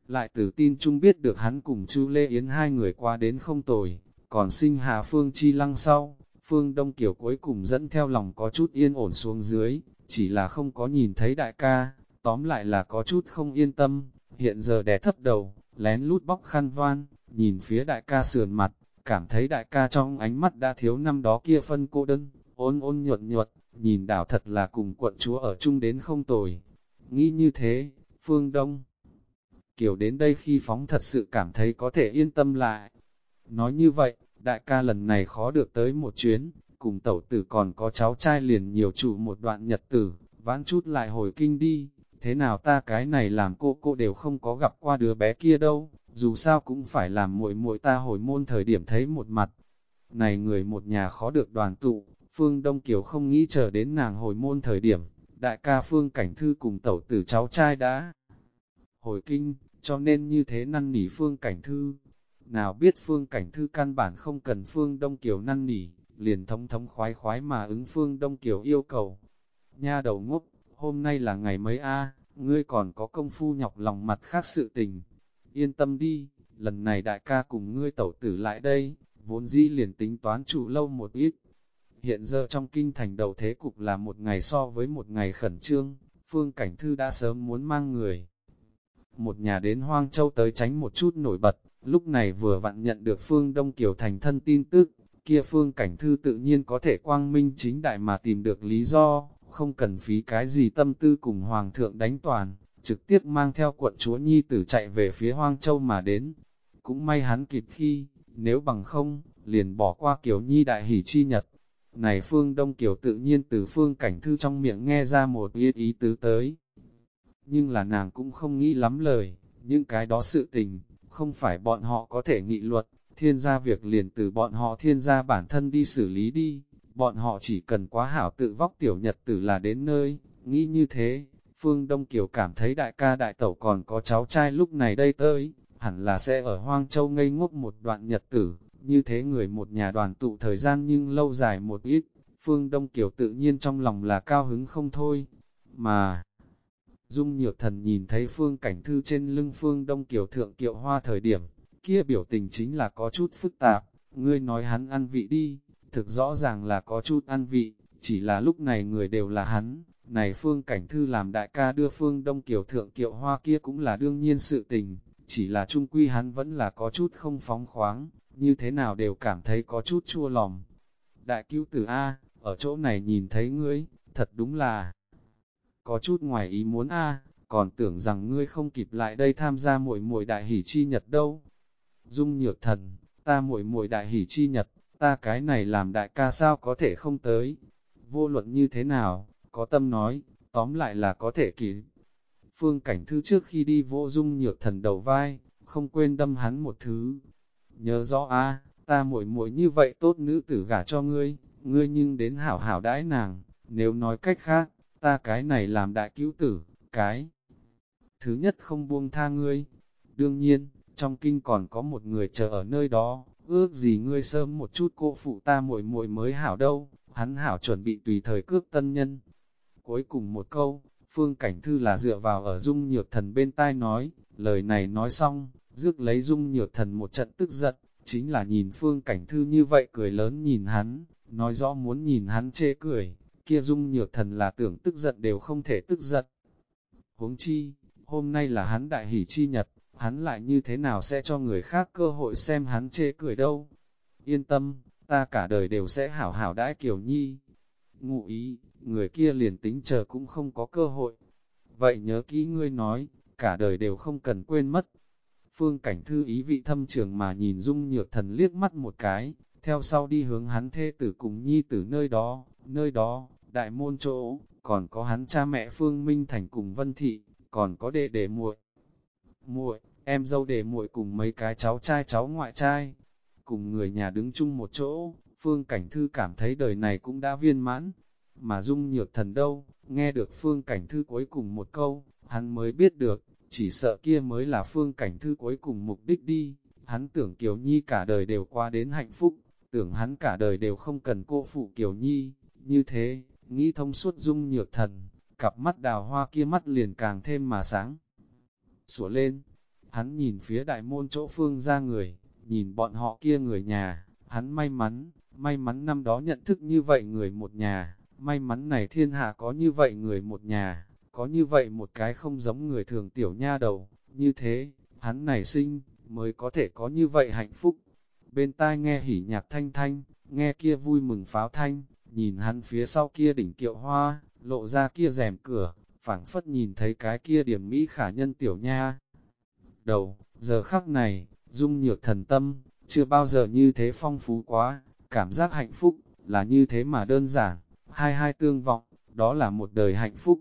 [SPEAKER 1] Lại từ tin chung biết được hắn cùng Chu Lê Yến hai người qua đến không tồi, còn sinh Hà Phương Chi Lăng sau, Phương Đông Kiều cuối cùng dẫn theo lòng có chút yên ổn xuống dưới, chỉ là không có nhìn thấy đại ca, tóm lại là có chút không yên tâm, hiện giờ đè thấp đầu, lén lút bóc khăn van, nhìn phía đại ca sườn mặt, cảm thấy đại ca trong ánh mắt đã thiếu năm đó kia phân cô đơn, ôn ôn nhuận nhuận, nhìn đảo thật là cùng quận chúa ở chung đến không tồi. Nghĩ như thế, Phương Đông kiểu đến đây khi phóng thật sự cảm thấy có thể yên tâm lại. Nói như vậy, đại ca lần này khó được tới một chuyến, cùng tẩu tử còn có cháu trai liền nhiều chủ một đoạn nhật tử, vãn chút lại hồi kinh đi, thế nào ta cái này làm cô cô đều không có gặp qua đứa bé kia đâu, dù sao cũng phải làm muội muội ta hồi môn thời điểm thấy một mặt. Này người một nhà khó được đoàn tụ, Phương Đông Kiều không nghĩ chờ đến nàng hồi môn thời điểm, đại ca Phương Cảnh Thư cùng tẩu tử cháu trai đã hồi kinh, cho nên như thế năn nỉ Phương Cảnh Thư. Nào biết Phương Cảnh Thư căn bản không cần Phương Đông Kiều năn nỉ, liền thống thống khoái khoái mà ứng Phương Đông Kiều yêu cầu. Nha đầu ngốc, hôm nay là ngày mấy a ngươi còn có công phu nhọc lòng mặt khác sự tình. Yên tâm đi, lần này đại ca cùng ngươi tẩu tử lại đây, vốn dĩ liền tính toán trụ lâu một ít. Hiện giờ trong kinh thành đầu thế cục là một ngày so với một ngày khẩn trương, Phương Cảnh Thư đã sớm muốn mang người. Một nhà đến Hoang Châu tới tránh một chút nổi bật, lúc này vừa vặn nhận được Phương Đông Kiều thành thân tin tức, kia Phương Cảnh Thư tự nhiên có thể quang minh chính đại mà tìm được lý do, không cần phí cái gì tâm tư cùng Hoàng thượng đánh toàn, trực tiếp mang theo quận chúa Nhi tử chạy về phía Hoang Châu mà đến. Cũng may hắn kịp khi, nếu bằng không, liền bỏ qua Kiều Nhi đại hỷ chi nhật. Này Phương Đông Kiều tự nhiên từ Phương Cảnh Thư trong miệng nghe ra một yên ý tứ tới. Nhưng là nàng cũng không nghĩ lắm lời, những cái đó sự tình, không phải bọn họ có thể nghị luật, thiên gia việc liền từ bọn họ thiên gia bản thân đi xử lý đi, bọn họ chỉ cần quá hảo tự vóc tiểu nhật tử là đến nơi, nghĩ như thế, Phương Đông Kiều cảm thấy đại ca đại tẩu còn có cháu trai lúc này đây tới, hẳn là sẽ ở Hoang Châu ngây ngốc một đoạn nhật tử, như thế người một nhà đoàn tụ thời gian nhưng lâu dài một ít, Phương Đông Kiều tự nhiên trong lòng là cao hứng không thôi, mà... Dung nhược thần nhìn thấy phương cảnh thư trên lưng phương đông kiều thượng kiệu hoa thời điểm, kia biểu tình chính là có chút phức tạp, ngươi nói hắn ăn vị đi, thực rõ ràng là có chút ăn vị, chỉ là lúc này người đều là hắn, này phương cảnh thư làm đại ca đưa phương đông kiều thượng kiệu hoa kia cũng là đương nhiên sự tình, chỉ là trung quy hắn vẫn là có chút không phóng khoáng, như thế nào đều cảm thấy có chút chua lòng. Đại cứu tử A, ở chỗ này nhìn thấy ngươi, thật đúng là có chút ngoài ý muốn a còn tưởng rằng ngươi không kịp lại đây tham gia muội muội đại hỷ chi nhật đâu. Dung nhược thần, ta muội muội đại hỷ chi nhật, ta cái này làm đại ca sao có thể không tới. Vô luận như thế nào, có tâm nói, tóm lại là có thể kỳ. Phương cảnh thư trước khi đi vô dung nhược thần đầu vai, không quên đâm hắn một thứ. Nhớ rõ a ta muội muội như vậy tốt nữ tử gả cho ngươi, ngươi nhưng đến hảo hảo đãi nàng, nếu nói cách khác, ta cái này làm đại cứu tử, cái. Thứ nhất không buông tha ngươi. Đương nhiên, trong kinh còn có một người chờ ở nơi đó, ước gì ngươi sớm một chút cô phụ ta muội muội mới hảo đâu, hắn hảo chuẩn bị tùy thời cước tân nhân. Cuối cùng một câu, Phương Cảnh Thư là dựa vào ở dung nhược thần bên tai nói, lời này nói xong, rước lấy dung nhược thần một trận tức giận, chính là nhìn Phương Cảnh Thư như vậy cười lớn nhìn hắn, nói rõ muốn nhìn hắn chê cười, kia dung nhược thần là tưởng tức giận đều không thể tức giận. Huống chi, hôm nay là hắn đại hỷ chi nhật, hắn lại như thế nào sẽ cho người khác cơ hội xem hắn chê cười đâu. Yên tâm, ta cả đời đều sẽ hảo hảo đãi Kiều Nhi. Ngụ ý, người kia liền tính chờ cũng không có cơ hội. Vậy nhớ kỹ ngươi nói, cả đời đều không cần quên mất. Phương cảnh thư ý vị thâm trường mà nhìn dung nhược thần liếc mắt một cái, theo sau đi hướng hắn thê tử cùng nhi tử nơi đó, nơi đó, đại môn chỗ, còn có hắn cha mẹ Phương Minh Thành cùng Vân Thị, còn có đệ đệ muội muội em dâu để muội cùng mấy cái cháu trai cháu ngoại trai, cùng người nhà đứng chung một chỗ, Phương Cảnh Thư cảm thấy đời này cũng đã viên mãn, mà dung nhược thần đâu, nghe được Phương Cảnh Thư cuối cùng một câu, hắn mới biết được, chỉ sợ kia mới là Phương Cảnh Thư cuối cùng mục đích đi, hắn tưởng Kiều Nhi cả đời đều qua đến hạnh phúc, tưởng hắn cả đời đều không cần cô phụ Kiều Nhi, như thế, nghĩ thông suốt dung nhược thần, cặp mắt đào hoa kia mắt liền càng thêm mà sáng. Sủa lên, hắn nhìn phía đại môn chỗ phương ra người, nhìn bọn họ kia người nhà, hắn may mắn, may mắn năm đó nhận thức như vậy người một nhà, may mắn này thiên hạ có như vậy người một nhà, có như vậy một cái không giống người thường tiểu nha đầu, như thế, hắn này sinh, mới có thể có như vậy hạnh phúc. Bên tai nghe hỉ nhạc thanh thanh, nghe kia vui mừng pháo thanh, nhìn hắn phía sau kia đỉnh kiệu hoa, lộ ra kia rèm cửa, phảng phất nhìn thấy cái kia điểm mỹ khả nhân tiểu nha. Đầu, giờ khắc này, dung nhược thần tâm, chưa bao giờ như thế phong phú quá, cảm giác hạnh phúc, là như thế mà đơn giản, hai hai tương vọng, đó là một đời hạnh phúc.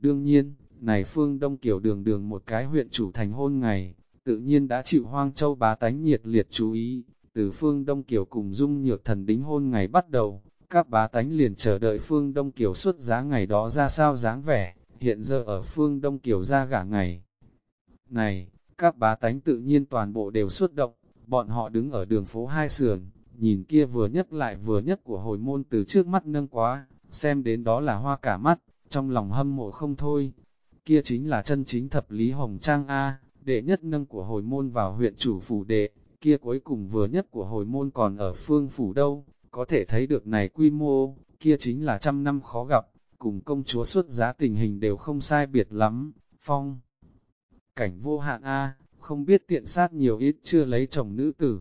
[SPEAKER 1] Đương nhiên, này phương Đông Kiều đường đường một cái huyện chủ thành hôn ngày, tự nhiên đã chịu hoang châu bá tánh nhiệt liệt chú ý, từ phương Đông Kiều cùng dung nhược thần đính hôn ngày bắt đầu, các bá tánh liền chờ đợi phương Đông Kiều xuất giá ngày đó ra sao dáng vẻ, hiện giờ ở phương Đông Kiều ra gả ngày. Này, các bá tánh tự nhiên toàn bộ đều xuất động, bọn họ đứng ở đường phố hai sườn, nhìn kia vừa nhất lại vừa nhất của hồi môn từ trước mắt nâng quá, xem đến đó là hoa cả mắt, trong lòng hâm mộ không thôi. Kia chính là chân chính thập lý hồng trang A, đệ nhất nâng của hồi môn vào huyện chủ phủ đệ, kia cuối cùng vừa nhất của hồi môn còn ở phương phủ đâu, có thể thấy được này quy mô, kia chính là trăm năm khó gặp, cùng công chúa xuất giá tình hình đều không sai biệt lắm, phong. Cảnh vô hạn A, không biết tiện sát nhiều ít chưa lấy chồng nữ tử,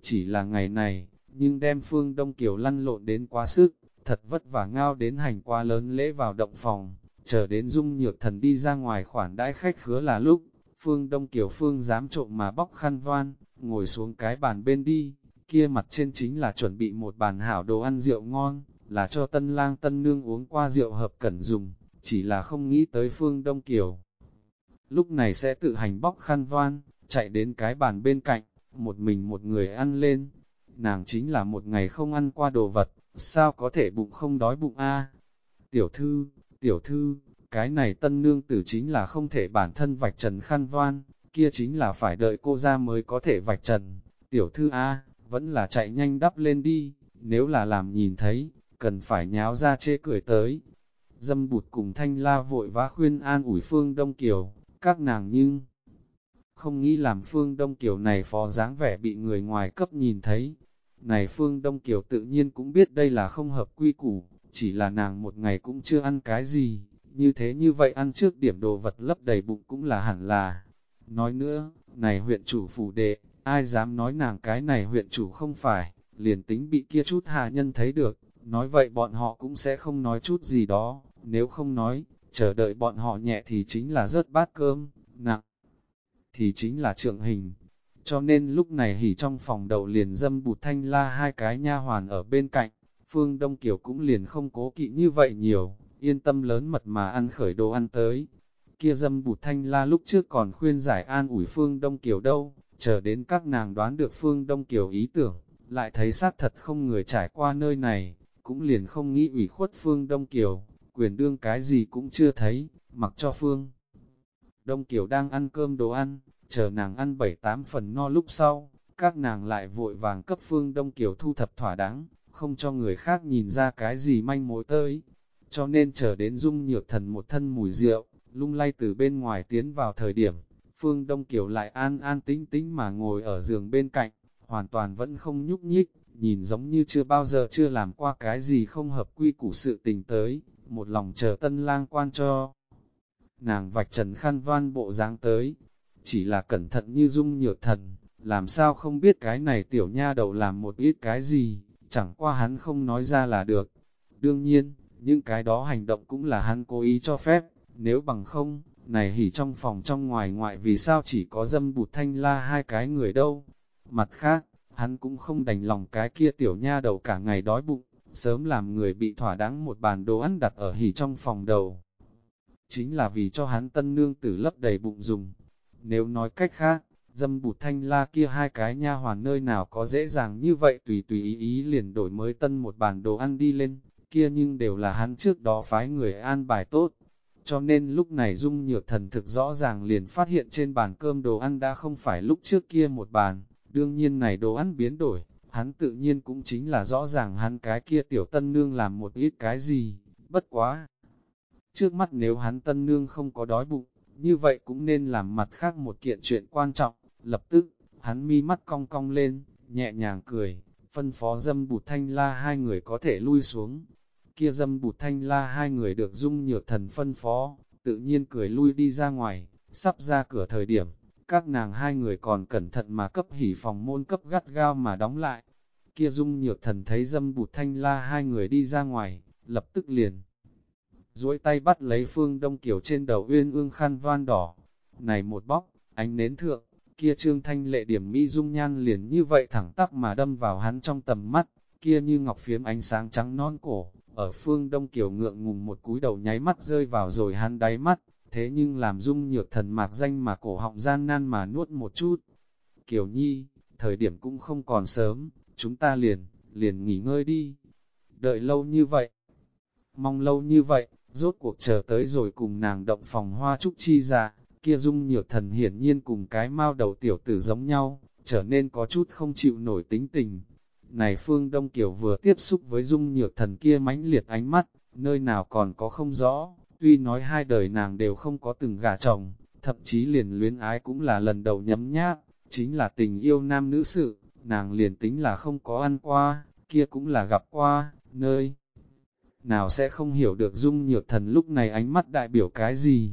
[SPEAKER 1] chỉ là ngày này, nhưng đem phương Đông Kiều lăn lộn đến quá sức, thật vất vả ngao đến hành quá lớn lễ vào động phòng, chờ đến dung nhược thần đi ra ngoài khoản đãi khách khứa là lúc, phương Đông Kiều phương dám trộm mà bóc khăn voan, ngồi xuống cái bàn bên đi, kia mặt trên chính là chuẩn bị một bàn hảo đồ ăn rượu ngon, là cho tân lang tân nương uống qua rượu hợp cẩn dùng, chỉ là không nghĩ tới phương Đông Kiều. Lúc này sẽ tự hành bóc khăn voan, chạy đến cái bàn bên cạnh, một mình một người ăn lên. Nàng chính là một ngày không ăn qua đồ vật, sao có thể bụng không đói bụng a Tiểu thư, tiểu thư, cái này tân nương tử chính là không thể bản thân vạch trần khăn voan, kia chính là phải đợi cô ra mới có thể vạch trần. Tiểu thư A, vẫn là chạy nhanh đắp lên đi, nếu là làm nhìn thấy, cần phải nháo ra chê cười tới. Dâm bụt cùng thanh la vội vã khuyên an ủi phương Đông Kiều, các nàng nhưng không nghĩ làm phương Đông Kiều này phó dáng vẻ bị người ngoài cấp nhìn thấy. Này phương Đông Kiều tự nhiên cũng biết đây là không hợp quy củ, chỉ là nàng một ngày cũng chưa ăn cái gì, như thế như vậy ăn trước điểm đồ vật lấp đầy bụng cũng là hẳn là. Nói nữa, này huyện chủ phủ đệ, ai dám nói nàng cái này huyện chủ không phải, liền tính bị kia chút hạ nhân thấy được, nói vậy bọn họ cũng sẽ không nói chút gì đó, nếu không nói, chờ đợi bọn họ nhẹ thì chính là rớt bát cơm, nặng thì chính là trượng hình. Cho nên lúc này hỉ trong phòng đầu liền dâm bụt thanh la hai cái nha hoàn ở bên cạnh, Phương Đông Kiều cũng liền không cố kỵ như vậy nhiều, yên tâm lớn mật mà ăn khởi đồ ăn tới. Kia dâm bụt thanh la lúc trước còn khuyên giải an ủi Phương Đông Kiều đâu, chờ đến các nàng đoán được Phương Đông Kiều ý tưởng, lại thấy xác thật không người trải qua nơi này, cũng liền không nghĩ ủy khuất Phương Đông Kiều, quyền đương cái gì cũng chưa thấy, mặc cho Phương. Đông Kiều đang ăn cơm đồ ăn, chờ nàng ăn bảy tám phần no lúc sau, các nàng lại vội vàng cấp Phương Đông Kiều thu thập thỏa đáng, không cho người khác nhìn ra cái gì manh mối tới. cho nên chờ đến dung nhược thần một thân mùi rượu, lung lay từ bên ngoài tiến vào thời điểm, Phương Đông Kiều lại an an tĩnh tĩnh mà ngồi ở giường bên cạnh, hoàn toàn vẫn không nhúc nhích, nhìn giống như chưa bao giờ chưa làm qua cái gì không hợp quy củ sự tình tới, một lòng chờ tân lang quan cho. Nàng vạch trần khăn van bộ dáng tới, chỉ là cẩn thận như dung nhược thần, làm sao không biết cái này tiểu nha đầu làm một ít cái gì, chẳng qua hắn không nói ra là được. Đương nhiên, những cái đó hành động cũng là hắn cố ý cho phép, nếu bằng không, này hỉ trong phòng trong ngoài ngoại vì sao chỉ có dâm bụt thanh la hai cái người đâu. Mặt khác, hắn cũng không đành lòng cái kia tiểu nha đầu cả ngày đói bụng, sớm làm người bị thỏa đáng một bàn đồ ăn đặt ở hỉ trong phòng đầu. Chính là vì cho hắn tân nương tử lấp đầy bụng dùng. Nếu nói cách khác, dâm bụt thanh la kia hai cái nha hoàn nơi nào có dễ dàng như vậy tùy tùy ý ý liền đổi mới tân một bàn đồ ăn đi lên, kia nhưng đều là hắn trước đó phái người an bài tốt. Cho nên lúc này dung nhược thần thực rõ ràng liền phát hiện trên bàn cơm đồ ăn đã không phải lúc trước kia một bàn, đương nhiên này đồ ăn biến đổi, hắn tự nhiên cũng chính là rõ ràng hắn cái kia tiểu tân nương làm một ít cái gì, bất quá. Trước mắt nếu hắn tân nương không có đói bụng, như vậy cũng nên làm mặt khác một kiện chuyện quan trọng, lập tức, hắn mi mắt cong cong lên, nhẹ nhàng cười, phân phó dâm bụt thanh la hai người có thể lui xuống. Kia dâm bụt thanh la hai người được dung nhược thần phân phó, tự nhiên cười lui đi ra ngoài, sắp ra cửa thời điểm, các nàng hai người còn cẩn thận mà cấp hỉ phòng môn cấp gắt gao mà đóng lại. Kia dung nhược thần thấy dâm bụt thanh la hai người đi ra ngoài, lập tức liền. duỗi tay bắt lấy phương đông kiểu trên đầu uyên ương khăn van đỏ. Này một bóc, ánh nến thượng, kia trương thanh lệ điểm mỹ dung nhan liền như vậy thẳng tắp mà đâm vào hắn trong tầm mắt, kia như ngọc phiếm ánh sáng trắng non cổ, ở phương đông kiểu ngượng ngùng một cúi đầu nháy mắt rơi vào rồi hắn đáy mắt, thế nhưng làm dung nhược thần mạc danh mà cổ họng gian nan mà nuốt một chút. Kiều Nhi, thời điểm cũng không còn sớm, chúng ta liền, liền nghỉ ngơi đi. Đợi lâu như vậy, mong lâu như vậy, rốt cuộc chờ tới rồi cùng nàng động phòng hoa trúc chi ra, kia dung nhược thần hiển nhiên cùng cái mau đầu tiểu tử giống nhau, trở nên có chút không chịu nổi tính tình. Này Phương Đông Kiều vừa tiếp xúc với dung nhược thần kia mãnh liệt ánh mắt, nơi nào còn có không rõ, tuy nói hai đời nàng đều không có từng gả chồng, thậm chí liền luyến ái cũng là lần đầu nhấm nháp, chính là tình yêu nam nữ sự, nàng liền tính là không có ăn qua, kia cũng là gặp qua, nơi nào sẽ không hiểu được dung nhược thần lúc này ánh mắt đại biểu cái gì.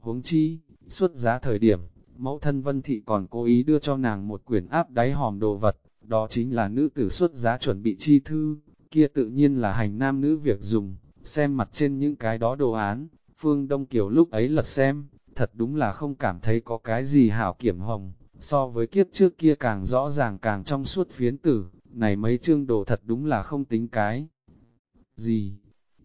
[SPEAKER 1] Huống chi, xuất giá thời điểm, mẫu thân vân thị còn cố ý đưa cho nàng một quyển áp đáy hòm đồ vật, đó chính là nữ tử xuất giá chuẩn bị chi thư, kia tự nhiên là hành nam nữ việc dùng, xem mặt trên những cái đó đồ án, Phương Đông Kiều lúc ấy lật xem, thật đúng là không cảm thấy có cái gì hảo kiểm hồng, so với kiếp trước kia càng rõ ràng càng trong suốt phiến tử, này mấy chương đồ thật đúng là không tính cái gì,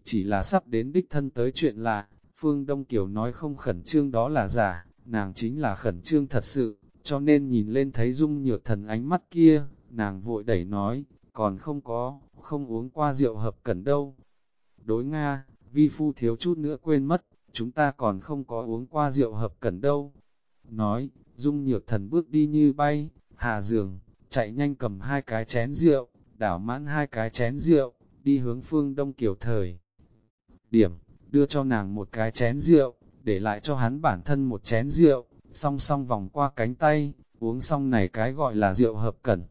[SPEAKER 1] chỉ là sắp đến đích thân tới chuyện lạ, Phương Đông Kiều nói không khẩn trương đó là giả, nàng chính là khẩn trương thật sự, cho nên nhìn lên thấy dung nhược thần ánh mắt kia, nàng vội đẩy nói, còn không có, không uống qua rượu hợp cẩn đâu, Đối Nga, vi phu thiếu chút nữa quên mất, chúng ta còn không có uống qua rượu hợp cẩn đâu. Nói, dung nhược thần bước đi như bay, hạ giường, chạy nhanh cầm hai cái chén rượu, đảo mãn hai cái chén rượu, đi hướng phương đông kiểu thời. Điểm, đưa cho nàng một cái chén rượu, để lại cho hắn bản thân một chén rượu, song song vòng qua cánh tay, uống xong này cái gọi là rượu hợp cẩn.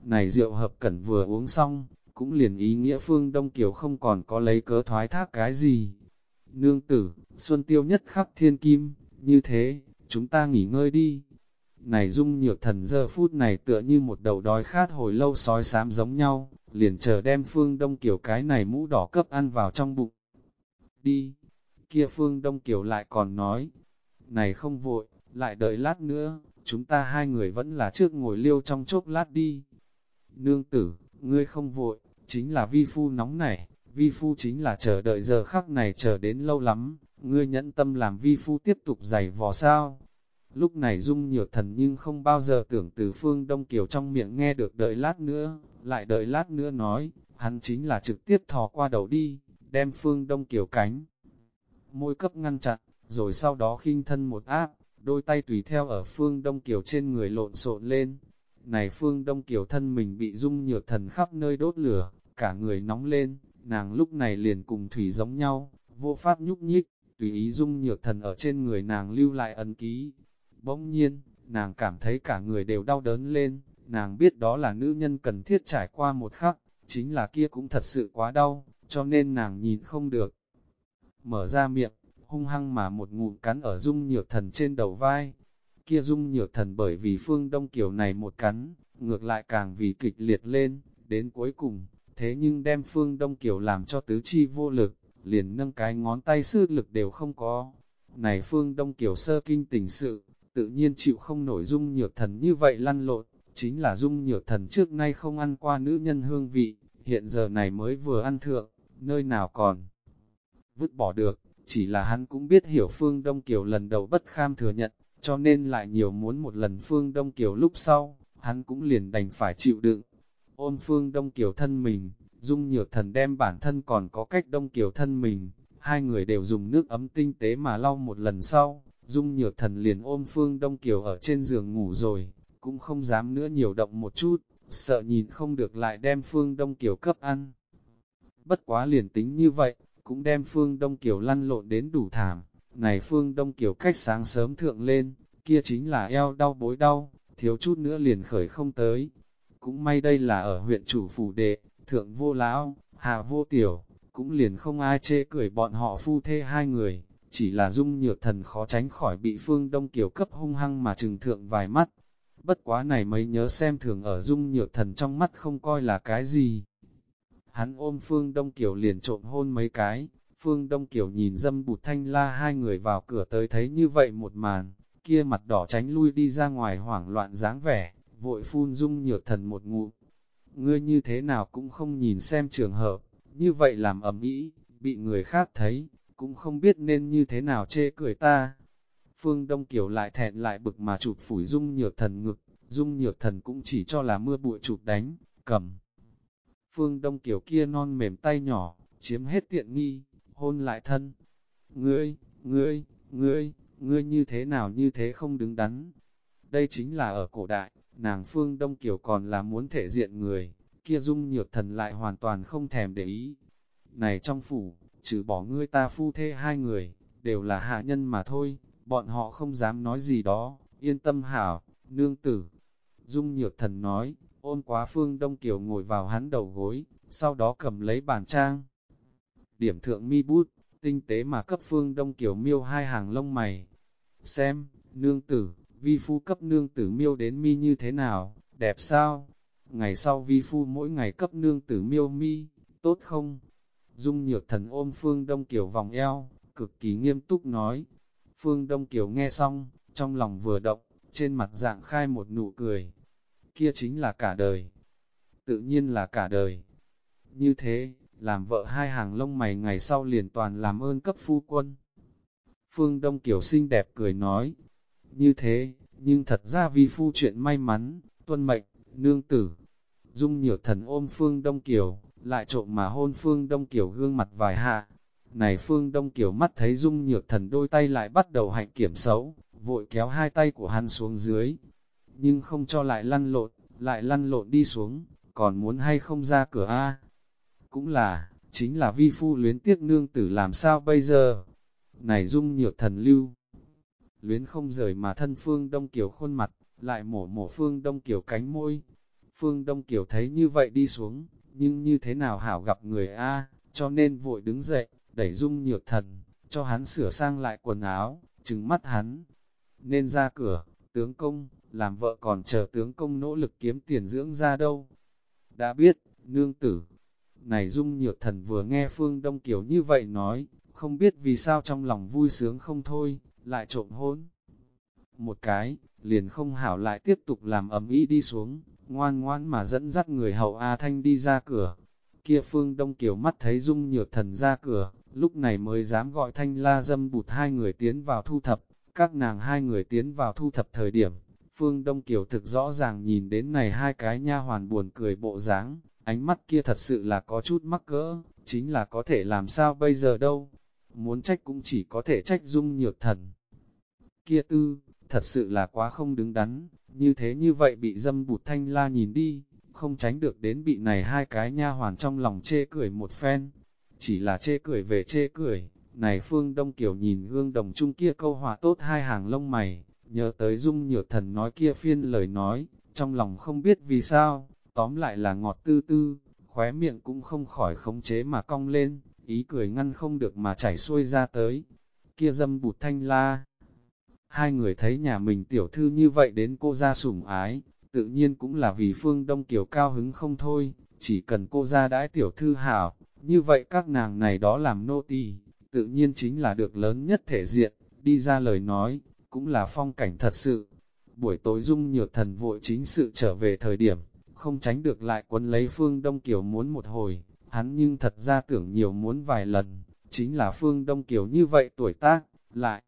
[SPEAKER 1] Này rượu hợp cẩn vừa uống xong, cũng liền ý nghĩa phương Đông Kiều không còn có lấy cớ thoái thác cái gì. Nương tử, Xuân Tiêu nhất khắc thiên kim, như thế, chúng ta nghỉ ngơi đi. Này dung nhược thần giờ phút này tựa như một đầu đói khát hồi lâu sói xám giống nhau, liền chờ đem phương Đông Kiều cái này mũ đỏ cấp ăn vào trong bụng. Đi, kia phương Đông Kiều lại còn nói, này không vội, lại đợi lát nữa, chúng ta hai người vẫn là trước ngồi liêu trong chốc lát đi. Nương tử, ngươi không vội, chính là vi phu nóng nảy, vi phu chính là chờ đợi giờ khắc này chờ đến lâu lắm, ngươi nhẫn tâm làm vi phu tiếp tục giày vò sao. Lúc này dung nhược thần nhưng không bao giờ tưởng từ phương Đông Kiều trong miệng nghe được đợi lát nữa, lại đợi lát nữa nói, hắn chính là trực tiếp thò qua đầu đi, đem phương Đông Kiều cánh. Môi cấp ngăn chặn, rồi sau đó khinh thân một áp, đôi tay tùy theo ở phương Đông Kiều trên người lộn xộn lên. Này phương Đông Kiều thân mình bị dung nhược thần khắp nơi đốt lửa, cả người nóng lên, nàng lúc này liền cùng thủy giống nhau, vô pháp nhúc nhích, tùy ý dung nhược thần ở trên người nàng lưu lại ấn ký. Bỗng nhiên, nàng cảm thấy cả người đều đau đớn lên, nàng biết đó là nữ nhân cần thiết trải qua một khắc, chính là kia cũng thật sự quá đau, cho nên nàng nhìn không được. Mở ra miệng, hung hăng mà một ngụm cắn ở dung nhược thần trên đầu vai. Kia dung nhược thần bởi vì phương đông kiểu này một cắn, ngược lại càng vì kịch liệt lên, đến cuối cùng, thế nhưng đem phương đông kiểu làm cho tứ chi vô lực, liền nâng cái ngón tay sư lực đều không có. Này phương đông kiểu sơ kinh tình sự, tự nhiên chịu không nổi dung nhược thần như vậy lăn lộn, chính là dung nhược thần trước nay không ăn qua nữ nhân hương vị, hiện giờ này mới vừa ăn thượng, nơi nào còn vứt bỏ được, chỉ là hắn cũng biết hiểu Phương Đông Kiều lần đầu bất kham thừa nhận, cho nên lại nhiều muốn một lần Phương Đông Kiều lúc sau, hắn cũng liền đành phải chịu đựng. Ôm Phương Đông Kiều thân mình, dung nhược thần đem bản thân còn có cách Đông Kiều thân mình, hai người đều dùng nước ấm tinh tế mà lau một lần sau, dung nhược thần liền ôm Phương Đông Kiều ở trên giường ngủ rồi, cũng không dám nữa nhiều động một chút, sợ nhìn không được lại đem Phương Đông Kiều cấp ăn. Bất quá liền tính như vậy, cũng đem Phương Đông Kiều lăn lộn đến đủ thảm. Này Phương Đông Kiều cách sáng sớm thượng lên, kia chính là eo đau bối đau, thiếu chút nữa liền khởi không tới. Cũng may đây là ở huyện chủ phủ đệ, thượng vô lão, hạ vô tiểu, cũng liền không ai chê cười bọn họ phu thê hai người, chỉ là dung nhược thần khó tránh khỏi bị Phương Đông Kiều cấp hung hăng mà trừng thượng vài mắt. Bất quá này mới nhớ xem thường ở dung nhược thần trong mắt không coi là cái gì, Hắn ôm Phương Đông Kiều liền trộm hôn mấy cái, Phương Đông Kiều nhìn dâm bụt thanh la hai người vào cửa tới thấy như vậy một màn, kia mặt đỏ tránh lui đi ra ngoài hoảng loạn dáng vẻ, vội phun dung nhược thần một ngụ. Ngươi như thế nào cũng không nhìn xem trường hợp, như vậy làm ẩm ý, bị người khác thấy, cũng không biết nên như thế nào chê cười ta. Phương Đông Kiều lại thẹn lại bực mà chụp phủi dung nhược thần ngực, dung nhược thần cũng chỉ cho là mưa bụi chụp đánh, cầm. Phương Đông Kiều kia non mềm tay nhỏ, chiếm hết tiện nghi, hôn lại thân. Ngươi, ngươi, ngươi, ngươi như thế nào như thế không đứng đắn. Đây chính là ở cổ đại, nàng Phương Đông Kiều còn là muốn thể diện người, kia dung nhược thần lại hoàn toàn không thèm để ý. Này trong phủ, trừ bỏ ngươi ta phu thê hai người, đều là hạ nhân mà thôi, bọn họ không dám nói gì đó, yên tâm hảo, nương tử. Dung nhược thần nói, ôm quá phương Đông Kiều ngồi vào hắn đầu gối, sau đó cầm lấy bàn trang. Điểm thượng mi bút, tinh tế mà cấp phương Đông Kiều miêu hai hàng lông mày. Xem, nương tử, vi phu cấp nương tử miêu đến mi như thế nào, đẹp sao? Ngày sau vi phu mỗi ngày cấp nương tử miêu mi, tốt không? Dung nhược thần ôm phương Đông Kiều vòng eo, cực kỳ nghiêm túc nói. Phương Đông Kiều nghe xong, trong lòng vừa động, trên mặt dạng khai một nụ cười, kia chính là cả đời. Tự nhiên là cả đời. Như thế, làm vợ hai hàng lông mày ngày sau liền toàn làm ơn cấp phu quân. Phương Đông Kiều xinh đẹp cười nói, như thế, nhưng thật ra vi phu chuyện may mắn, tuân mệnh, nương tử. Dung nhược thần ôm Phương Đông Kiều, lại trộm mà hôn Phương Đông Kiều gương mặt vài hạ. Này Phương Đông Kiều mắt thấy Dung nhược thần đôi tay lại bắt đầu hạnh kiểm xấu, vội kéo hai tay của hắn xuống dưới, nhưng không cho lại lăn lộn, lại lăn lộn đi xuống, còn muốn hay không ra cửa A. Cũng là, chính là vi phu luyến tiếc nương tử làm sao bây giờ? Này dung nhược thần lưu. Luyến không rời mà thân phương đông kiều khuôn mặt, lại mổ mổ phương đông kiều cánh môi. Phương đông kiều thấy như vậy đi xuống, nhưng như thế nào hảo gặp người A, cho nên vội đứng dậy, đẩy dung nhược thần, cho hắn sửa sang lại quần áo, trừng mắt hắn. Nên ra cửa, tướng công, làm vợ còn chờ tướng công nỗ lực kiếm tiền dưỡng ra đâu. Đã biết, nương tử, này dung nhược thần vừa nghe Phương Đông Kiều như vậy nói, không biết vì sao trong lòng vui sướng không thôi, lại trộm hôn. Một cái, liền không hảo lại tiếp tục làm ấm ý đi xuống, ngoan ngoan mà dẫn dắt người hậu A Thanh đi ra cửa. Kia Phương Đông Kiều mắt thấy dung nhược thần ra cửa, lúc này mới dám gọi Thanh la dâm bụt hai người tiến vào thu thập, các nàng hai người tiến vào thu thập thời điểm, Phương Đông Kiều thực rõ ràng nhìn đến này hai cái nha hoàn buồn cười bộ dáng, ánh mắt kia thật sự là có chút mắc cỡ, chính là có thể làm sao bây giờ đâu. Muốn trách cũng chỉ có thể trách dung nhược thần. Kia tư, thật sự là quá không đứng đắn, như thế như vậy bị dâm bụt thanh la nhìn đi, không tránh được đến bị này hai cái nha hoàn trong lòng chê cười một phen. Chỉ là chê cười về chê cười, Này Phương Đông Kiều nhìn gương đồng chung kia câu hòa tốt hai hàng lông mày, nhớ tới dung nhược thần nói kia phiên lời nói, trong lòng không biết vì sao, tóm lại là ngọt tư tư, khóe miệng cũng không khỏi khống chế mà cong lên, ý cười ngăn không được mà chảy xuôi ra tới. Kia dâm bụt thanh la. Hai người thấy nhà mình tiểu thư như vậy đến cô ra sủng ái, tự nhiên cũng là vì phương Đông Kiều cao hứng không thôi, chỉ cần cô ra đãi tiểu thư hảo, như vậy các nàng này đó làm nô tỳ tự nhiên chính là được lớn nhất thể diện, đi ra lời nói, cũng là phong cảnh thật sự. Buổi tối dung nhược thần vội chính sự trở về thời điểm, không tránh được lại quấn lấy Phương Đông Kiều muốn một hồi, hắn nhưng thật ra tưởng nhiều muốn vài lần, chính là Phương Đông Kiều như vậy tuổi tác, lại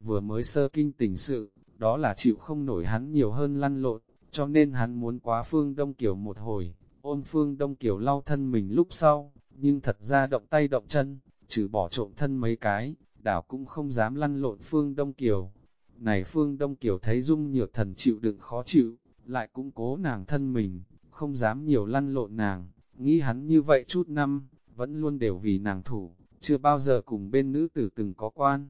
[SPEAKER 1] vừa mới sơ kinh tình sự, đó là chịu không nổi hắn nhiều hơn lăn lộn, cho nên hắn muốn quá Phương Đông Kiều một hồi, ôm Phương Đông Kiều lau thân mình lúc sau, nhưng thật ra động tay động chân, trừ bỏ trộm thân mấy cái, đảo cũng không dám lăn lộn Phương Đông Kiều. Này Phương Đông Kiều thấy Dung Nhược Thần chịu đựng khó chịu, lại cũng cố nàng thân mình, không dám nhiều lăn lộn nàng, nghĩ hắn như vậy chút năm, vẫn luôn đều vì nàng thủ, chưa bao giờ cùng bên nữ tử từng có quan.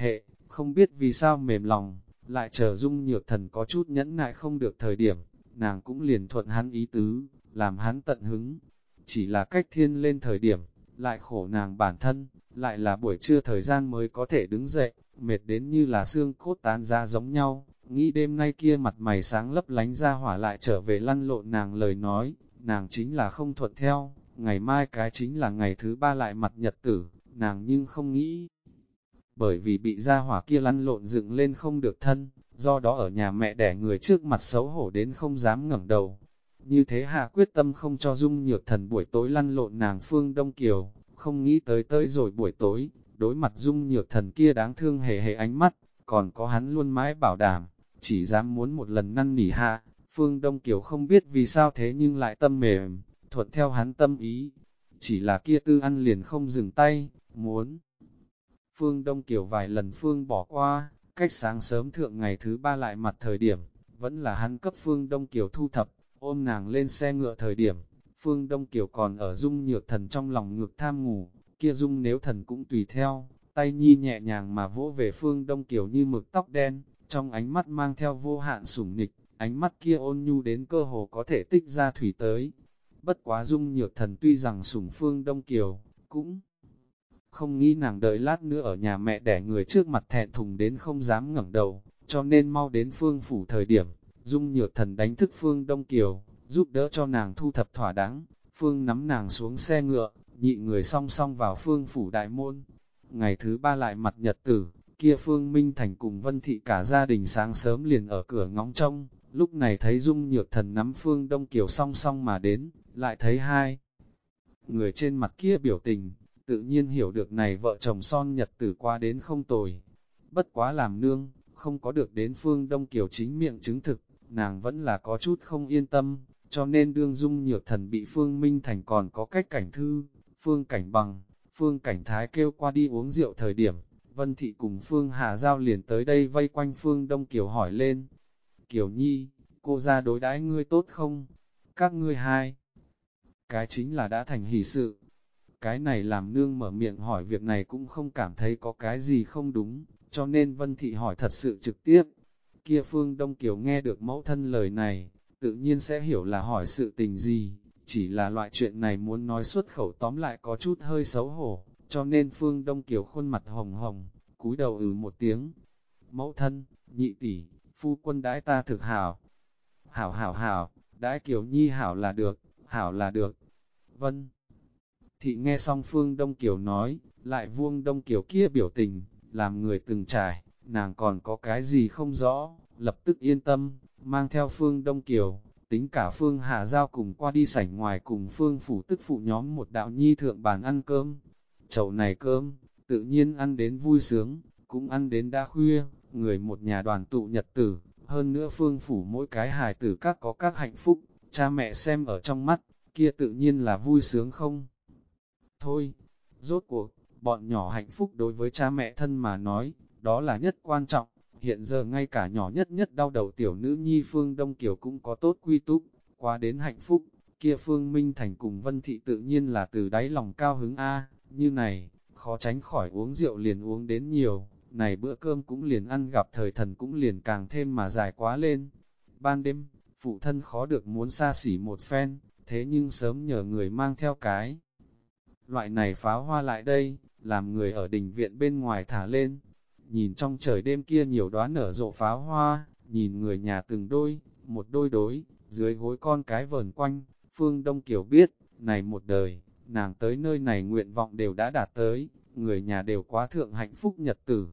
[SPEAKER 1] Hệ, không biết vì sao mềm lòng, lại chờ Dung Nhược Thần có chút nhẫn nại không được thời điểm, nàng cũng liền thuận hắn ý tứ, làm hắn tận hứng. Chỉ là cách thiên lên thời điểm, lại khổ nàng bản thân, lại là buổi trưa thời gian mới có thể đứng dậy, mệt đến như là xương cốt tán ra giống nhau, nghĩ đêm nay kia mặt mày sáng lấp lánh ra hỏa lại trở về lăn lộn nàng lời nói, nàng chính là không thuận theo, ngày mai cái chính là ngày thứ ba lại mặt nhật tử, nàng nhưng không nghĩ. Bởi vì bị ra hỏa kia lăn lộn dựng lên không được thân, do đó ở nhà mẹ đẻ người trước mặt xấu hổ đến không dám ngẩng đầu. Như thế hạ quyết tâm không cho dung nhược thần buổi tối lăn lộn nàng phương Đông Kiều, không nghĩ tới tới rồi buổi tối, đối mặt dung nhược thần kia đáng thương hề hề ánh mắt, còn có hắn luôn mãi bảo đảm, chỉ dám muốn một lần năn nỉ hạ, Phương Đông Kiều không biết vì sao thế nhưng lại tâm mềm, thuận theo hắn tâm ý, chỉ là kia tư ăn liền không dừng tay, muốn. Phương Đông Kiều vài lần Phương bỏ qua, cách sáng sớm thượng ngày thứ ba lại mặt thời điểm, vẫn là hắn cấp Phương Đông Kiều thu thập, ôm nàng lên xe ngựa thời điểm, Phương Đông Kiều còn ở dung nhược thần trong lòng ngược tham ngủ, kia dung nếu thần cũng tùy theo, tay nhi nhẹ nhàng mà vỗ về Phương Đông Kiều như mực tóc đen, trong ánh mắt mang theo vô hạn sủng nịch, ánh mắt kia ôn nhu đến cơ hồ có thể tích ra thủy tới. Bất quá dung nhược thần tuy rằng sủng Phương Đông Kiều, cũng không nghĩ nàng đợi lát nữa ở nhà mẹ đẻ người trước mặt thẹn thùng đến không dám ngẩng đầu, cho nên mau đến Phương phủ thời điểm, dung nhược thần đánh thức Phương Đông Kiều, giúp đỡ cho nàng thu thập thỏa đáng, Phương nắm nàng xuống xe ngựa, nhị người song song vào Phương phủ đại môn. Ngày thứ ba lại mặt nhật tử, kia Phương Minh Thành cùng Vân Thị cả gia đình sáng sớm liền ở cửa ngóng trông, lúc này thấy Dung Nhược Thần nắm Phương Đông Kiều song song mà đến, lại thấy hai. Người trên mặt kia biểu tình, tự nhiên hiểu được này vợ chồng son nhật tử qua đến không tồi. Bất quá làm nương, không có được đến Phương Đông Kiều chính miệng chứng thực, nàng vẫn là có chút không yên tâm, cho nên đương dung nhược thần bị Phương Minh Thành còn có cách cảnh thư, Phương Cảnh Bằng, Phương Cảnh Thái kêu qua đi uống rượu thời điểm, Vân Thị cùng Phương Hà Giao liền tới đây vây quanh Phương Đông Kiều hỏi lên, Kiều Nhi, cô ra đối đãi ngươi tốt không? Các ngươi hai, cái chính là đã thành hỷ sự. Cái này làm nương mở miệng hỏi việc này cũng không cảm thấy có cái gì không đúng, cho nên Vân Thị hỏi thật sự trực tiếp. Kia Phương Đông Kiều nghe được mẫu thân lời này, tự nhiên sẽ hiểu là hỏi sự tình gì, chỉ là loại chuyện này muốn nói xuất khẩu tóm lại có chút hơi xấu hổ, cho nên Phương Đông Kiều khuôn mặt hồng hồng, cúi đầu ừ một tiếng. Mẫu thân, nhị tỷ, phu quân đãi ta thực hảo. Hảo hảo hảo, đãi Kiều Nhi hảo là được, hảo là được. Vân. Thị nghe xong Phương Đông Kiều nói, lại vuông Đông Kiều kia biểu tình, làm người từng trải, nàng còn có cái gì không rõ, lập tức yên tâm, mang theo Phương Đông Kiều, tính cả Phương hà Giao cùng qua đi sảnh ngoài cùng Phương Phủ tức phụ nhóm một đạo nhi thượng bàn ăn cơm. Chậu này cơm, tự nhiên ăn đến vui sướng, cũng ăn đến đa khuya, người một nhà đoàn tụ nhật tử, hơn nữa Phương Phủ mỗi cái hài tử các có các hạnh phúc, cha mẹ xem ở trong mắt, kia tự nhiên là vui sướng không? Thôi, rốt cuộc, bọn nhỏ hạnh phúc đối với cha mẹ thân mà nói, đó là nhất quan trọng, hiện giờ ngay cả nhỏ nhất nhất đau đầu tiểu nữ nhi Phương Đông Kiều cũng có tốt quy túc, qua đến hạnh phúc, kia Phương Minh Thành cùng Vân Thị tự nhiên là từ đáy lòng cao hứng A, như này, khó tránh khỏi uống rượu liền uống đến nhiều, này bữa cơm cũng liền ăn gặp thời thần cũng liền càng thêm mà dài quá lên. Ban đêm, phụ thân khó được muốn xa xỉ một phen, thế nhưng sớm nhờ người mang theo cái. Loại này pháo hoa lại đây, làm người ở đình viện bên ngoài thả lên. Nhìn trong trời đêm kia nhiều đóa nở rộ pháo hoa, nhìn người nhà từng đôi, một đôi đối, dưới gối con cái vờn quanh, Phương Đông Kiều biết, này một đời, nàng tới nơi này nguyện vọng đều đã đạt tới, người nhà đều quá thượng hạnh phúc nhật tử.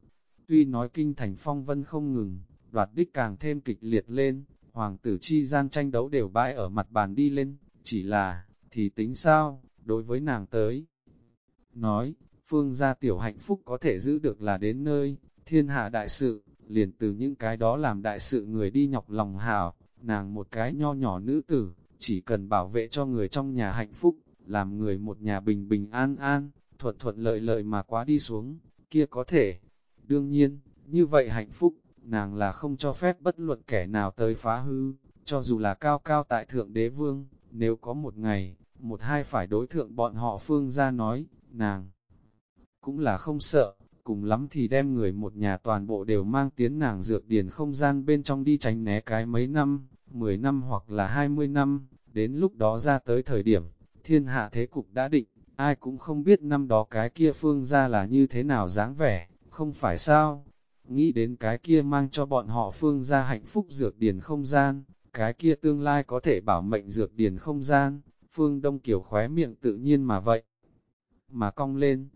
[SPEAKER 1] Tuy nói kinh thành phong vân không ngừng, đoạt đích càng thêm kịch liệt lên, hoàng tử chi gian tranh đấu đều bãi ở mặt bàn đi lên, chỉ là, thì tính sao, đối với nàng tới. Nói, phương gia tiểu hạnh phúc có thể giữ được là đến nơi, thiên hạ đại sự, liền từ những cái đó làm đại sự người đi nhọc lòng hảo, nàng một cái nho nhỏ nữ tử, chỉ cần bảo vệ cho người trong nhà hạnh phúc, làm người một nhà bình bình an an, thuận thuận lợi lợi mà quá đi xuống, kia có thể. Đương nhiên, như vậy hạnh phúc, nàng là không cho phép bất luận kẻ nào tới phá hư, cho dù là cao cao tại thượng đế vương, nếu có một ngày, một hai phải đối thượng bọn họ phương ra nói, nàng cũng là không sợ, cùng lắm thì đem người một nhà toàn bộ đều mang tiến nàng dược điển không gian bên trong đi tránh né cái mấy năm, 10 năm hoặc là 20 năm, đến lúc đó ra tới thời điểm, thiên hạ thế cục đã định, ai cũng không biết năm đó cái kia phương ra là như thế nào dáng vẻ, không phải sao, nghĩ đến cái kia mang cho bọn họ phương ra hạnh phúc dược điển không gian, cái kia tương lai có thể bảo mệnh dược điển không gian, phương đông Kiều khóe miệng tự nhiên mà vậy, mà cong lên,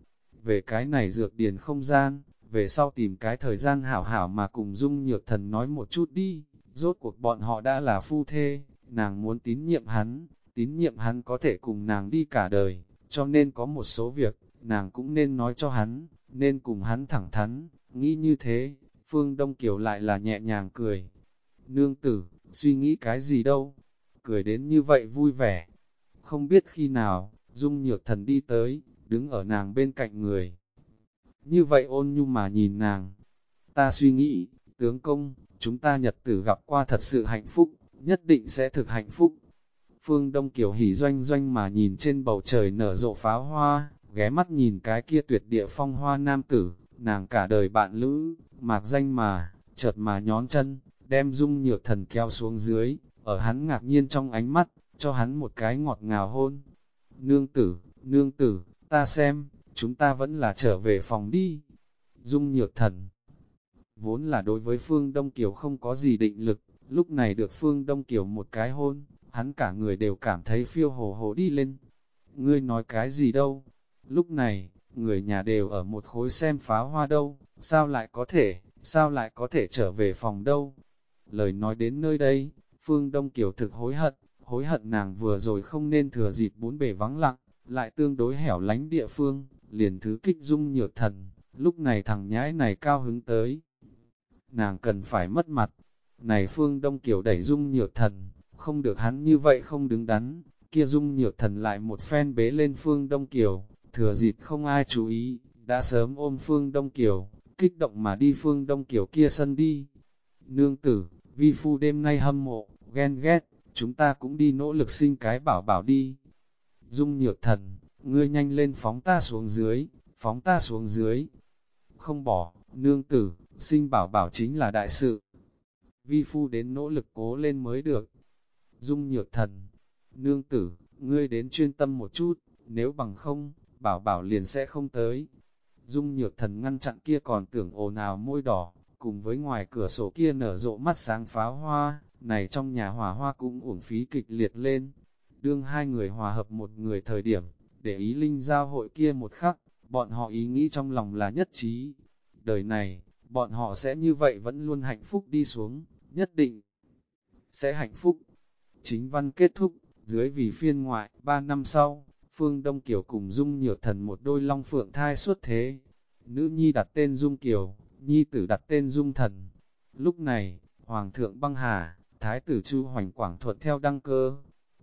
[SPEAKER 1] về cái này dược điền không gian, về sau tìm cái thời gian hảo hảo mà cùng dung nhược thần nói một chút đi, rốt cuộc bọn họ đã là phu thê, nàng muốn tín nhiệm hắn, tín nhiệm hắn có thể cùng nàng đi cả đời, cho nên có một số việc, nàng cũng nên nói cho hắn, nên cùng hắn thẳng thắn, nghĩ như thế, Phương Đông Kiều lại là nhẹ nhàng cười. Nương tử, suy nghĩ cái gì đâu, cười đến như vậy vui vẻ. Không biết khi nào, Dung Nhược Thần đi tới, đứng ở nàng bên cạnh người. Như vậy ôn nhu mà nhìn nàng, ta suy nghĩ, tướng công, chúng ta nhật tử gặp qua thật sự hạnh phúc, nhất định sẽ thực hạnh phúc. Phương Đông Kiều hỉ doanh doanh mà nhìn trên bầu trời nở rộ pháo hoa, ghé mắt nhìn cái kia tuyệt địa phong hoa nam tử, nàng cả đời bạn lữ, mạc danh mà, chợt mà nhón chân, đem dung nhược thần kéo xuống dưới, ở hắn ngạc nhiên trong ánh mắt, cho hắn một cái ngọt ngào hôn. Nương tử, nương tử, ta xem, chúng ta vẫn là trở về phòng đi. Dung nhược thần, vốn là đối với Phương Đông Kiều không có gì định lực, lúc này được Phương Đông Kiều một cái hôn, hắn cả người đều cảm thấy phiêu hồ hồ đi lên. Ngươi nói cái gì đâu? Lúc này, người nhà đều ở một khối xem pháo hoa đâu, sao lại có thể, sao lại có thể trở về phòng đâu? Lời nói đến nơi đây, Phương Đông Kiều thực hối hận, hối hận nàng vừa rồi không nên thừa dịp bốn bề vắng lặng, lại tương đối hẻo lánh địa phương, liền thứ kích dung nhược thần, lúc này thằng nhãi này cao hứng tới. Nàng cần phải mất mặt, này Phương Đông Kiều đẩy dung nhược thần, không được hắn như vậy không đứng đắn, kia dung nhược thần lại một phen bế lên Phương Đông Kiều, thừa dịp không ai chú ý, đã sớm ôm Phương Đông Kiều, kích động mà đi Phương Đông Kiều kia sân đi. Nương tử, vi phu đêm nay hâm mộ, ghen ghét, chúng ta cũng đi nỗ lực sinh cái bảo bảo đi. Dung nhược thần, ngươi nhanh lên phóng ta xuống dưới, phóng ta xuống dưới. Không bỏ, nương tử, sinh bảo bảo chính là đại sự. Vi phu đến nỗ lực cố lên mới được. Dung nhược thần, nương tử, ngươi đến chuyên tâm một chút, nếu bằng không, bảo bảo liền sẽ không tới. Dung nhược thần ngăn chặn kia còn tưởng ồn ào môi đỏ, cùng với ngoài cửa sổ kia nở rộ mắt sáng pháo hoa, này trong nhà hòa hoa cũng uổng phí kịch liệt lên. Đương hai người hòa hợp một người thời điểm, để ý linh giao hội kia một khắc, bọn họ ý nghĩ trong lòng là nhất trí. Đời này, bọn họ sẽ như vậy vẫn luôn hạnh phúc đi xuống, nhất định sẽ hạnh phúc. Chính văn kết thúc, dưới vì phiên ngoại, ba năm sau, Phương Đông Kiều cùng Dung Nhược Thần một đôi long phượng thai xuất thế. Nữ nhi đặt tên Dung Kiều, nhi tử đặt tên Dung Thần. Lúc này, Hoàng thượng băng hà, Thái tử Chu Hoành Quảng thuận theo đăng cơ.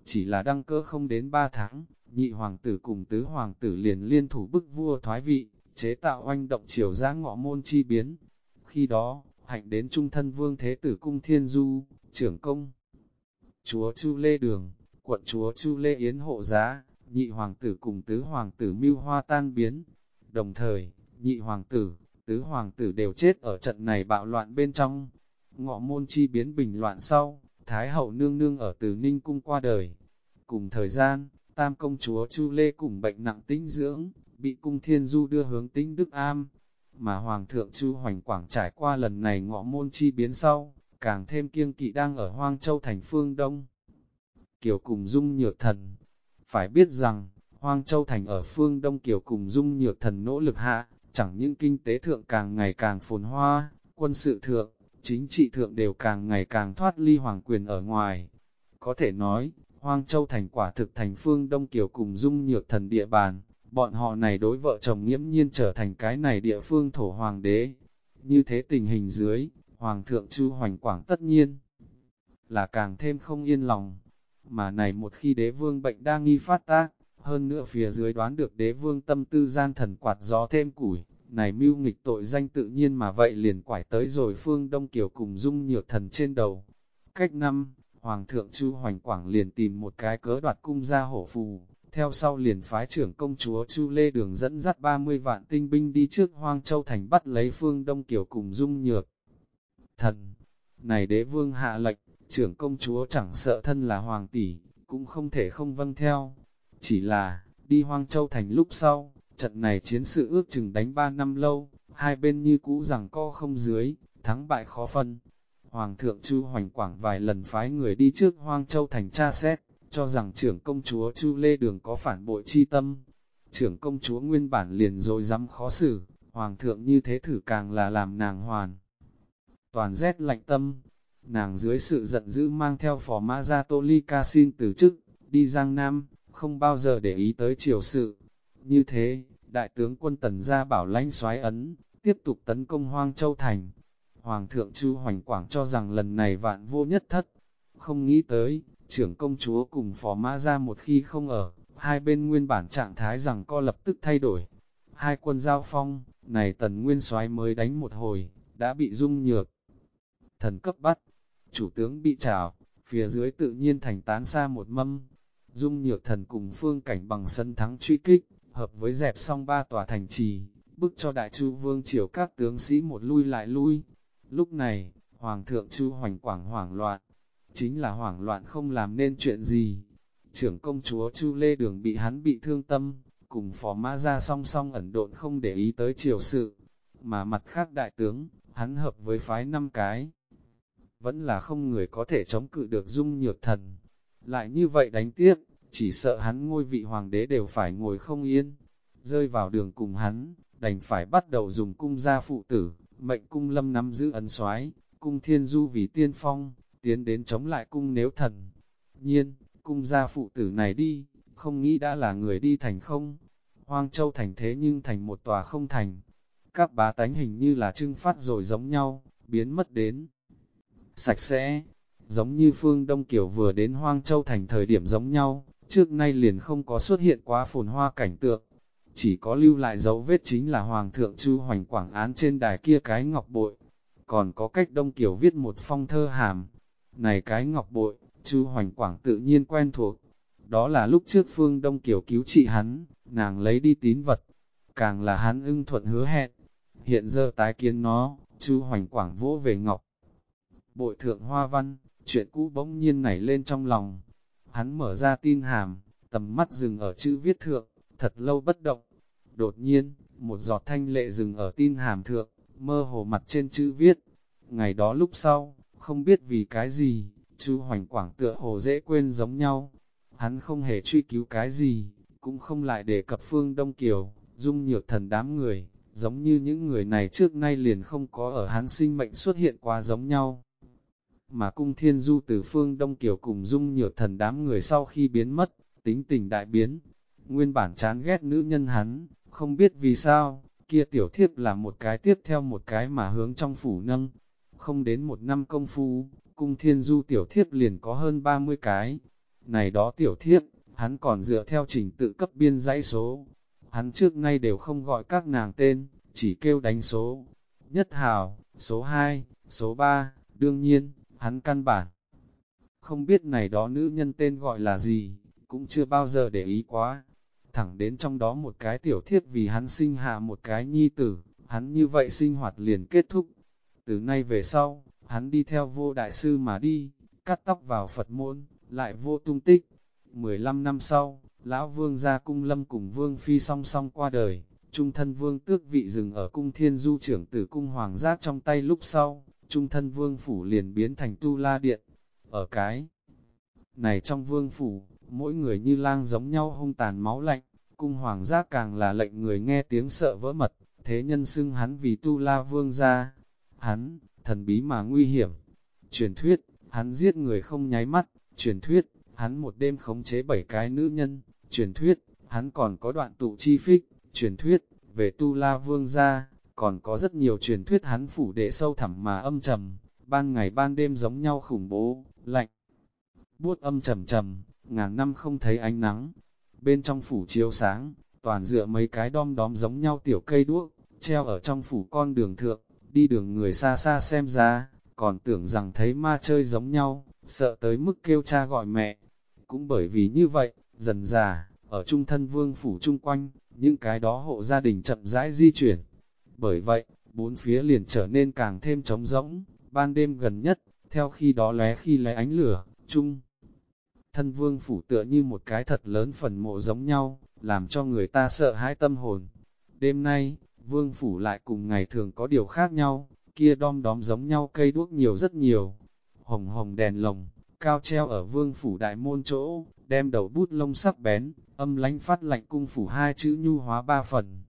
[SPEAKER 1] Chỉ là đăng cơ không đến ba tháng, nhị hoàng tử cùng tứ hoàng tử liền liên thủ bức vua thoái vị, chế tạo oanh động triều giã ngọ môn chi biến. Khi đó, hạnh đến trung thân vương thế tử cung thiên du, trưởng công. Chúa Chu Lê Đường, quận chúa Chu Lê Yến hộ giá, nhị hoàng tử cùng tứ hoàng tử mưu hoa tan biến. Đồng thời, nhị hoàng tử, tứ hoàng tử đều chết ở trận này bạo loạn bên trong. Ngọ môn chi biến bình loạn sau, Thái hậu nương nương ở từ Ninh Cung qua đời. Cùng thời gian, tam công chúa Chu Lê cùng bệnh nặng tính dưỡng, bị cung thiên du đưa hướng tĩnh Đức Am. Mà Hoàng thượng Chu Hoành Quảng trải qua lần này ngọ môn chi biến sau, càng thêm kiêng kỵ đang ở Hoang Châu thành phương Đông. Kiều cùng dung nhược thần, phải biết rằng, Hoang Châu thành ở phương Đông Kiều cùng dung nhược thần nỗ lực hạ, chẳng những kinh tế thượng càng ngày càng phồn hoa, quân sự thượng, chính trị thượng đều càng ngày càng thoát ly hoàng quyền ở ngoài. Có thể nói, Hoang Châu thành quả thực thành phương Đông Kiều cùng dung nhược thần địa bàn, bọn họ này đối vợ chồng nghiễm nhiên trở thành cái này địa phương thổ hoàng đế. Như thế tình hình dưới, Hoàng thượng Chu Hoành Quảng tất nhiên là càng thêm không yên lòng. Mà này một khi đế vương bệnh đa nghi phát tác, hơn nữa phía dưới đoán được đế vương tâm tư gian thần quạt gió thêm củi, này mưu nghịch tội danh tự nhiên mà vậy liền quải tới rồi phương Đông Kiều cùng dung nhược thần trên đầu. Cách năm, Hoàng thượng Chu Hoành Quảng liền tìm một cái cớ đoạt cung ra hổ phù, theo sau liền phái trưởng công chúa Chu Lê Đường dẫn dắt 30 vạn tinh binh đi trước Hoang Châu Thành bắt lấy phương Đông Kiều cùng dung nhược. Thần, này đế vương hạ lệnh, trưởng công chúa chẳng sợ thân là hoàng tỷ, cũng không thể không vâng theo. Chỉ là, đi Hoang Châu Thành lúc sau, trận này chiến sự ước chừng đánh 3 năm lâu, hai bên như cũ rằng co không dưới, thắng bại khó phân. Hoàng thượng Chu Hoành Quảng vài lần phái người đi trước Hoang Châu Thành tra xét, cho rằng trưởng công chúa Chu Lê Đường có phản bội chi tâm. Trưởng công chúa nguyên bản liền rồi dám khó xử, Hoàng thượng như thế thử càng là làm nàng hoàn. Toàn rét lạnh tâm, nàng dưới sự giận dữ mang theo phò mã gia Tô Ly Ca xin từ chức, đi Giang Nam, không bao giờ để ý tới triều sự. Như thế, đại tướng quân tần gia bảo lãnh soái ấn, tiếp tục tấn công Hoang Châu Thành. Hoàng thượng Chu Hoành Quảng cho rằng lần này vạn vô nhất thất, không nghĩ tới, trưởng công chúa cùng phò mã ra một khi không ở, hai bên nguyên bản trạng thái rằng co lập tức thay đổi. Hai quân giao phong, này tần nguyên soái mới đánh một hồi, đã bị dung nhược. Thần cấp bắt, chủ tướng bị trào, phía dưới tự nhiên thành tán xa một mâm. Dung nhược thần cùng phương cảnh bằng sân thắng truy kích, hợp với dẹp xong ba tòa thành trì, bức cho đại chu vương triều các tướng sĩ một lui lại lui. Lúc này, Hoàng thượng chu hoành quảng hoảng loạn, chính là hoảng loạn không làm nên chuyện gì. Trưởng công chúa Chu Lê Đường bị hắn bị thương tâm, cùng phó mã ra song song ẩn độn không để ý tới triều sự, mà mặt khác đại tướng, hắn hợp với phái năm cái. Vẫn là không người có thể chống cự được dung nhược thần. Lại như vậy đánh tiếp, chỉ sợ hắn ngôi vị hoàng đế đều phải ngồi không yên. Rơi vào đường cùng hắn, đành phải bắt đầu dùng cung gia phụ tử, mệnh cung lâm nắm giữ ấn soái cung thiên du vì tiên phong, tiến đến chống lại cung nếu thần. Nhiên, cung gia phụ tử này đi, không nghĩ đã là người đi thành không. Hoang Châu thành thế nhưng thành một tòa không thành. Các bá tánh hình như là trưng phát rồi giống nhau, biến mất đến. Sạch sẽ, giống như phương Đông Kiều vừa đến Hoang Châu thành thời điểm giống nhau, trước nay liền không có xuất hiện quá phồn hoa cảnh tượng. Chỉ có lưu lại dấu vết chính là Hoàng thượng Chu Hoành Quảng án trên đài kia cái ngọc bội. Còn có cách Đông Kiều viết một phong thơ hàm, này cái ngọc bội, Chu Hoành Quảng tự nhiên quen thuộc. Đó là lúc trước Phương Đông Kiều cứu trị hắn, nàng lấy đi tín vật. Càng là hắn ưng thuận hứa hẹn. Hiện giờ tái kiến nó, Chu Hoành Quảng vỗ về ngọc. Bội thượng hoa văn, chuyện cũ bỗng nhiên nảy lên trong lòng. Hắn mở ra tin hàm, tầm mắt dừng ở chữ viết thượng, thật lâu bất động. Đột nhiên, một giọt thanh lệ dừng ở tin hàm thượng, mơ hồ mặt trên chữ viết. Ngày đó lúc sau, không biết vì cái gì, chú Hoành Quảng tựa hồ dễ quên giống nhau. Hắn không hề truy cứu cái gì, cũng không lại đề cập phương Đông Kiều, dung nhược thần đám người, giống như những người này trước nay liền không có ở hắn sinh mệnh xuất hiện qua giống nhau. Mà cung thiên du từ phương Đông Kiều cùng dung nhược thần đám người sau khi biến mất, tính tình đại biến. Nguyên bản chán ghét nữ nhân hắn, không biết vì sao, kia tiểu thiếp là một cái tiếp theo một cái mà hướng trong phủ nâng, không đến một năm công phu, cung thiên du tiểu thiếp liền có hơn 30 cái. Này đó tiểu thiếp, hắn còn dựa theo trình tự cấp biên dãy số. Hắn trước nay đều không gọi các nàng tên, chỉ kêu đánh số. Nhất hào, số 2, số 3, đương nhiên, hắn căn bản. Không biết này đó nữ nhân tên gọi là gì, cũng chưa bao giờ để ý quá. thẳng đến trong đó một cái tiểu thiết vì hắn sinh hạ một cái nhi tử, hắn như vậy sinh hoạt liền kết thúc. Từ nay về sau, hắn đi theo vô đại sư mà đi, cắt tóc vào Phật môn, lại vô tung tích. 15 năm sau, Lão Vương ra cung lâm cùng Vương Phi song song qua đời, trung thân Vương tước vị dừng ở cung thiên du trưởng tử cung hoàng giác trong tay lúc sau, trung thân Vương Phủ liền biến thành tu la điện. Ở cái này trong Vương Phủ, mỗi người như lang giống nhau hung tàn máu lạnh, cung hoàng giác càng là lệnh người nghe tiếng sợ vỡ mật, thế nhân xưng hắn vì tu la vương gia. Hắn, thần bí mà nguy hiểm. Truyền thuyết, hắn giết người không nháy mắt, truyền thuyết, hắn một đêm khống chế bảy cái nữ nhân, truyền thuyết, hắn còn có đoạn tụ chi phích, truyền thuyết, về tu la vương gia còn có rất nhiều truyền thuyết hắn phủ đệ sâu thẳm mà âm trầm, ban ngày ban đêm giống nhau khủng bố, lạnh, buốt âm trầm trầm, ngàn năm không thấy ánh nắng, bên trong phủ chiếu sáng, toàn dựa mấy cái đom đóm giống nhau tiểu cây đuốc, treo ở trong phủ con đường thượng, đi đường người xa xa xem ra, còn tưởng rằng thấy ma chơi giống nhau, sợ tới mức kêu cha gọi mẹ. Cũng bởi vì như vậy, dần già, ở trung thân vương phủ chung quanh, những cái đó hộ gia đình chậm rãi di chuyển. Bởi vậy, bốn phía liền trở nên càng thêm trống rỗng, ban đêm gần nhất, theo khi đó lé khi lé ánh lửa, chung. Thân vương phủ tựa như một cái thật lớn phần mộ giống nhau, làm cho người ta sợ hãi tâm hồn. Đêm nay, vương phủ lại cùng ngày thường có điều khác nhau, kia đom đóm giống nhau cây đuốc nhiều rất nhiều. Hồng hồng đèn lồng, cao treo ở vương phủ đại môn chỗ, đem đầu bút lông sắc bén, âm lánh phát lạnh cung phủ hai chữ nhu hóa ba phần.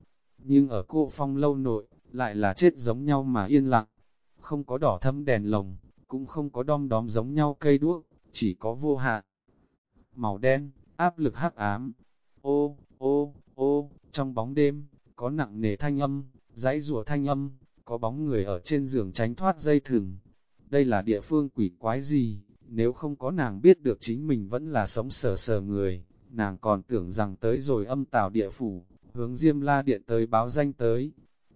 [SPEAKER 1] Nhưng ở cô phong lâu nội, lại là chết giống nhau mà yên lặng. Không có đỏ thâm đèn lồng, cũng không có đom đóm giống nhau cây đuốc, chỉ có vô hạn. Màu đen, áp lực hắc ám. Ô, ô, ô, trong bóng đêm, có nặng nề thanh âm, dãy rùa thanh âm, có bóng người ở trên giường tránh thoát dây thừng. Đây là địa phương quỷ quái gì, nếu không có nàng biết được chính mình vẫn là sống sờ sờ người, nàng còn tưởng rằng tới rồi âm tào địa phủ, hướng Diêm La Điện tới báo danh tới.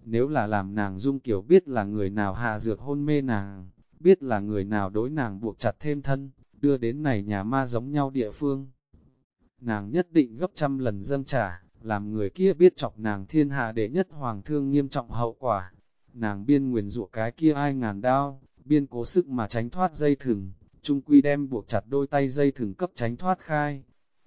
[SPEAKER 1] Nếu là làm nàng dung kiểu biết là người nào hạ dược hôn mê nàng, biết là người nào đối nàng buộc chặt thêm thân, đưa đến này nhà ma giống nhau địa phương. Nàng nhất định gấp trăm lần dâng trả, làm người kia biết chọc nàng thiên hạ để nhất hoàng thương nghiêm trọng hậu quả. Nàng biên nguyền rủa cái kia ai ngàn đao, biên cố sức mà tránh thoát dây thừng, trung quy đem buộc chặt đôi tay dây thừng cấp tránh thoát khai.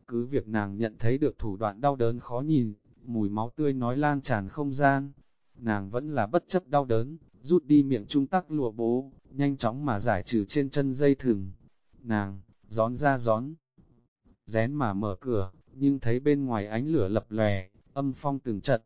[SPEAKER 1] Cứ việc nàng nhận thấy được thủ đoạn đau đớn khó nhìn, mùi máu tươi nói lan tràn không gian. Nàng vẫn là bất chấp đau đớn, rút đi miệng trung tắc lụa bố, nhanh chóng mà giải trừ trên chân dây thừng. Nàng, gión ra gión, rén mà mở cửa, nhưng thấy bên ngoài ánh lửa lập lè, âm phong từng trận.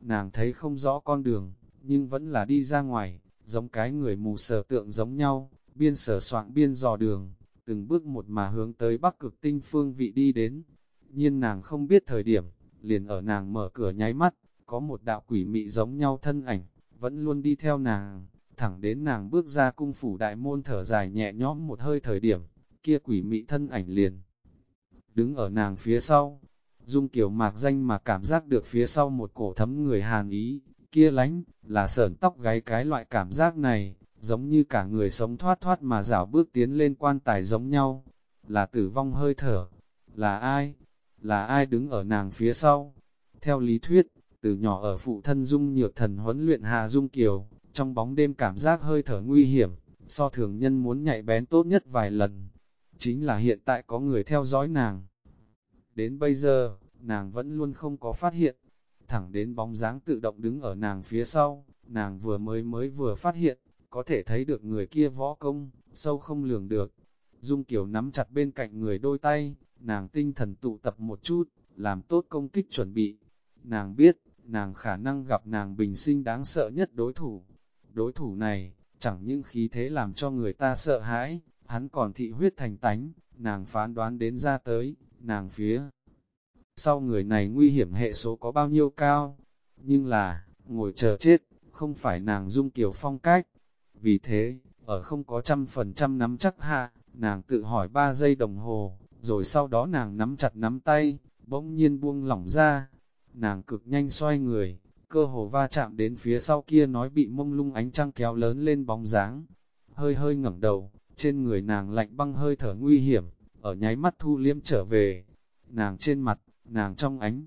[SPEAKER 1] Nàng thấy không rõ con đường, nhưng vẫn là đi ra ngoài, giống cái người mù sờ tượng giống nhau, biên sở soạn biên dò đường, từng bước một mà hướng tới bắc cực tinh phương vị đi đến. Nhiên nàng không biết thời điểm, liền ở nàng mở cửa nháy mắt, có một đạo quỷ mị giống nhau thân ảnh, vẫn luôn đi theo nàng, thẳng đến nàng bước ra cung phủ đại môn thở dài nhẹ nhõm một hơi thời điểm, kia quỷ mị thân ảnh liền. Đứng ở nàng phía sau, dung kiểu mạc danh mà cảm giác được phía sau một cổ thấm người hàn ý, kia lánh, là sởn tóc gáy cái loại cảm giác này, giống như cả người sống thoát thoát mà rảo bước tiến lên quan tài giống nhau, là tử vong hơi thở, là ai, là ai đứng ở nàng phía sau. Theo lý thuyết, từ nhỏ ở phụ thân dung nhược thần huấn luyện Hà Dung Kiều, trong bóng đêm cảm giác hơi thở nguy hiểm, so thường nhân muốn nhạy bén tốt nhất vài lần. Chính là hiện tại có người theo dõi nàng. Đến bây giờ, nàng vẫn luôn không có phát hiện, thẳng đến bóng dáng tự động đứng ở nàng phía sau, nàng vừa mới mới vừa phát hiện, có thể thấy được người kia võ công, sâu không lường được. Dung Kiều nắm chặt bên cạnh người đôi tay, nàng tinh thần tụ tập một chút, làm tốt công kích chuẩn bị. Nàng biết, nàng khả năng gặp nàng bình sinh đáng sợ nhất đối thủ. Đối thủ này, chẳng những khí thế làm cho người ta sợ hãi, hắn còn thị huyết thành tánh, nàng phán đoán đến ra tới, nàng phía. Sau người này nguy hiểm hệ số có bao nhiêu cao, nhưng là, ngồi chờ chết, không phải nàng dung kiều phong cách. Vì thế, ở không có trăm phần trăm nắm chắc hạ, nàng tự hỏi ba giây đồng hồ, rồi sau đó nàng nắm chặt nắm tay, bỗng nhiên buông lỏng ra. Nàng cực nhanh xoay người, cơ hồ va chạm đến phía sau kia nói bị mông lung ánh trăng kéo lớn lên bóng dáng. Hơi hơi ngẩng đầu, trên người nàng lạnh băng hơi thở nguy hiểm, ở nháy mắt thu liêm trở về. Nàng trên mặt, nàng trong ánh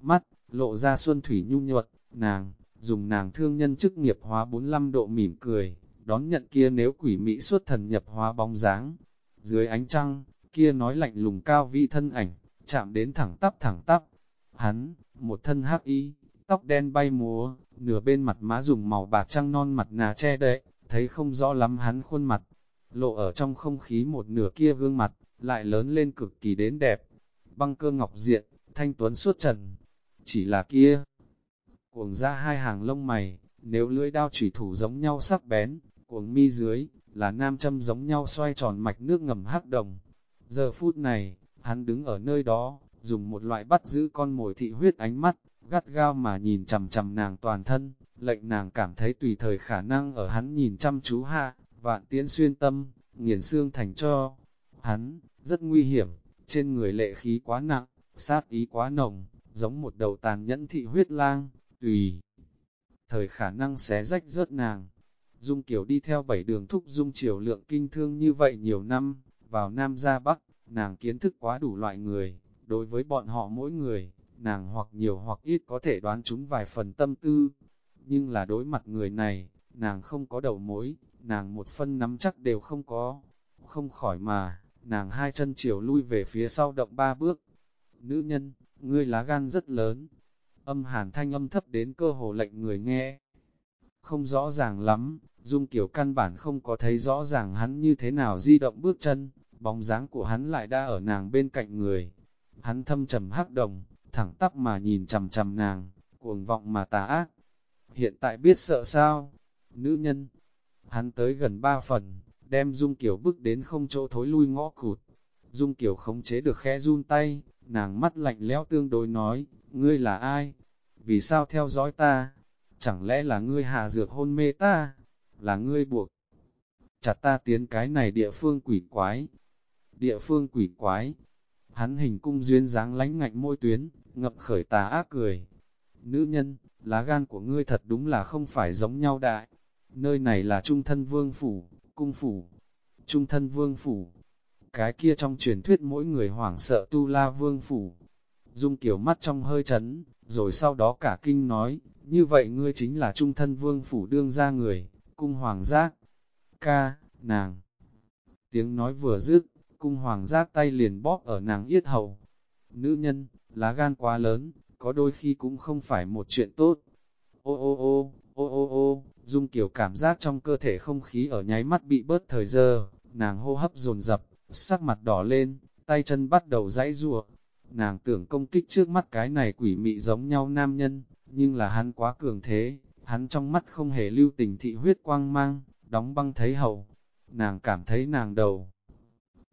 [SPEAKER 1] mắt, lộ ra xuân thủy nhu nhuận, nàng, dùng nàng thương nhân chức nghiệp hóa 45 độ mỉm cười, đón nhận kia nếu quỷ mỹ xuất thần nhập hóa bóng dáng. Dưới ánh trăng, kia nói lạnh lùng cao vị thân ảnh, chạm đến thẳng tắp thẳng tắp. Hắn, một thân hắc y, tóc đen bay múa, nửa bên mặt má dùng màu bạc trăng non mặt nà che đậy, thấy không rõ lắm hắn khuôn mặt. Lộ ở trong không khí một nửa kia gương mặt, lại lớn lên cực kỳ đến đẹp. Băng cơ ngọc diện, thanh tuấn suốt trần. Chỉ là kia, cuồng ra hai hàng lông mày, nếu lưỡi đao chủy thủ giống nhau sắc bén, cuồng mi dưới, là nam châm giống nhau xoay tròn mạch nước ngầm hắc đồng. Giờ phút này, hắn đứng ở nơi đó, dùng một loại bắt giữ con mồi thị huyết ánh mắt, gắt gao mà nhìn chầm chầm nàng toàn thân, lệnh nàng cảm thấy tùy thời khả năng ở hắn nhìn chăm chú hạ, vạn tiễn xuyên tâm, nghiền xương thành cho. Hắn, rất nguy hiểm, trên người lệ khí quá nặng, sát ý quá nồng, giống một đầu tàn nhẫn thị huyết lang, tùy thời khả năng xé rách rớt nàng. Dung Kiều đi theo bảy đường thúc Dung Triều lượng kinh thương như vậy nhiều năm, vào Nam ra Bắc, nàng kiến thức quá đủ loại người, đối với bọn họ mỗi người, nàng hoặc nhiều hoặc ít có thể đoán chúng vài phần tâm tư, nhưng là đối mặt người này, nàng không có đầu mối, nàng một phân nắm chắc đều không có, không khỏi mà, nàng hai chân chiều lui về phía sau động ba bước. Nữ nhân, ngươi lá gan rất lớn, âm hàn thanh âm thấp đến cơ hồ lệnh người nghe. Không rõ ràng lắm, Dung Kiều căn bản không có thấy rõ ràng hắn như thế nào di động bước chân, bóng dáng của hắn lại đã ở nàng bên cạnh người. Hắn thâm trầm hắc đồng, thẳng tắp mà nhìn chầm chầm nàng, cuồng vọng mà tà ác. Hiện tại biết sợ sao? Nữ nhân, hắn tới gần ba phần, đem Dung Kiều bước đến không chỗ thối lui ngõ cụt. Dung Kiều khống chế được khẽ run tay, nàng mắt lạnh lẽo tương đối nói, ngươi là ai? Vì sao theo dõi ta? Chẳng lẽ là ngươi hạ dược hôn mê ta? Là ngươi buộc chặt ta tiến cái này địa phương quỷ quái. Địa phương quỷ quái. Hắn hình cung duyên dáng lánh ngạnh môi tuyến, ngập khởi tà ác cười. Nữ nhân, lá gan của ngươi thật đúng là không phải giống nhau đại. Nơi này là trung thân vương phủ, cung phủ. Trung thân vương phủ. Cái kia trong truyền thuyết mỗi người hoảng sợ tu la vương phủ. Dung kiểu mắt trong hơi chấn, rồi sau đó cả kinh nói, như vậy ngươi chính là trung thân vương phủ đương ra người, cung hoàng giác. Ca, nàng. Tiếng nói vừa dứt, cung hoàng giác tay liền bóp ở nàng yết hầu. Nữ nhân, lá gan quá lớn, có đôi khi cũng không phải một chuyện tốt. Ô ô ô, ô ô ô, Dung Kiều cảm giác trong cơ thể không khí ở nháy mắt bị bớt thời giờ, nàng hô hấp dồn dập, sắc mặt đỏ lên, tay chân bắt đầu dãy rùa. Nàng tưởng công kích trước mắt cái này quỷ mị giống nhau nam nhân, nhưng là hắn quá cường thế, hắn trong mắt không hề lưu tình thị huyết quang mang, đóng băng thấy hậu. Nàng cảm thấy nàng đầu,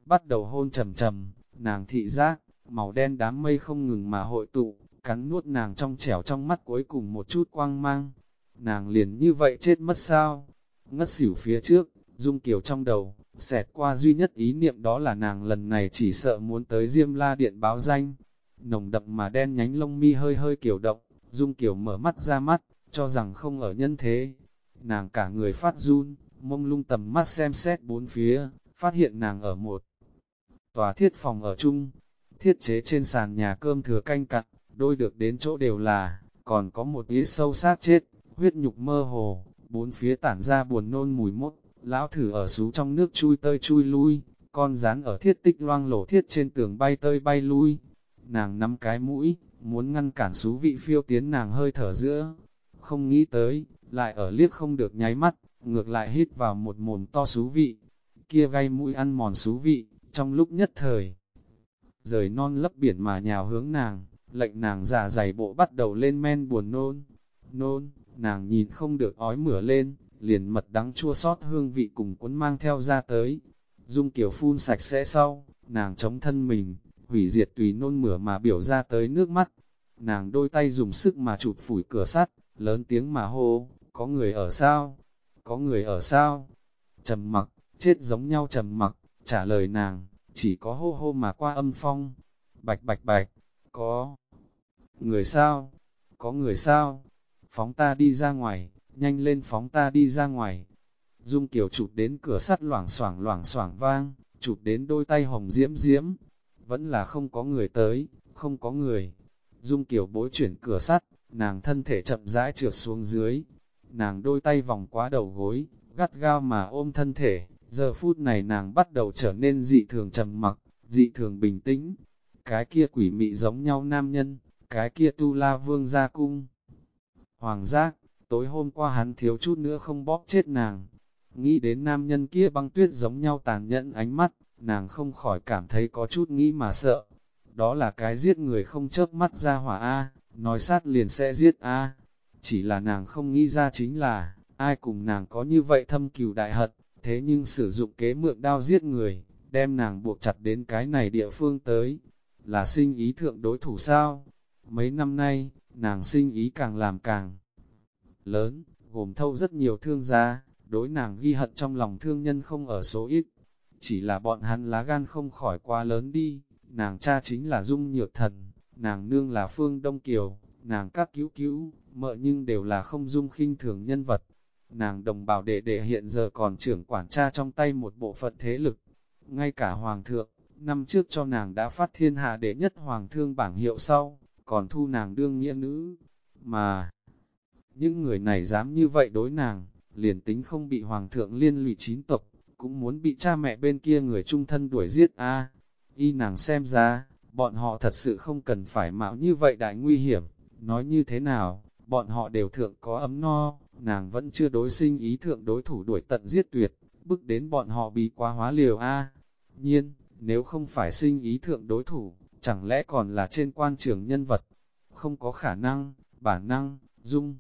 [SPEAKER 1] bắt đầu hôn trầm trầm, nàng thị giác, màu đen đám mây không ngừng mà hội tụ, cắn nuốt nàng trong trẻo trong mắt cuối cùng một chút quang mang. Nàng liền như vậy chết mất sao? Ngất xỉu phía trước, Dung Kiều trong đầu, xẹt qua duy nhất ý niệm đó là nàng lần này chỉ sợ muốn tới Diêm La Điện báo danh. Nồng đậm mà đen nhánh lông mi hơi hơi kiểu động, Dung Kiều mở mắt ra mắt, cho rằng không ở nhân thế. Nàng cả người phát run, mông lung tầm mắt xem xét bốn phía, phát hiện nàng ở một tòa thiết phòng ở chung, thiết chế trên sàn nhà cơm thừa canh cặn, đôi được đến chỗ đều là, còn có một ý sâu sát chết, huyết nhục mơ hồ, bốn phía tản ra buồn nôn mùi mốt, lão thử ở sú trong nước chui tơi chui lui, con rán ở thiết tích loang lổ thiết trên tường bay tơi bay lui. Nàng nắm cái mũi, muốn ngăn cản xú vị phiêu tiến nàng hơi thở giữa. Không nghĩ tới, lại ở liếc không được nháy mắt, ngược lại hít vào một mồm to xú vị. Kia gây mũi ăn mòn xú vị, trong lúc nhất thời. Rời non lấp biển mà nhào hướng nàng, lệnh nàng giả dày bộ bắt đầu lên men buồn nôn. Nôn, nàng nhìn không được ói mửa lên, liền mật đắng chua sót hương vị cùng cuốn mang theo ra tới. Dung kiểu phun sạch sẽ sau, nàng chống thân mình, hủy diệt tùy nôn mửa mà biểu ra tới nước mắt. Nàng đôi tay dùng sức mà chụp phủi cửa sắt, lớn tiếng mà hô, có người ở sao? Có người ở sao? Trầm mặc, chết giống nhau trầm mặc, trả lời nàng, chỉ có hô hô mà qua âm phong. Bạch bạch bạch, có người sao? Có người sao? Phóng ta đi ra ngoài, nhanh lên phóng ta đi ra ngoài. Dung Kiều chụp đến cửa sắt loảng xoảng loảng xoảng vang, chụp đến đôi tay hồng diễm diễm. Vẫn là không có người tới, không có người. Dung Kiều bối chuyển cửa sắt, nàng thân thể chậm rãi trượt xuống dưới. Nàng đôi tay vòng quá đầu gối, gắt gao mà ôm thân thể, giờ phút này nàng bắt đầu trở nên dị thường trầm mặc, dị thường bình tĩnh. Cái kia quỷ mị giống nhau nam nhân, cái kia tu la vương ra cung. Hoàng giác, tối hôm qua hắn thiếu chút nữa không bóp chết nàng. Nghĩ đến nam nhân kia băng tuyết giống nhau tàn nhẫn ánh mắt, nàng không khỏi cảm thấy có chút nghĩ mà sợ. Đó là cái giết người không chớp mắt ra hỏa A, nói sát liền sẽ giết A. Chỉ là nàng không nghĩ ra chính là, ai cùng nàng có như vậy thâm cừu đại hận, thế nhưng sử dụng kế mượn đao giết người, đem nàng buộc chặt đến cái này địa phương tới. Là sinh ý thượng đối thủ sao? Mấy năm nay, nàng sinh ý càng làm càng lớn, gồm thâu rất nhiều thương gia, đối nàng ghi hận trong lòng thương nhân không ở số ít. Chỉ là bọn hắn lá gan không khỏi quá lớn đi, nàng cha chính là Dung Nhược Thần, nàng nương là Phương Đông Kiều, nàng các cứu cứu, mợ nhưng đều là không dung khinh thường nhân vật. Nàng đồng bào đệ đệ hiện giờ còn trưởng quản cha trong tay một bộ phận thế lực. Ngay cả Hoàng thượng, năm trước cho nàng đã phát thiên hạ đệ nhất Hoàng thương bảng hiệu sau, còn thu nàng đương nghĩa nữ. Mà, những người này dám như vậy đối nàng, liền tính không bị Hoàng thượng liên lụy chín tộc, cũng muốn bị cha mẹ bên kia người trung thân đuổi giết a Y nàng xem ra, bọn họ thật sự không cần phải mạo như vậy đại nguy hiểm, nói như thế nào, bọn họ đều thượng có ấm no, nàng vẫn chưa đối sinh ý thượng đối thủ đuổi tận giết tuyệt, bức đến bọn họ bị quá hóa liều a Nhiên, nếu không phải sinh ý thượng đối thủ, chẳng lẽ còn là trên quan trường nhân vật? Không có khả năng, bản năng, dung.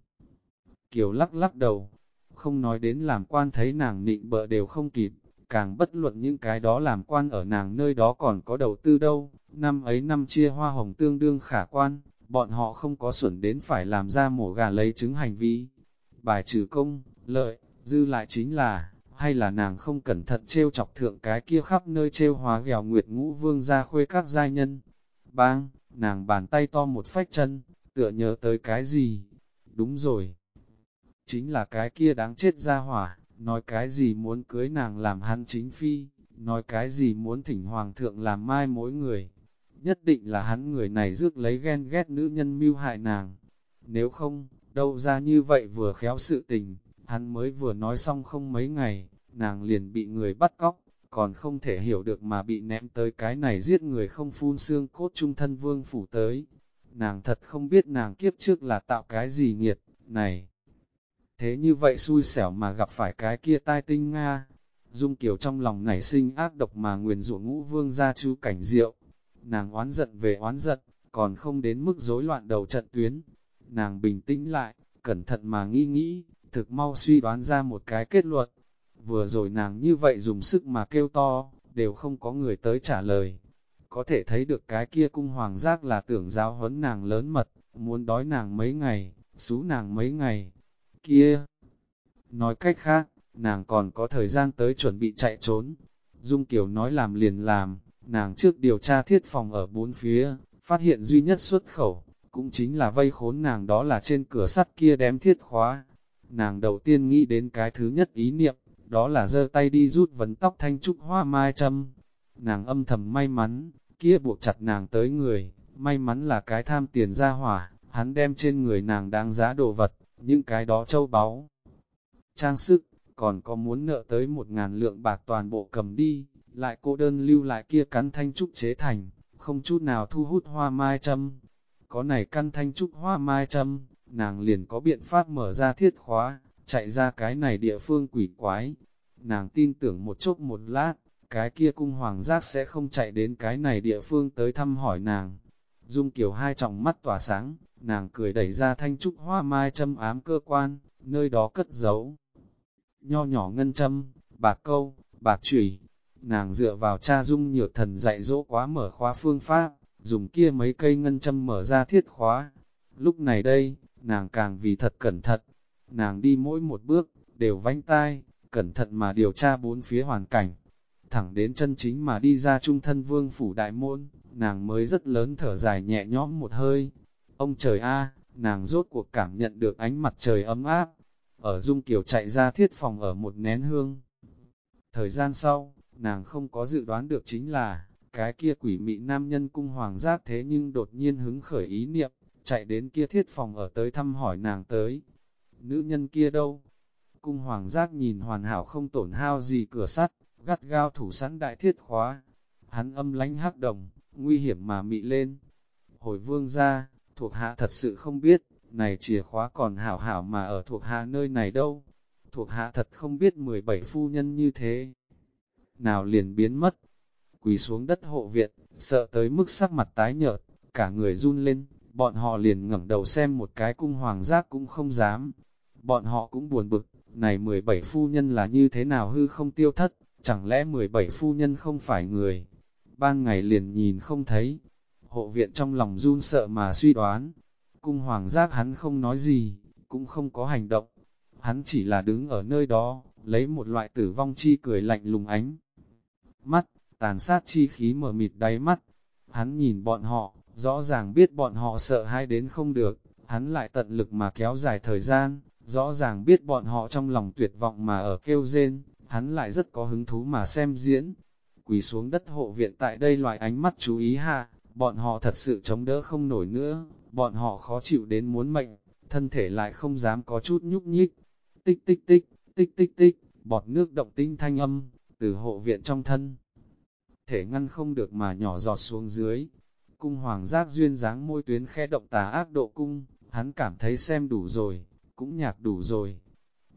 [SPEAKER 1] Kiều lắc lắc đầu, không nói đến làm quan thấy nàng nịnh bợ đều không kịp, càng bất luận những cái đó làm quan ở nàng nơi đó còn có đầu tư đâu, năm ấy năm chia hoa hồng tương đương khả quan, bọn họ không có xuẩn đến phải làm ra mổ gà lấy chứng hành vi. Bài trừ công, lợi, dư lại chính là, hay là nàng không cẩn thận trêu chọc thượng cái kia khắp nơi trêu hóa ghèo nguyệt ngũ vương ra khuê các giai nhân. Bang, nàng bàn tay to một phách chân, tựa nhớ tới cái gì? Đúng rồi. Chính là cái kia đáng chết ra hỏa, nói cái gì muốn cưới nàng làm hắn chính phi, nói cái gì muốn thỉnh hoàng thượng làm mai mỗi người. Nhất định là hắn người này rước lấy ghen ghét nữ nhân mưu hại nàng. Nếu không, đâu ra như vậy vừa khéo sự tình, hắn mới vừa nói xong không mấy ngày, nàng liền bị người bắt cóc, còn không thể hiểu được mà bị ném tới cái này giết người không phun xương cốt trung thân vương phủ tới. Nàng thật không biết nàng kiếp trước là tạo cái gì nghiệt, này. Thế như vậy xui xẻo mà gặp phải cái kia tai tinh Nga. Dung Kiều trong lòng nảy sinh ác độc mà nguyền rủa ngũ vương ra chú cảnh diệu. Nàng oán giận về oán giận, còn không đến mức rối loạn đầu trận tuyến. Nàng bình tĩnh lại, cẩn thận mà nghĩ nghĩ, thực mau suy đoán ra một cái kết luận. Vừa rồi nàng như vậy dùng sức mà kêu to, đều không có người tới trả lời. Có thể thấy được cái kia cung hoàng giác là tưởng giáo huấn nàng lớn mật, muốn đói nàng mấy ngày, xú nàng mấy ngày. Kia! Nói cách khác, nàng còn có thời gian tới chuẩn bị chạy trốn. Dung Kiều nói làm liền làm, nàng trước điều tra thiết phòng ở bốn phía, phát hiện duy nhất xuất khẩu, cũng chính là vây khốn nàng đó là trên cửa sắt kia đếm thiết khóa. Nàng đầu tiên nghĩ đến cái thứ nhất ý niệm, đó là giơ tay đi rút vấn tóc thanh trúc hoa mai châm. Nàng âm thầm may mắn, kia buộc chặt nàng tới người, may mắn là cái tham tiền ra hỏa, hắn đem trên người nàng đáng giá đồ vật, những cái đó châu báu. Trang sức, còn có muốn nợ tới một ngàn lượng bạc toàn bộ cầm đi, lại cô đơn lưu lại kia cắn thanh trúc chế thành, không chút nào thu hút hoa mai châm. Có này căn thanh trúc hoa mai châm, nàng liền có biện pháp mở ra thiết khóa, chạy ra cái này địa phương quỷ quái. Nàng tin tưởng một chốc một lát, cái kia cung hoàng giác sẽ không chạy đến cái này địa phương tới thăm hỏi nàng. Dung Kiều hai tròng mắt tỏa sáng, nàng cười đẩy ra thanh trúc hoa mai châm ám cơ quan, nơi đó cất giấu. Nho nhỏ ngân châm, bạc câu, bạc chủy, nàng dựa vào cha dung nhược thần dạy dỗ quá mở khóa phương pháp, dùng kia mấy cây ngân châm mở ra thiết khóa. Lúc này đây, nàng càng vì thật cẩn thận, nàng đi mỗi một bước, đều vánh tai, cẩn thận mà điều tra bốn phía hoàn cảnh. Thẳng đến chân chính mà đi ra trung thân vương phủ đại môn, nàng mới rất lớn thở dài nhẹ nhõm một hơi. Ông trời a, nàng rốt cuộc cảm nhận được ánh mặt trời ấm áp. Ở Dung Kiều chạy ra thiết phòng ở một nén hương. Thời gian sau, nàng không có dự đoán được chính là, cái kia quỷ mị nam nhân cung hoàng giác thế nhưng đột nhiên hứng khởi ý niệm, chạy đến kia thiết phòng ở tới thăm hỏi nàng tới. Nữ nhân kia đâu? Cung hoàng giác nhìn hoàn hảo không tổn hao gì cửa sắt, gắt gao thủ sẵn đại thiết khóa. Hắn âm lánh hắc đồng, nguy hiểm mà mị lên. Hồi vương ra, thuộc hạ thật sự không biết, này chìa khóa còn hảo hảo mà ở thuộc hạ nơi này đâu. Thuộc hạ thật không biết 17 phu nhân như thế. Nào liền biến mất, quỳ xuống đất hộ viện, sợ tới mức sắc mặt tái nhợt, cả người run lên, bọn họ liền ngẩng đầu xem một cái cung hoàng giác cũng không dám. Bọn họ cũng buồn bực, này 17 phu nhân là như thế nào hư không tiêu thất, chẳng lẽ 17 phu nhân không phải người. Ban ngày liền nhìn không thấy, hộ viện trong lòng run sợ mà suy đoán. Cung hoàng giác hắn không nói gì, cũng không có hành động. Hắn chỉ là đứng ở nơi đó, lấy một loại tử vong chi cười lạnh lùng ánh. Mắt, tàn sát chi khí mở mịt đáy mắt. Hắn nhìn bọn họ, rõ ràng biết bọn họ sợ hai đến không được, hắn lại tận lực mà kéo dài thời gian, rõ ràng biết bọn họ trong lòng tuyệt vọng mà ở kêu rên, hắn lại rất có hứng thú mà xem diễn. Quỳ xuống đất hộ viện tại đây loại ánh mắt chú ý ha, bọn họ thật sự chống đỡ không nổi nữa, bọn họ khó chịu đến muốn mệnh, thân thể lại không dám có chút nhúc nhích. Tích tích tích, tích tích tích, bọt nước động tinh thanh âm, từ hộ viện trong thân thể ngăn không được mà nhỏ giọt xuống dưới. Cung hoàng giác duyên dáng môi tuyến khe động tà ác độ cung, hắn cảm thấy xem đủ rồi, cũng nhạc đủ rồi.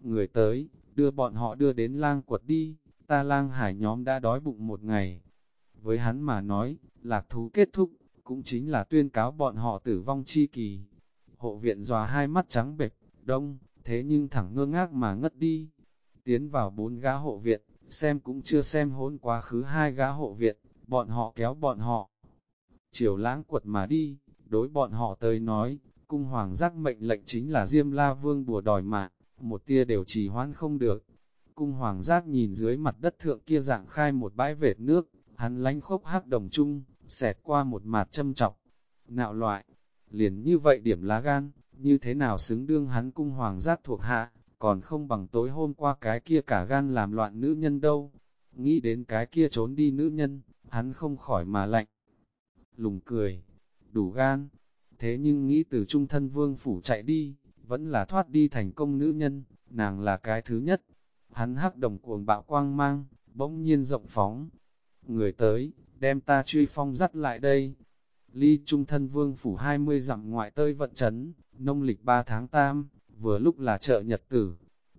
[SPEAKER 1] Người tới, đưa bọn họ đưa đến lang quật đi, ta lang hải nhóm đã đói bụng một ngày. Với hắn mà nói, lạc thú kết thúc, cũng chính là tuyên cáo bọn họ tử vong chi kỳ. Hộ viện dòa hai mắt trắng bệch, đông, thế nhưng thẳng ngơ ngác mà ngất đi. Tiến vào bốn gã hộ viện, xem cũng chưa xem hôn quá khứ hai gã hộ viện, bọn họ kéo bọn họ. Chiều lãng quật mà đi, đối bọn họ tới nói, cung hoàng giác mệnh lệnh chính là Diêm La Vương bùa đòi mạng, một tia đều trì hoãn không được. Cung hoàng giác nhìn dưới mặt đất thượng kia dạng khai một bãi vệt nước, hắn lánh khốc hắc đồng chung, xẹt qua một mặt châm trọc. Nạo loại, liền như vậy điểm lá gan, như thế nào xứng đương hắn cung hoàng giác thuộc hạ, còn không bằng tối hôm qua cái kia cả gan làm loạn nữ nhân đâu. Nghĩ đến cái kia trốn đi nữ nhân, hắn không khỏi mà lạnh. Lùng cười, đủ gan, thế nhưng nghĩ từ trung thân vương phủ chạy đi, vẫn là thoát đi thành công nữ nhân, nàng là cái thứ nhất. Hắn hắc đồng cuồng bạo quang mang, bỗng nhiên rộng phóng. Người tới, đem ta truy phong dắt lại đây. Ly trung thân vương phủ 20 dặm ngoại tơi vận chấn, nông lịch 3 tháng tam, vừa lúc là chợ nhật tử,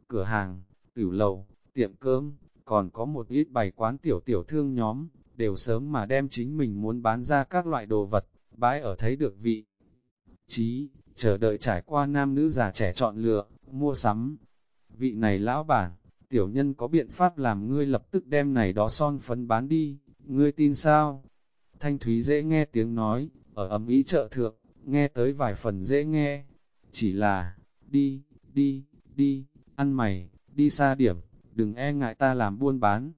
[SPEAKER 1] cửa hàng, tiểu lầu, tiệm cơm, còn có một ít bày quán tiểu tiểu thương nhóm, đều sớm mà đem chính mình muốn bán ra các loại đồ vật, bãi ở thấy được vị. Chí, chờ đợi trải qua nam nữ già trẻ chọn lựa, mua sắm. Vị này lão bản, tiểu nhân có biện pháp làm ngươi lập tức đem này đó son phấn bán đi, ngươi tin sao? Thanh Thúy dễ nghe tiếng nói, ở ấm ý chợ thượng, nghe tới vài phần dễ nghe. Chỉ là, đi, đi, đi, ăn mày, đi xa điểm, đừng e ngại ta làm buôn bán.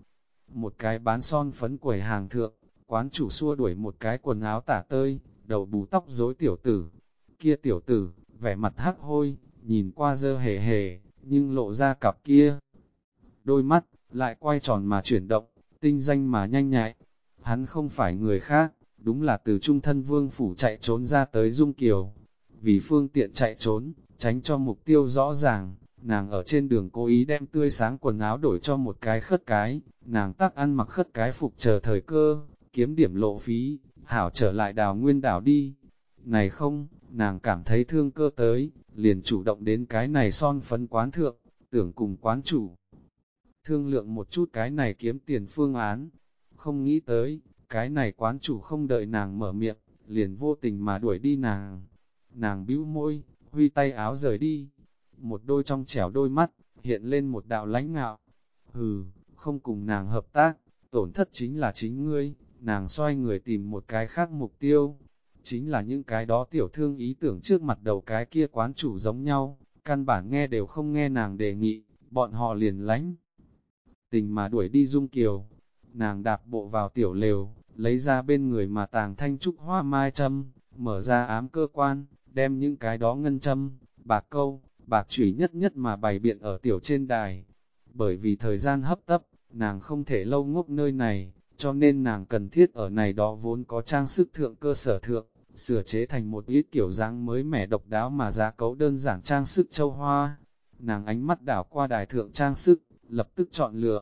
[SPEAKER 1] Một cái bán son phấn quầy hàng thượng, quán chủ xua đuổi một cái quần áo tả tơi, đầu bù tóc rối tiểu tử. Kia tiểu tử, vẻ mặt hắc hôi, nhìn qua dơ hề hề, nhưng lộ ra cặp kia. Đôi mắt, lại quay tròn mà chuyển động, tinh danh mà nhanh nhạy. Hắn không phải người khác, đúng là từ trung thân vương phủ chạy trốn ra tới Dung Kiều. Vì phương tiện chạy trốn, tránh cho mục tiêu rõ ràng, nàng ở trên đường cố ý đem tươi sáng quần áo đổi cho một cái khất cái, nàng tắc ăn mặc khất cái phục chờ thời cơ, kiếm điểm lộ phí, hảo trở lại đào nguyên đảo đi. Này không, nàng cảm thấy thương cơ tới, liền chủ động đến cái này son phấn quán thượng, tưởng cùng quán chủ. Thương lượng một chút cái này kiếm tiền phương án, không nghĩ tới, cái này quán chủ không đợi nàng mở miệng, liền vô tình mà đuổi đi nàng. Nàng bĩu môi, huy tay áo rời đi. Một đôi trong trẻo đôi mắt, hiện lên một đạo lãnh ngạo. Hừ, không cùng nàng hợp tác, tổn thất chính là chính ngươi, nàng xoay người tìm một cái khác mục tiêu. Chính là những cái đó tiểu thương ý tưởng trước mặt đầu cái kia quán chủ giống nhau, căn bản nghe đều không nghe nàng đề nghị, bọn họ liền lánh. Tình mà đuổi đi Dung Kiều, nàng đạp bộ vào tiểu lều, lấy ra bên người mà tàng thanh trúc hoa mai châm, mở ra ám cơ quan, đem những cái đó ngân châm, bạc câu, bạc chủy nhất nhất mà bày biện ở tiểu trên đài. Bởi vì thời gian hấp tấp, nàng không thể lâu ngốc nơi này, cho nên nàng cần thiết ở này đó vốn có trang sức thượng cơ sở thượng, sửa chế thành một ít kiểu dáng mới mẻ độc đáo mà giá cấu đơn giản trang sức châu hoa. Nàng ánh mắt đảo qua đài thượng trang sức, lập tức chọn lựa.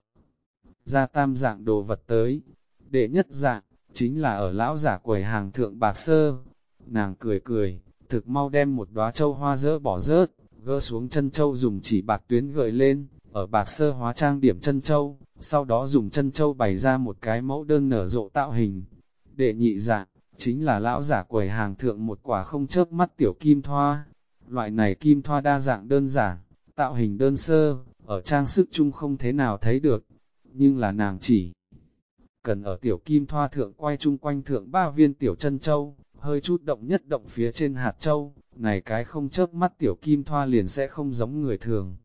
[SPEAKER 1] Ra tam dạng đồ vật tới. Đệ nhất dạng, chính là ở lão giả quầy hàng thượng bạc sơ. Nàng cười cười, thực mau đem một đóa châu hoa dỡ bỏ rớt, gỡ xuống chân châu dùng chỉ bạc tuyến gợi lên, ở bạc sơ hóa trang điểm chân châu, sau đó dùng chân châu bày ra một cái mẫu đơn nở rộ tạo hình. Đệ nhị dạng, chính là lão giả quầy hàng thượng một quả không chớp mắt tiểu kim thoa. Loại này kim thoa đa dạng đơn giản, tạo hình đơn sơ, ở trang sức chung không thế nào thấy được, nhưng là nàng chỉ cần ở tiểu kim thoa thượng quay chung quanh thượng ba viên tiểu chân châu, hơi chút động nhất động phía trên hạt châu, này cái không chớp mắt tiểu kim thoa liền sẽ không giống người thường.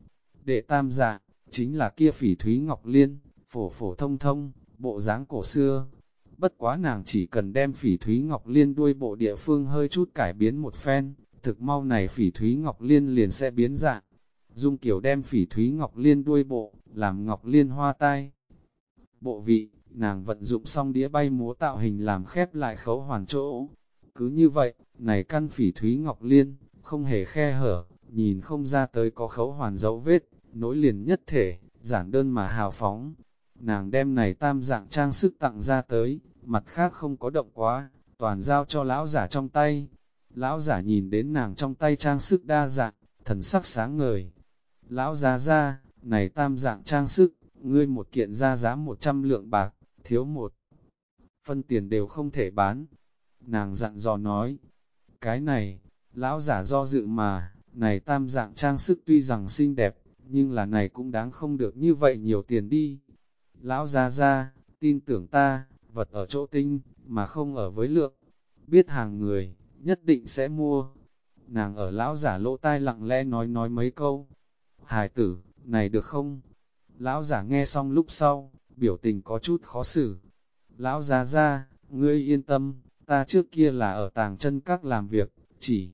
[SPEAKER 1] Đệ tam dạ, chính là kia phỉ thúy ngọc liên, phổ phổ thông thông, bộ dáng cổ xưa. Bất quá nàng chỉ cần đem phỉ thúy ngọc liên đuôi bộ địa phương hơi chút cải biến một phen, thực mau này phỉ thúy ngọc liên liền sẽ biến dạng. Dung kiểu đem phỉ thúy ngọc liên đuôi bộ, làm ngọc liên hoa tai. Bộ vị, nàng vận dụng xong đĩa bay múa tạo hình làm khép lại khấu hoàn chỗ. Cứ như vậy, này căn phỉ thúy ngọc liên, không hề khe hở, nhìn không ra tới có khấu hoàn dấu vết, nối liền nhất thể, giản đơn mà hào phóng. Nàng đem này tam dạng trang sức tặng ra tới, mặt khác không có động quá, toàn giao cho lão giả trong tay. Lão giả nhìn đến nàng trong tay trang sức đa dạng, thần sắc sáng ngời. Lão giá ra, này tam dạng trang sức, ngươi một kiện ra giá 100 lượng bạc, thiếu một. Phân tiền đều không thể bán. Nàng dặn dò nói, cái này, lão giả do dự mà, này tam dạng trang sức tuy rằng xinh đẹp, nhưng là này cũng đáng không được như vậy nhiều tiền đi. Lão ra ra, tin tưởng ta, vật ở chỗ tinh, mà không ở với lượng. Biết hàng người, nhất định sẽ mua. Nàng ở lão giả lỗ tai lặng lẽ nói nói mấy câu. Hài tử, này được không? Lão giả nghe xong lúc sau, biểu tình có chút khó xử. Lão già ra, ngươi yên tâm, ta trước kia là ở tàng chân các làm việc, chỉ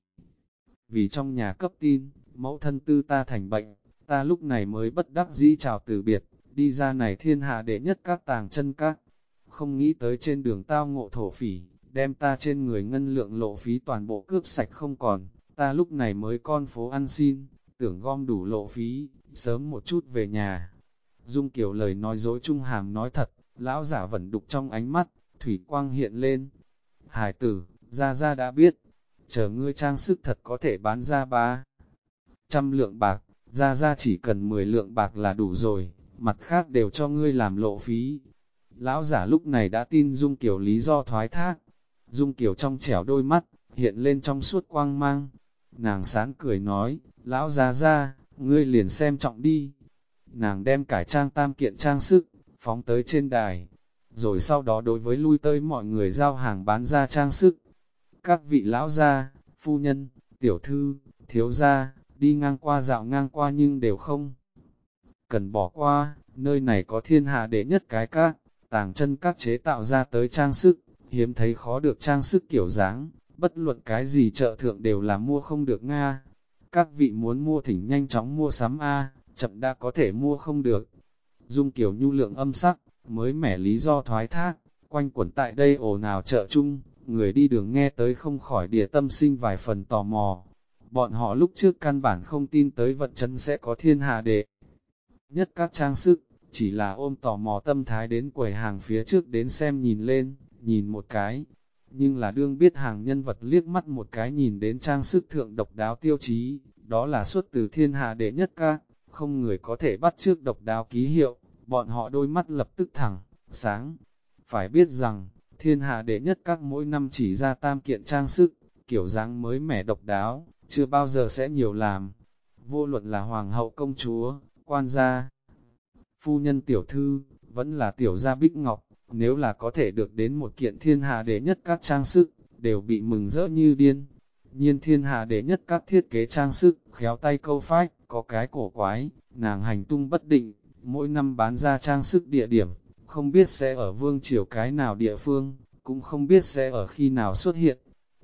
[SPEAKER 1] vì trong nhà cấp tin, mẫu thân tư ta thành bệnh, ta lúc này mới bất đắc dĩ chào từ biệt, đi ra này thiên hạ đệ nhất các tàng chân các. Không nghĩ tới trên đường tao ngộ thổ phỉ, đem ta trên người ngân lượng lộ phí toàn bộ cướp sạch không còn, ta lúc này mới con phố ăn xin, tưởng gom đủ lộ phí, sớm một chút về nhà. Dung Kiều lời nói dối trung hàm nói thật, lão giả vẫn đục trong ánh mắt, thủy quang hiện lên. Hải tử, ra ra đã biết, chờ ngươi trang sức thật có thể bán ra ba trăm lượng bạc, ra ra chỉ cần 10 lượng bạc là đủ rồi, mặt khác đều cho ngươi làm lộ phí. Lão giả lúc này đã tin Dung Kiều lý do thoái thác. Dung Kiều trong trẻo đôi mắt, hiện lên trong suốt quang mang. Nàng sáng cười nói, lão ra ra, ngươi liền xem trọng đi. Nàng đem cải trang tam kiện trang sức, phóng tới trên đài. Rồi sau đó đối với lui tới mọi người giao hàng bán ra trang sức. Các vị lão gia, phu nhân, tiểu thư, thiếu gia, đi ngang qua dạo ngang qua nhưng đều không. Cần bỏ qua, nơi này có thiên hạ đệ nhất cái các, tàng chân các chế tạo ra tới trang sức, hiếm thấy khó được trang sức kiểu dáng, bất luận cái gì chợ thượng đều là mua không được Nga. Các vị muốn mua thỉnh nhanh chóng mua sắm A, chậm đã có thể mua không được. Dung kiểu nhu lượng âm sắc, mới mẻ lý do thoái thác, quanh quẩn tại đây ồ nào chợ chung, người đi đường nghe tới không khỏi địa tâm sinh vài phần tò mò, Bọn họ lúc trước căn bản không tin tới vận chân sẽ có thiên hạ đệ. Nhất các trang sức, chỉ là ôm tò mò tâm thái đến quầy hàng phía trước đến xem nhìn lên, nhìn một cái. Nhưng là đương biết hàng nhân vật liếc mắt một cái nhìn đến trang sức thượng độc đáo tiêu chí, đó là xuất từ thiên hạ đệ nhất ca không người có thể bắt trước độc đáo ký hiệu, bọn họ đôi mắt lập tức thẳng, sáng. Phải biết rằng, thiên hạ đệ nhất các mỗi năm chỉ ra tam kiện trang sức, kiểu dáng mới mẻ độc đáo, chưa bao giờ sẽ nhiều làm. Vô luận là hoàng hậu công chúa, quan gia, phu nhân tiểu thư, vẫn là tiểu gia bích ngọc, nếu là có thể được đến một kiện thiên hạ đệ nhất các trang sức, đều bị mừng rỡ như điên. Nhiên thiên hạ đệ nhất các thiết kế trang sức, khéo tay câu phách, có cái cổ quái, nàng hành tung bất định, mỗi năm bán ra trang sức địa điểm, không biết sẽ ở vương triều cái nào địa phương, cũng không biết sẽ ở khi nào xuất hiện.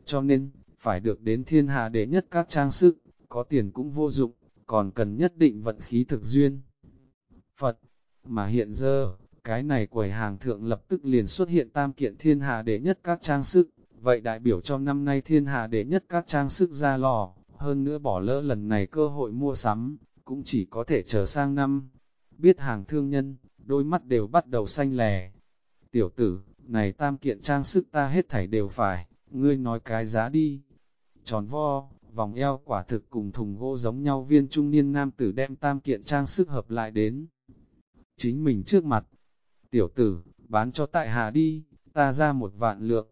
[SPEAKER 1] Cho nên, phải được đến thiên hạ đệ nhất các trang sức, có tiền cũng vô dụng, còn cần nhất định vận khí thực duyên. Phật, mà hiện giờ, cái này quầy hàng thượng lập tức liền xuất hiện tam kiện thiên hạ đệ nhất các trang sức, vậy đại biểu cho năm nay thiên hạ đệ nhất các trang sức ra lò, hơn nữa bỏ lỡ lần này cơ hội mua sắm, cũng chỉ có thể chờ sang năm. Biết hàng thương nhân, đôi mắt đều bắt đầu xanh lè. Tiểu tử, này tam kiện trang sức ta hết thảy đều phải, ngươi nói cái giá đi. Tròn vo, vòng eo quả thực cùng thùng gỗ giống nhau viên trung niên nam tử đem tam kiện trang sức hợp lại đến. Chính mình trước mặt, tiểu tử, bán cho tại hạ đi, ta ra một vạn lượng.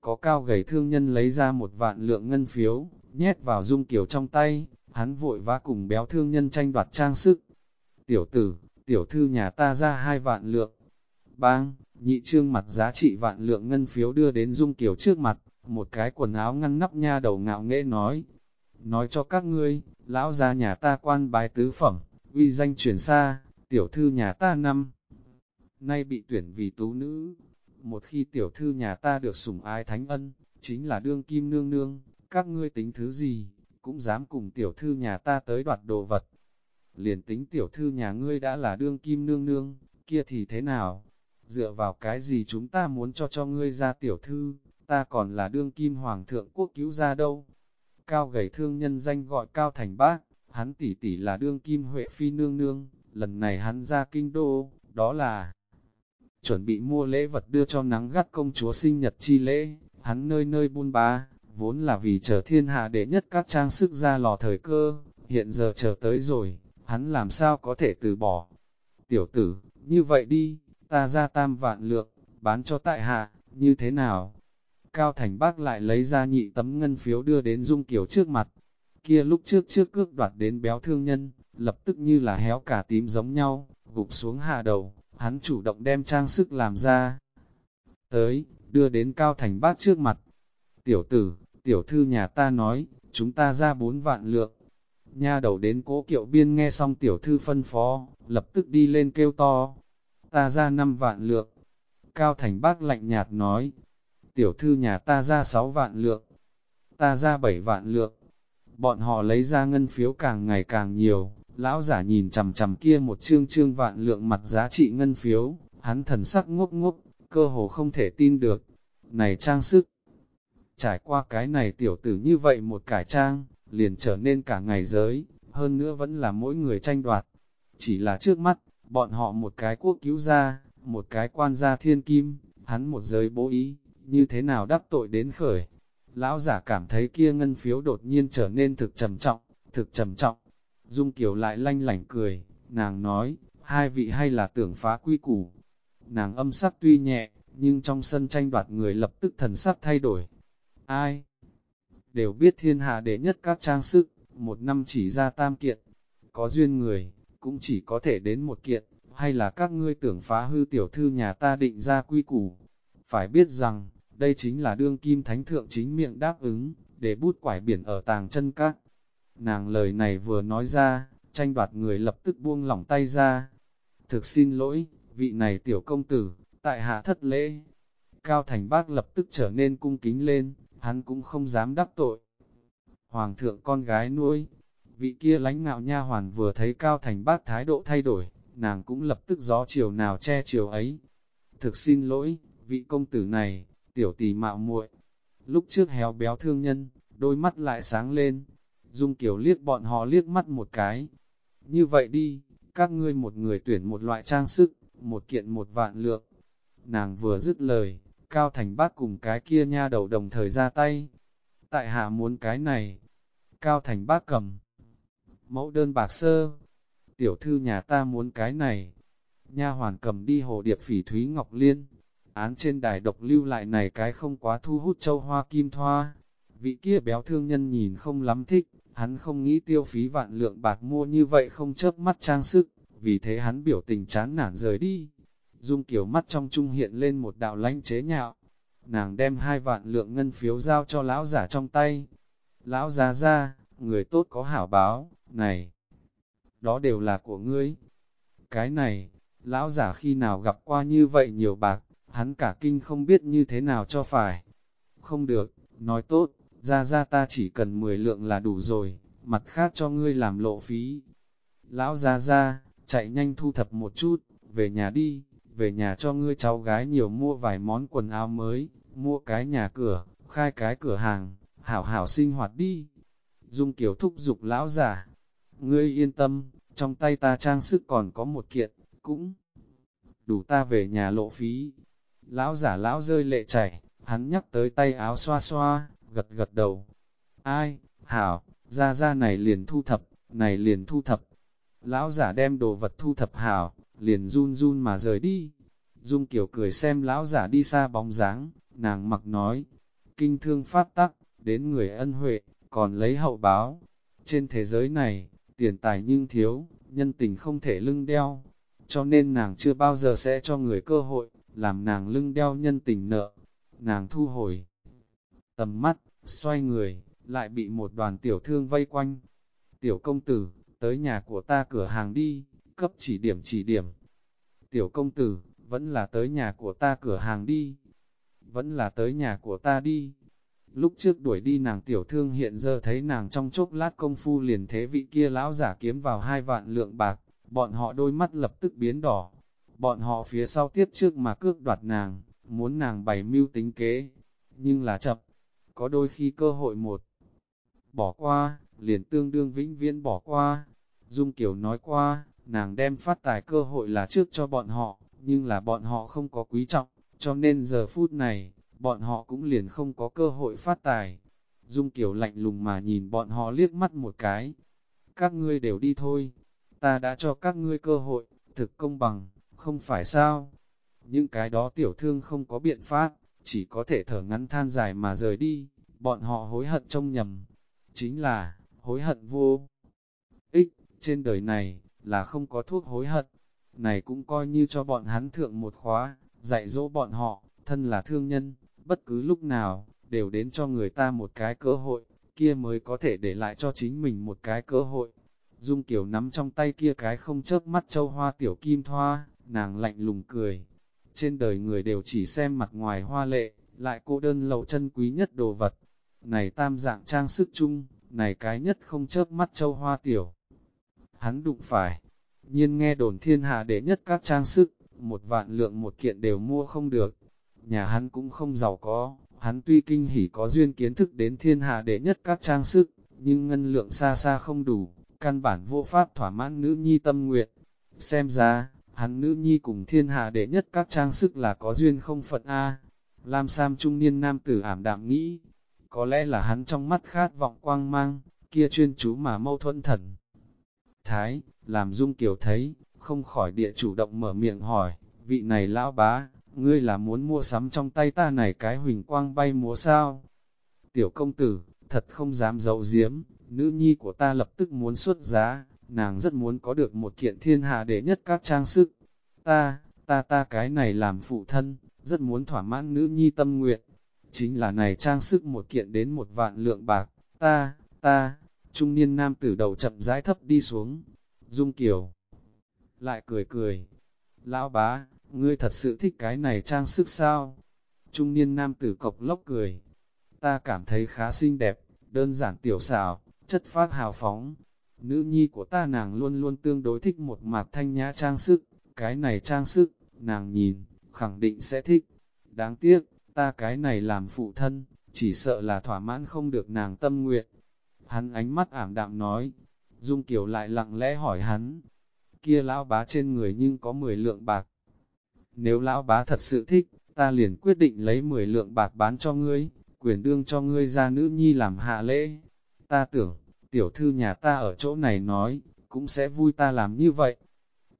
[SPEAKER 1] Có cao gầy thương nhân lấy ra một vạn lượng ngân phiếu, nhét vào dung kiểu trong tay, hắn vội vã cùng béo thương nhân tranh đoạt trang sức. Tiểu tử, tiểu thư nhà ta ra hai vạn lượng. Bang, nhị trương mặt giá trị vạn lượng ngân phiếu đưa đến dung kiểu trước mặt, một cái quần áo ngăn nắp nha đầu ngạo nghễ nói. Nói cho các ngươi, lão gia nhà ta quan bái tứ phẩm, uy danh truyền xa, tiểu thư nhà ta năm. Nay bị tuyển vì tú nữ, một khi tiểu thư nhà ta được sủng ái thánh ân, chính là đương kim nương nương, các ngươi tính thứ gì, cũng dám cùng tiểu thư nhà ta tới đoạt đồ vật. Liền tính tiểu thư nhà ngươi đã là đương kim nương nương, kia thì thế nào? Dựa vào cái gì chúng ta muốn cho cho ngươi ra tiểu thư, ta còn là đương kim hoàng thượng quốc cứu ra đâu? Cao gầy thương nhân danh gọi Cao Thành Bác, hắn tỷ tỷ là đương kim Huệ Phi nương nương, lần này hắn ra kinh đô, đó là chuẩn bị mua lễ vật đưa cho nắng gắt công chúa sinh nhật chi lễ, hắn nơi nơi buôn bá, vốn là vì chờ thiên hạ đệ nhất các trang sức ra lò thời cơ, hiện giờ chờ tới rồi, hắn làm sao có thể từ bỏ. Tiểu tử, như vậy đi, ta ra tam vạn lượng, bán cho tại hạ, như thế nào? Cao Thành Bác lại lấy ra nhị tấm ngân phiếu đưa đến Dung Kiều trước mặt. Kia lúc trước trước cước đoạt đến béo thương nhân, lập tức như là héo cả tím giống nhau, gục xuống hạ đầu, hắn chủ động đem trang sức làm ra. Tới, đưa đến Cao Thành Bác trước mặt. Tiểu tử, tiểu thư nhà ta nói, chúng ta ra bốn vạn lượng. Nha đầu đến cố kiệu biên nghe xong tiểu thư phân phó, lập tức đi lên kêu to. Ta ra năm vạn lượng. Cao Thành Bác lạnh nhạt nói, tiểu thư nhà ta ra sáu vạn lượng. Ta ra bảy vạn lượng. Bọn họ lấy ra ngân phiếu càng ngày càng nhiều, lão giả nhìn chầm chầm kia một chương chương vạn lượng mặt giá trị ngân phiếu, hắn thần sắc ngốc ngốc, cơ hồ không thể tin được. Này trang sức, trải qua cái này tiểu tử như vậy một cải trang, liền trở nên cả ngày giới, hơn nữa vẫn là mỗi người tranh đoạt. Chỉ là trước mắt, bọn họ một cái quốc cứu gia một cái quan gia thiên kim, hắn một giới bố ý, như thế nào đắc tội đến khởi. Lão giả cảm thấy kia ngân phiếu đột nhiên trở nên thực trầm trọng, thực trầm trọng. Dung Kiều lại lanh lảnh cười, nàng nói, hai vị hay là tưởng phá quy củ. Nàng âm sắc tuy nhẹ, nhưng trong sân tranh đoạt người lập tức thần sắc thay đổi. Ai? Đều biết thiên hạ đệ nhất các trang sức, một năm chỉ ra tam kiện. Có duyên người, cũng chỉ có thể đến một kiện, hay là các ngươi tưởng phá hư tiểu thư nhà ta định ra quy củ. Phải biết rằng, đây chính là đương kim thánh thượng chính miệng đáp ứng, để bút quải biển ở tàng chân các. Nàng lời này vừa nói ra, tranh đoạt người lập tức buông lỏng tay ra. Thực xin lỗi, vị này tiểu công tử, tại hạ thất lễ. Cao Thành Bác lập tức trở nên cung kính lên, hắn cũng không dám đắc tội. Hoàng thượng con gái nuôi, vị kia lánh ngạo nha hoàn vừa thấy Cao Thành Bác thái độ thay đổi, nàng cũng lập tức gió chiều nào che chiều ấy. Thực xin lỗi, vị công tử này, tiểu tỷ mạo muội. Lúc trước héo béo thương nhân, đôi mắt lại sáng lên. Dung Kiều liếc bọn họ liếc mắt một cái. Như vậy đi, các ngươi một người tuyển một loại trang sức, một kiện một vạn lượng. Nàng vừa dứt lời, Cao Thành Bác cùng cái kia nha đầu đồng thời ra tay. Tại hạ muốn cái này. Cao Thành Bác cầm. Mẫu đơn bạc sơ. Tiểu thư nhà ta muốn cái này. Nha hoàn cầm đi hồ điệp phỉ Thúy Ngọc Liên, án trên đài độc lưu lại này cái không quá thu hút châu hoa kim thoa. Vị kia béo thương nhân nhìn không lắm thích, hắn không nghĩ tiêu phí vạn lượng bạc mua như vậy không chớp mắt trang sức, vì thế hắn biểu tình chán nản rời đi. Dung kiểu mắt trong trung hiện lên một đạo lánh chế nhạo. Nàng đem hai vạn lượng ngân phiếu giao cho lão giả trong tay. Lão già ra, người tốt có hảo báo, này, đó đều là của ngươi. Cái này, lão giả khi nào gặp qua như vậy nhiều bạc, hắn cả kinh không biết như thế nào cho phải. Không được, nói tốt, ra ra ta chỉ cần 10 lượng là đủ rồi, mặt khác cho ngươi làm lộ phí. Lão ra ra, chạy nhanh thu thập một chút, về nhà đi, về nhà cho ngươi cháu gái nhiều mua vài món quần áo mới, mua cái nhà cửa, khai cái cửa hàng, hảo hảo sinh hoạt đi. Dung Kiều thúc giục lão giả, ngươi yên tâm, trong tay ta trang sức còn có một kiện, cũng đủ ta về nhà lộ phí. Lão giả lão rơi lệ chảy, hắn nhắc tới tay áo xoa xoa, gật gật đầu. Ai, hảo, ra ra này liền thu thập, này liền thu thập. Lão giả đem đồ vật thu thập hảo, liền run run mà rời đi. Dung Kiều cười xem lão giả đi xa bóng dáng, nàng mặc nói, kinh thương pháp tắc, đến người ân huệ, còn lấy hậu báo. Trên thế giới này, tiền tài nhưng thiếu, nhân tình không thể lưng đeo, cho nên nàng chưa bao giờ sẽ cho người cơ hội, làm nàng lưng đeo nhân tình nợ. Nàng thu hồi tầm mắt, xoay người, lại bị một đoàn tiểu thương vây quanh. Tiểu công tử, tới nhà của ta cửa hàng đi, cấp chỉ điểm chỉ điểm. Tiểu công tử, vẫn là tới nhà của ta cửa hàng đi. Vẫn là tới nhà của ta đi. Lúc trước đuổi đi nàng tiểu thương hiện giờ thấy nàng trong chốc lát công phu liền thế vị kia lão giả kiếm vào hai vạn lượng bạc, bọn họ đôi mắt lập tức biến đỏ. Bọn họ phía sau tiếp trước mà cước đoạt nàng, muốn nàng bày mưu tính kế, nhưng là chậm. Có đôi khi cơ hội một bỏ qua, liền tương đương vĩnh viễn bỏ qua. Dung Kiều nói qua, nàng đem phát tài cơ hội là trước cho bọn họ, nhưng là bọn họ không có quý trọng, cho nên giờ phút này, bọn họ cũng liền không có cơ hội phát tài. Dung Kiều lạnh lùng mà nhìn bọn họ liếc mắt một cái. Các ngươi đều đi thôi, ta đã cho các ngươi cơ hội, thực công bằng, không phải sao? Những cái đó tiểu thương không có biện pháp, chỉ có thể thở ngắn than dài mà rời đi, bọn họ hối hận trông nhầm. Chính là, hối hận vô ích, trên đời này, là không có thuốc hối hận. Này cũng coi như cho bọn hắn thượng một khóa, dạy dỗ bọn họ, thân là thương nhân, bất cứ lúc nào, đều đến cho người ta một cái cơ hội, kia mới có thể để lại cho chính mình một cái cơ hội. Dung Kiều nắm trong tay kia cái không chớp mắt châu hoa tiểu kim thoa, nàng lạnh lùng cười. Trên đời người đều chỉ xem mặt ngoài hoa lệ, lại cô đơn lậu chân quý nhất đồ vật. Này tam dạng trang sức chung, này cái nhất không chớp mắt châu hoa tiểu. Hắn đụng phải, nhiên nghe đồn thiên hạ đệ nhất các trang sức, một vạn lượng một kiện đều mua không được. Nhà hắn cũng không giàu có, hắn tuy kinh hỉ có duyên kiến thức đến thiên hạ đệ nhất các trang sức, nhưng ngân lượng xa xa không đủ, căn bản vô pháp thỏa mãn nữ nhi tâm nguyện. Xem ra, hắn nữ nhi cùng thiên hạ đệ nhất các trang sức là có duyên không phận A. Lam Sam trung niên nam tử ảm đạm nghĩ, có lẽ là hắn trong mắt khát vọng quang mang, kia chuyên chú mà mâu thuẫn thần. Thái, làm Dung Kiều thấy, không khỏi địa chủ động mở miệng hỏi, vị này lão bá, ngươi là muốn mua sắm trong tay ta này cái huỳnh quang bay múa sao? Tiểu công tử, thật không dám giấu giếm, nữ nhi của ta lập tức muốn xuất giá, nàng rất muốn có được một kiện thiên hạ đệ nhất các trang sức. Ta, ta ta cái này làm phụ thân, rất muốn thỏa mãn nữ nhi tâm nguyện. Chính là này trang sức một kiện đến một vạn lượng bạc, ta, ta, trung niên nam tử đầu chậm rãi thấp đi xuống. Dung Kiều lại cười cười. Lão bá, ngươi thật sự thích cái này trang sức sao? Trung niên nam tử cộc lốc cười. Ta cảm thấy khá xinh đẹp, đơn giản tiểu xảo, chất phát hào phóng. Nữ nhi của ta nàng luôn luôn tương đối thích một mặt thanh nhã trang sức, cái này trang sức, nàng nhìn, khẳng định sẽ thích. Đáng tiếc, ta cái này làm phụ thân, chỉ sợ là thỏa mãn không được nàng tâm nguyện. Hắn ánh mắt ảm đạm nói, Dung Kiều lại lặng lẽ hỏi hắn, kia lão bá trên người nhưng có 10 lượng bạc. Nếu lão bá thật sự thích, ta liền quyết định lấy 10 lượng bạc bán cho ngươi, quyền đương cho ngươi ra nữ nhi làm hạ lễ. Ta tưởng, tiểu thư nhà ta ở chỗ này nói, cũng sẽ vui ta làm như vậy.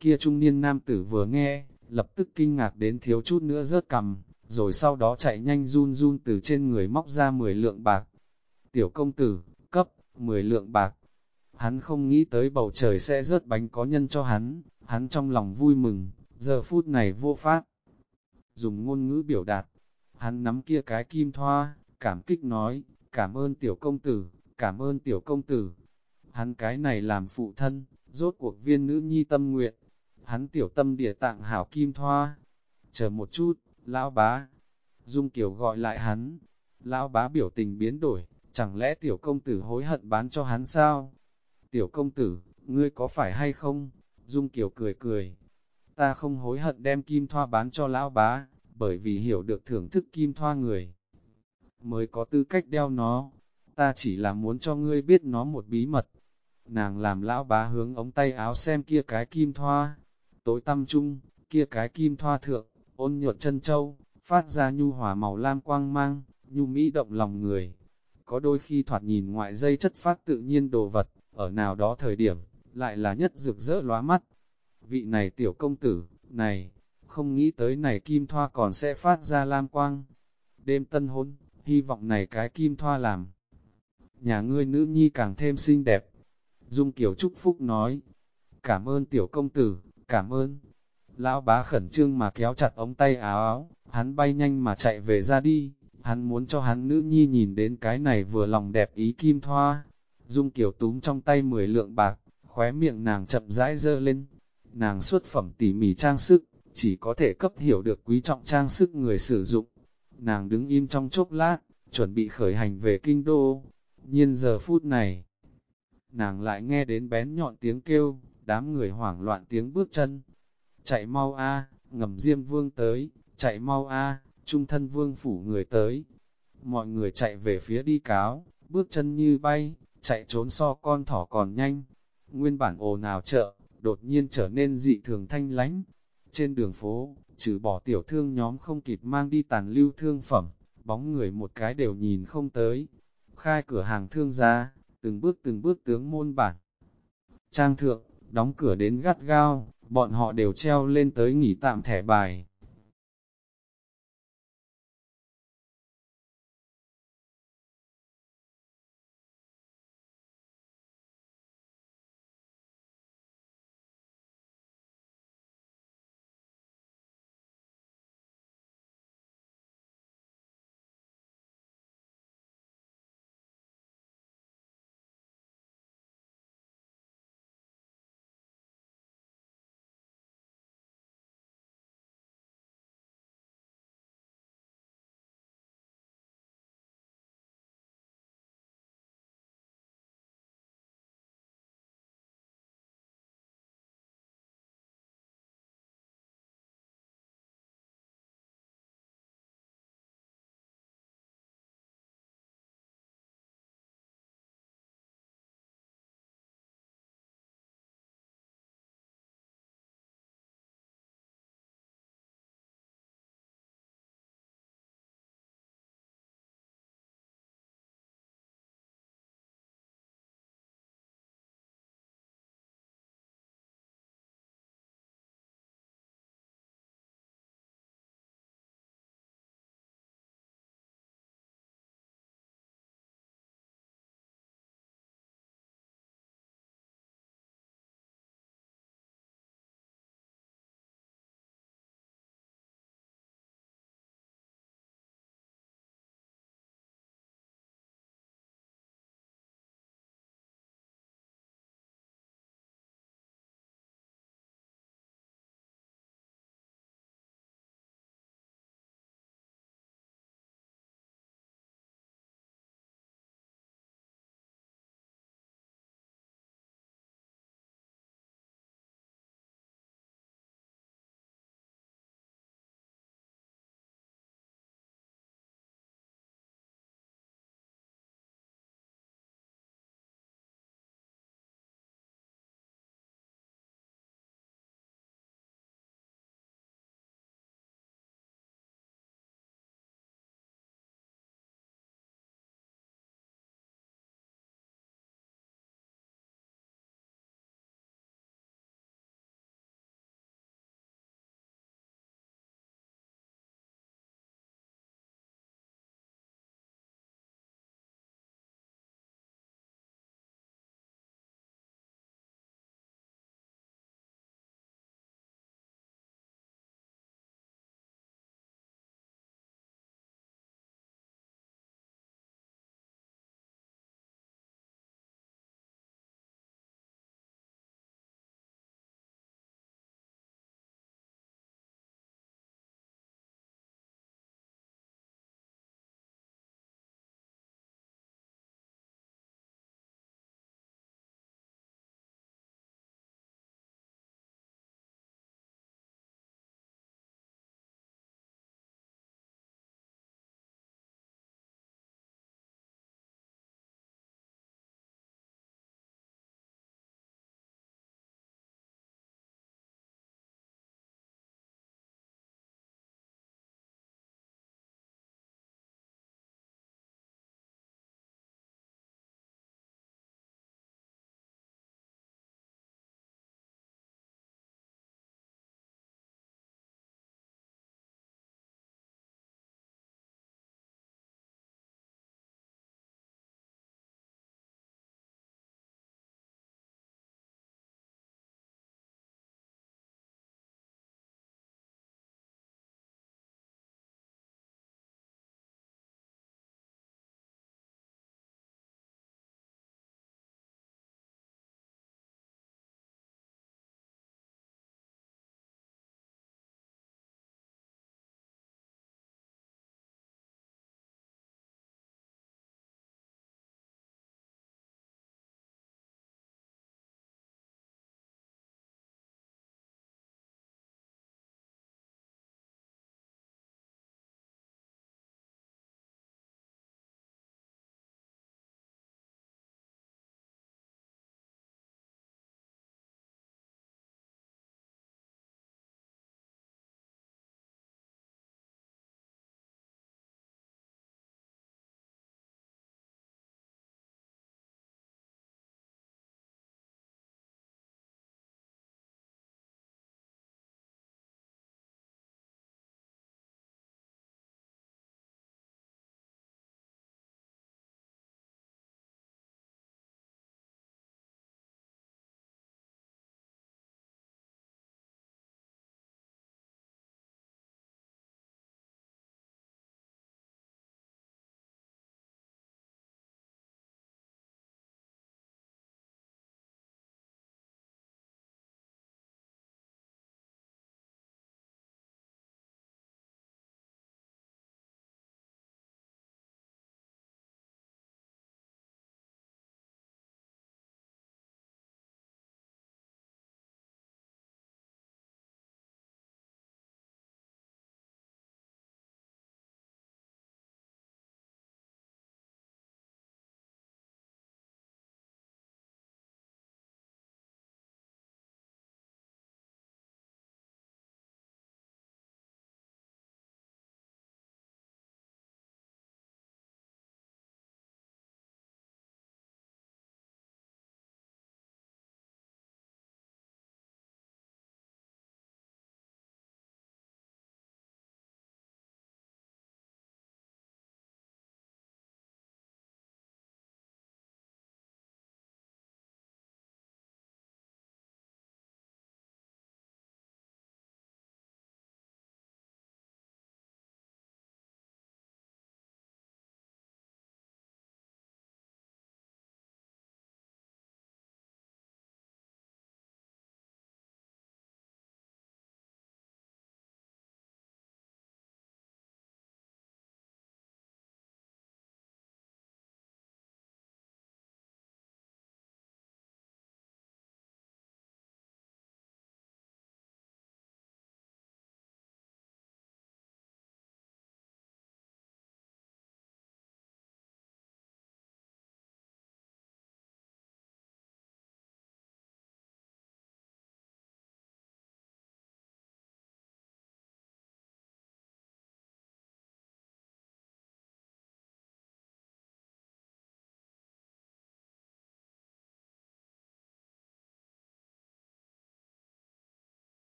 [SPEAKER 1] Kia trung niên nam tử vừa nghe, lập tức kinh ngạc đến thiếu chút nữa rớt cầm, rồi sau đó chạy nhanh run run từ trên người móc ra 10 lượng bạc. Tiểu công tử, cấp, 10 lượng bạc. Hắn không nghĩ tới bầu trời sẽ rớt bánh có nhân cho hắn, hắn trong lòng vui mừng, giờ phút này vô pháp. Dùng ngôn ngữ biểu đạt, hắn nắm kia cái kim thoa, cảm kích nói, cảm ơn tiểu công tử, cảm ơn tiểu công tử. Hắn cái này làm phụ thân, rốt cuộc viên nữ nhi tâm nguyện. Hắn tiểu tâm địa tạng hảo kim thoa. Chờ một chút, lão bá. Dung Kiều gọi lại hắn. Lão bá biểu tình biến đổi, chẳng lẽ tiểu công tử hối hận bán cho hắn sao? Tiểu công tử, ngươi có phải hay không? Dung Kiều cười cười. ta không hối hận đem kim thoa bán cho lão bá, bởi vì hiểu được thưởng thức kim thoa người. Mới có tư cách đeo nó, ta chỉ là muốn cho ngươi biết nó một bí mật. Nàng làm lão bá hướng ống tay áo xem kia cái kim thoa, tối tăm chung kia cái kim thoa thượng, ôn nhuận chân châu, phát ra nhu hòa màu lam quang mang, nhu mỹ động lòng người. Có đôi khi thoạt nhìn ngoại dây chất phát tự nhiên đồ vật, ở nào đó thời điểm, lại là nhất rực rỡ lóa mắt. Vị này tiểu công tử, này, không nghĩ tới này kim thoa còn sẽ phát ra lam quang. Đêm tân hôn, hy vọng này cái kim thoa làm. Nhà ngươi nữ nhi càng thêm xinh đẹp. Dung Kiều chúc phúc nói, cảm ơn tiểu công tử, cảm ơn. Lão bá khẩn trương mà kéo chặt ống tay áo áo, hắn bay nhanh mà chạy về ra đi, hắn muốn cho hắn nữ nhi nhìn đến cái này vừa lòng đẹp ý kim thoa. Dung Kiều túm trong tay 10 lượng bạc, khóe miệng nàng chậm rãi dơ lên. Nàng xuất phẩm tỉ mỉ trang sức, chỉ có thể cấp hiểu được quý trọng trang sức người sử dụng. Nàng đứng im trong chốc lát, chuẩn bị khởi hành về kinh đô. Nhiên giờ phút này, nàng lại nghe đến bén nhọn tiếng kêu, đám người hoảng loạn tiếng bước chân. Chạy mau a, ngầm diêm vương tới, chạy mau a, trung thân vương phủ người tới. Mọi người chạy về phía đi cáo, bước chân như bay, chạy trốn so con thỏ còn nhanh. Nguyên bản ồn ào chợ, đột nhiên trở nên dị thường thanh lánh. Trên đường phố, trừ bỏ tiểu thương nhóm không kịp mang đi tàn lưu thương phẩm, bóng người một cái đều nhìn không tới. Khai cửa hàng thương gia, từng bước từng bước tướng môn bản. Trang thượng, đóng cửa đến gắt gao, bọn họ đều treo lên tới nghỉ tạm thẻ bài,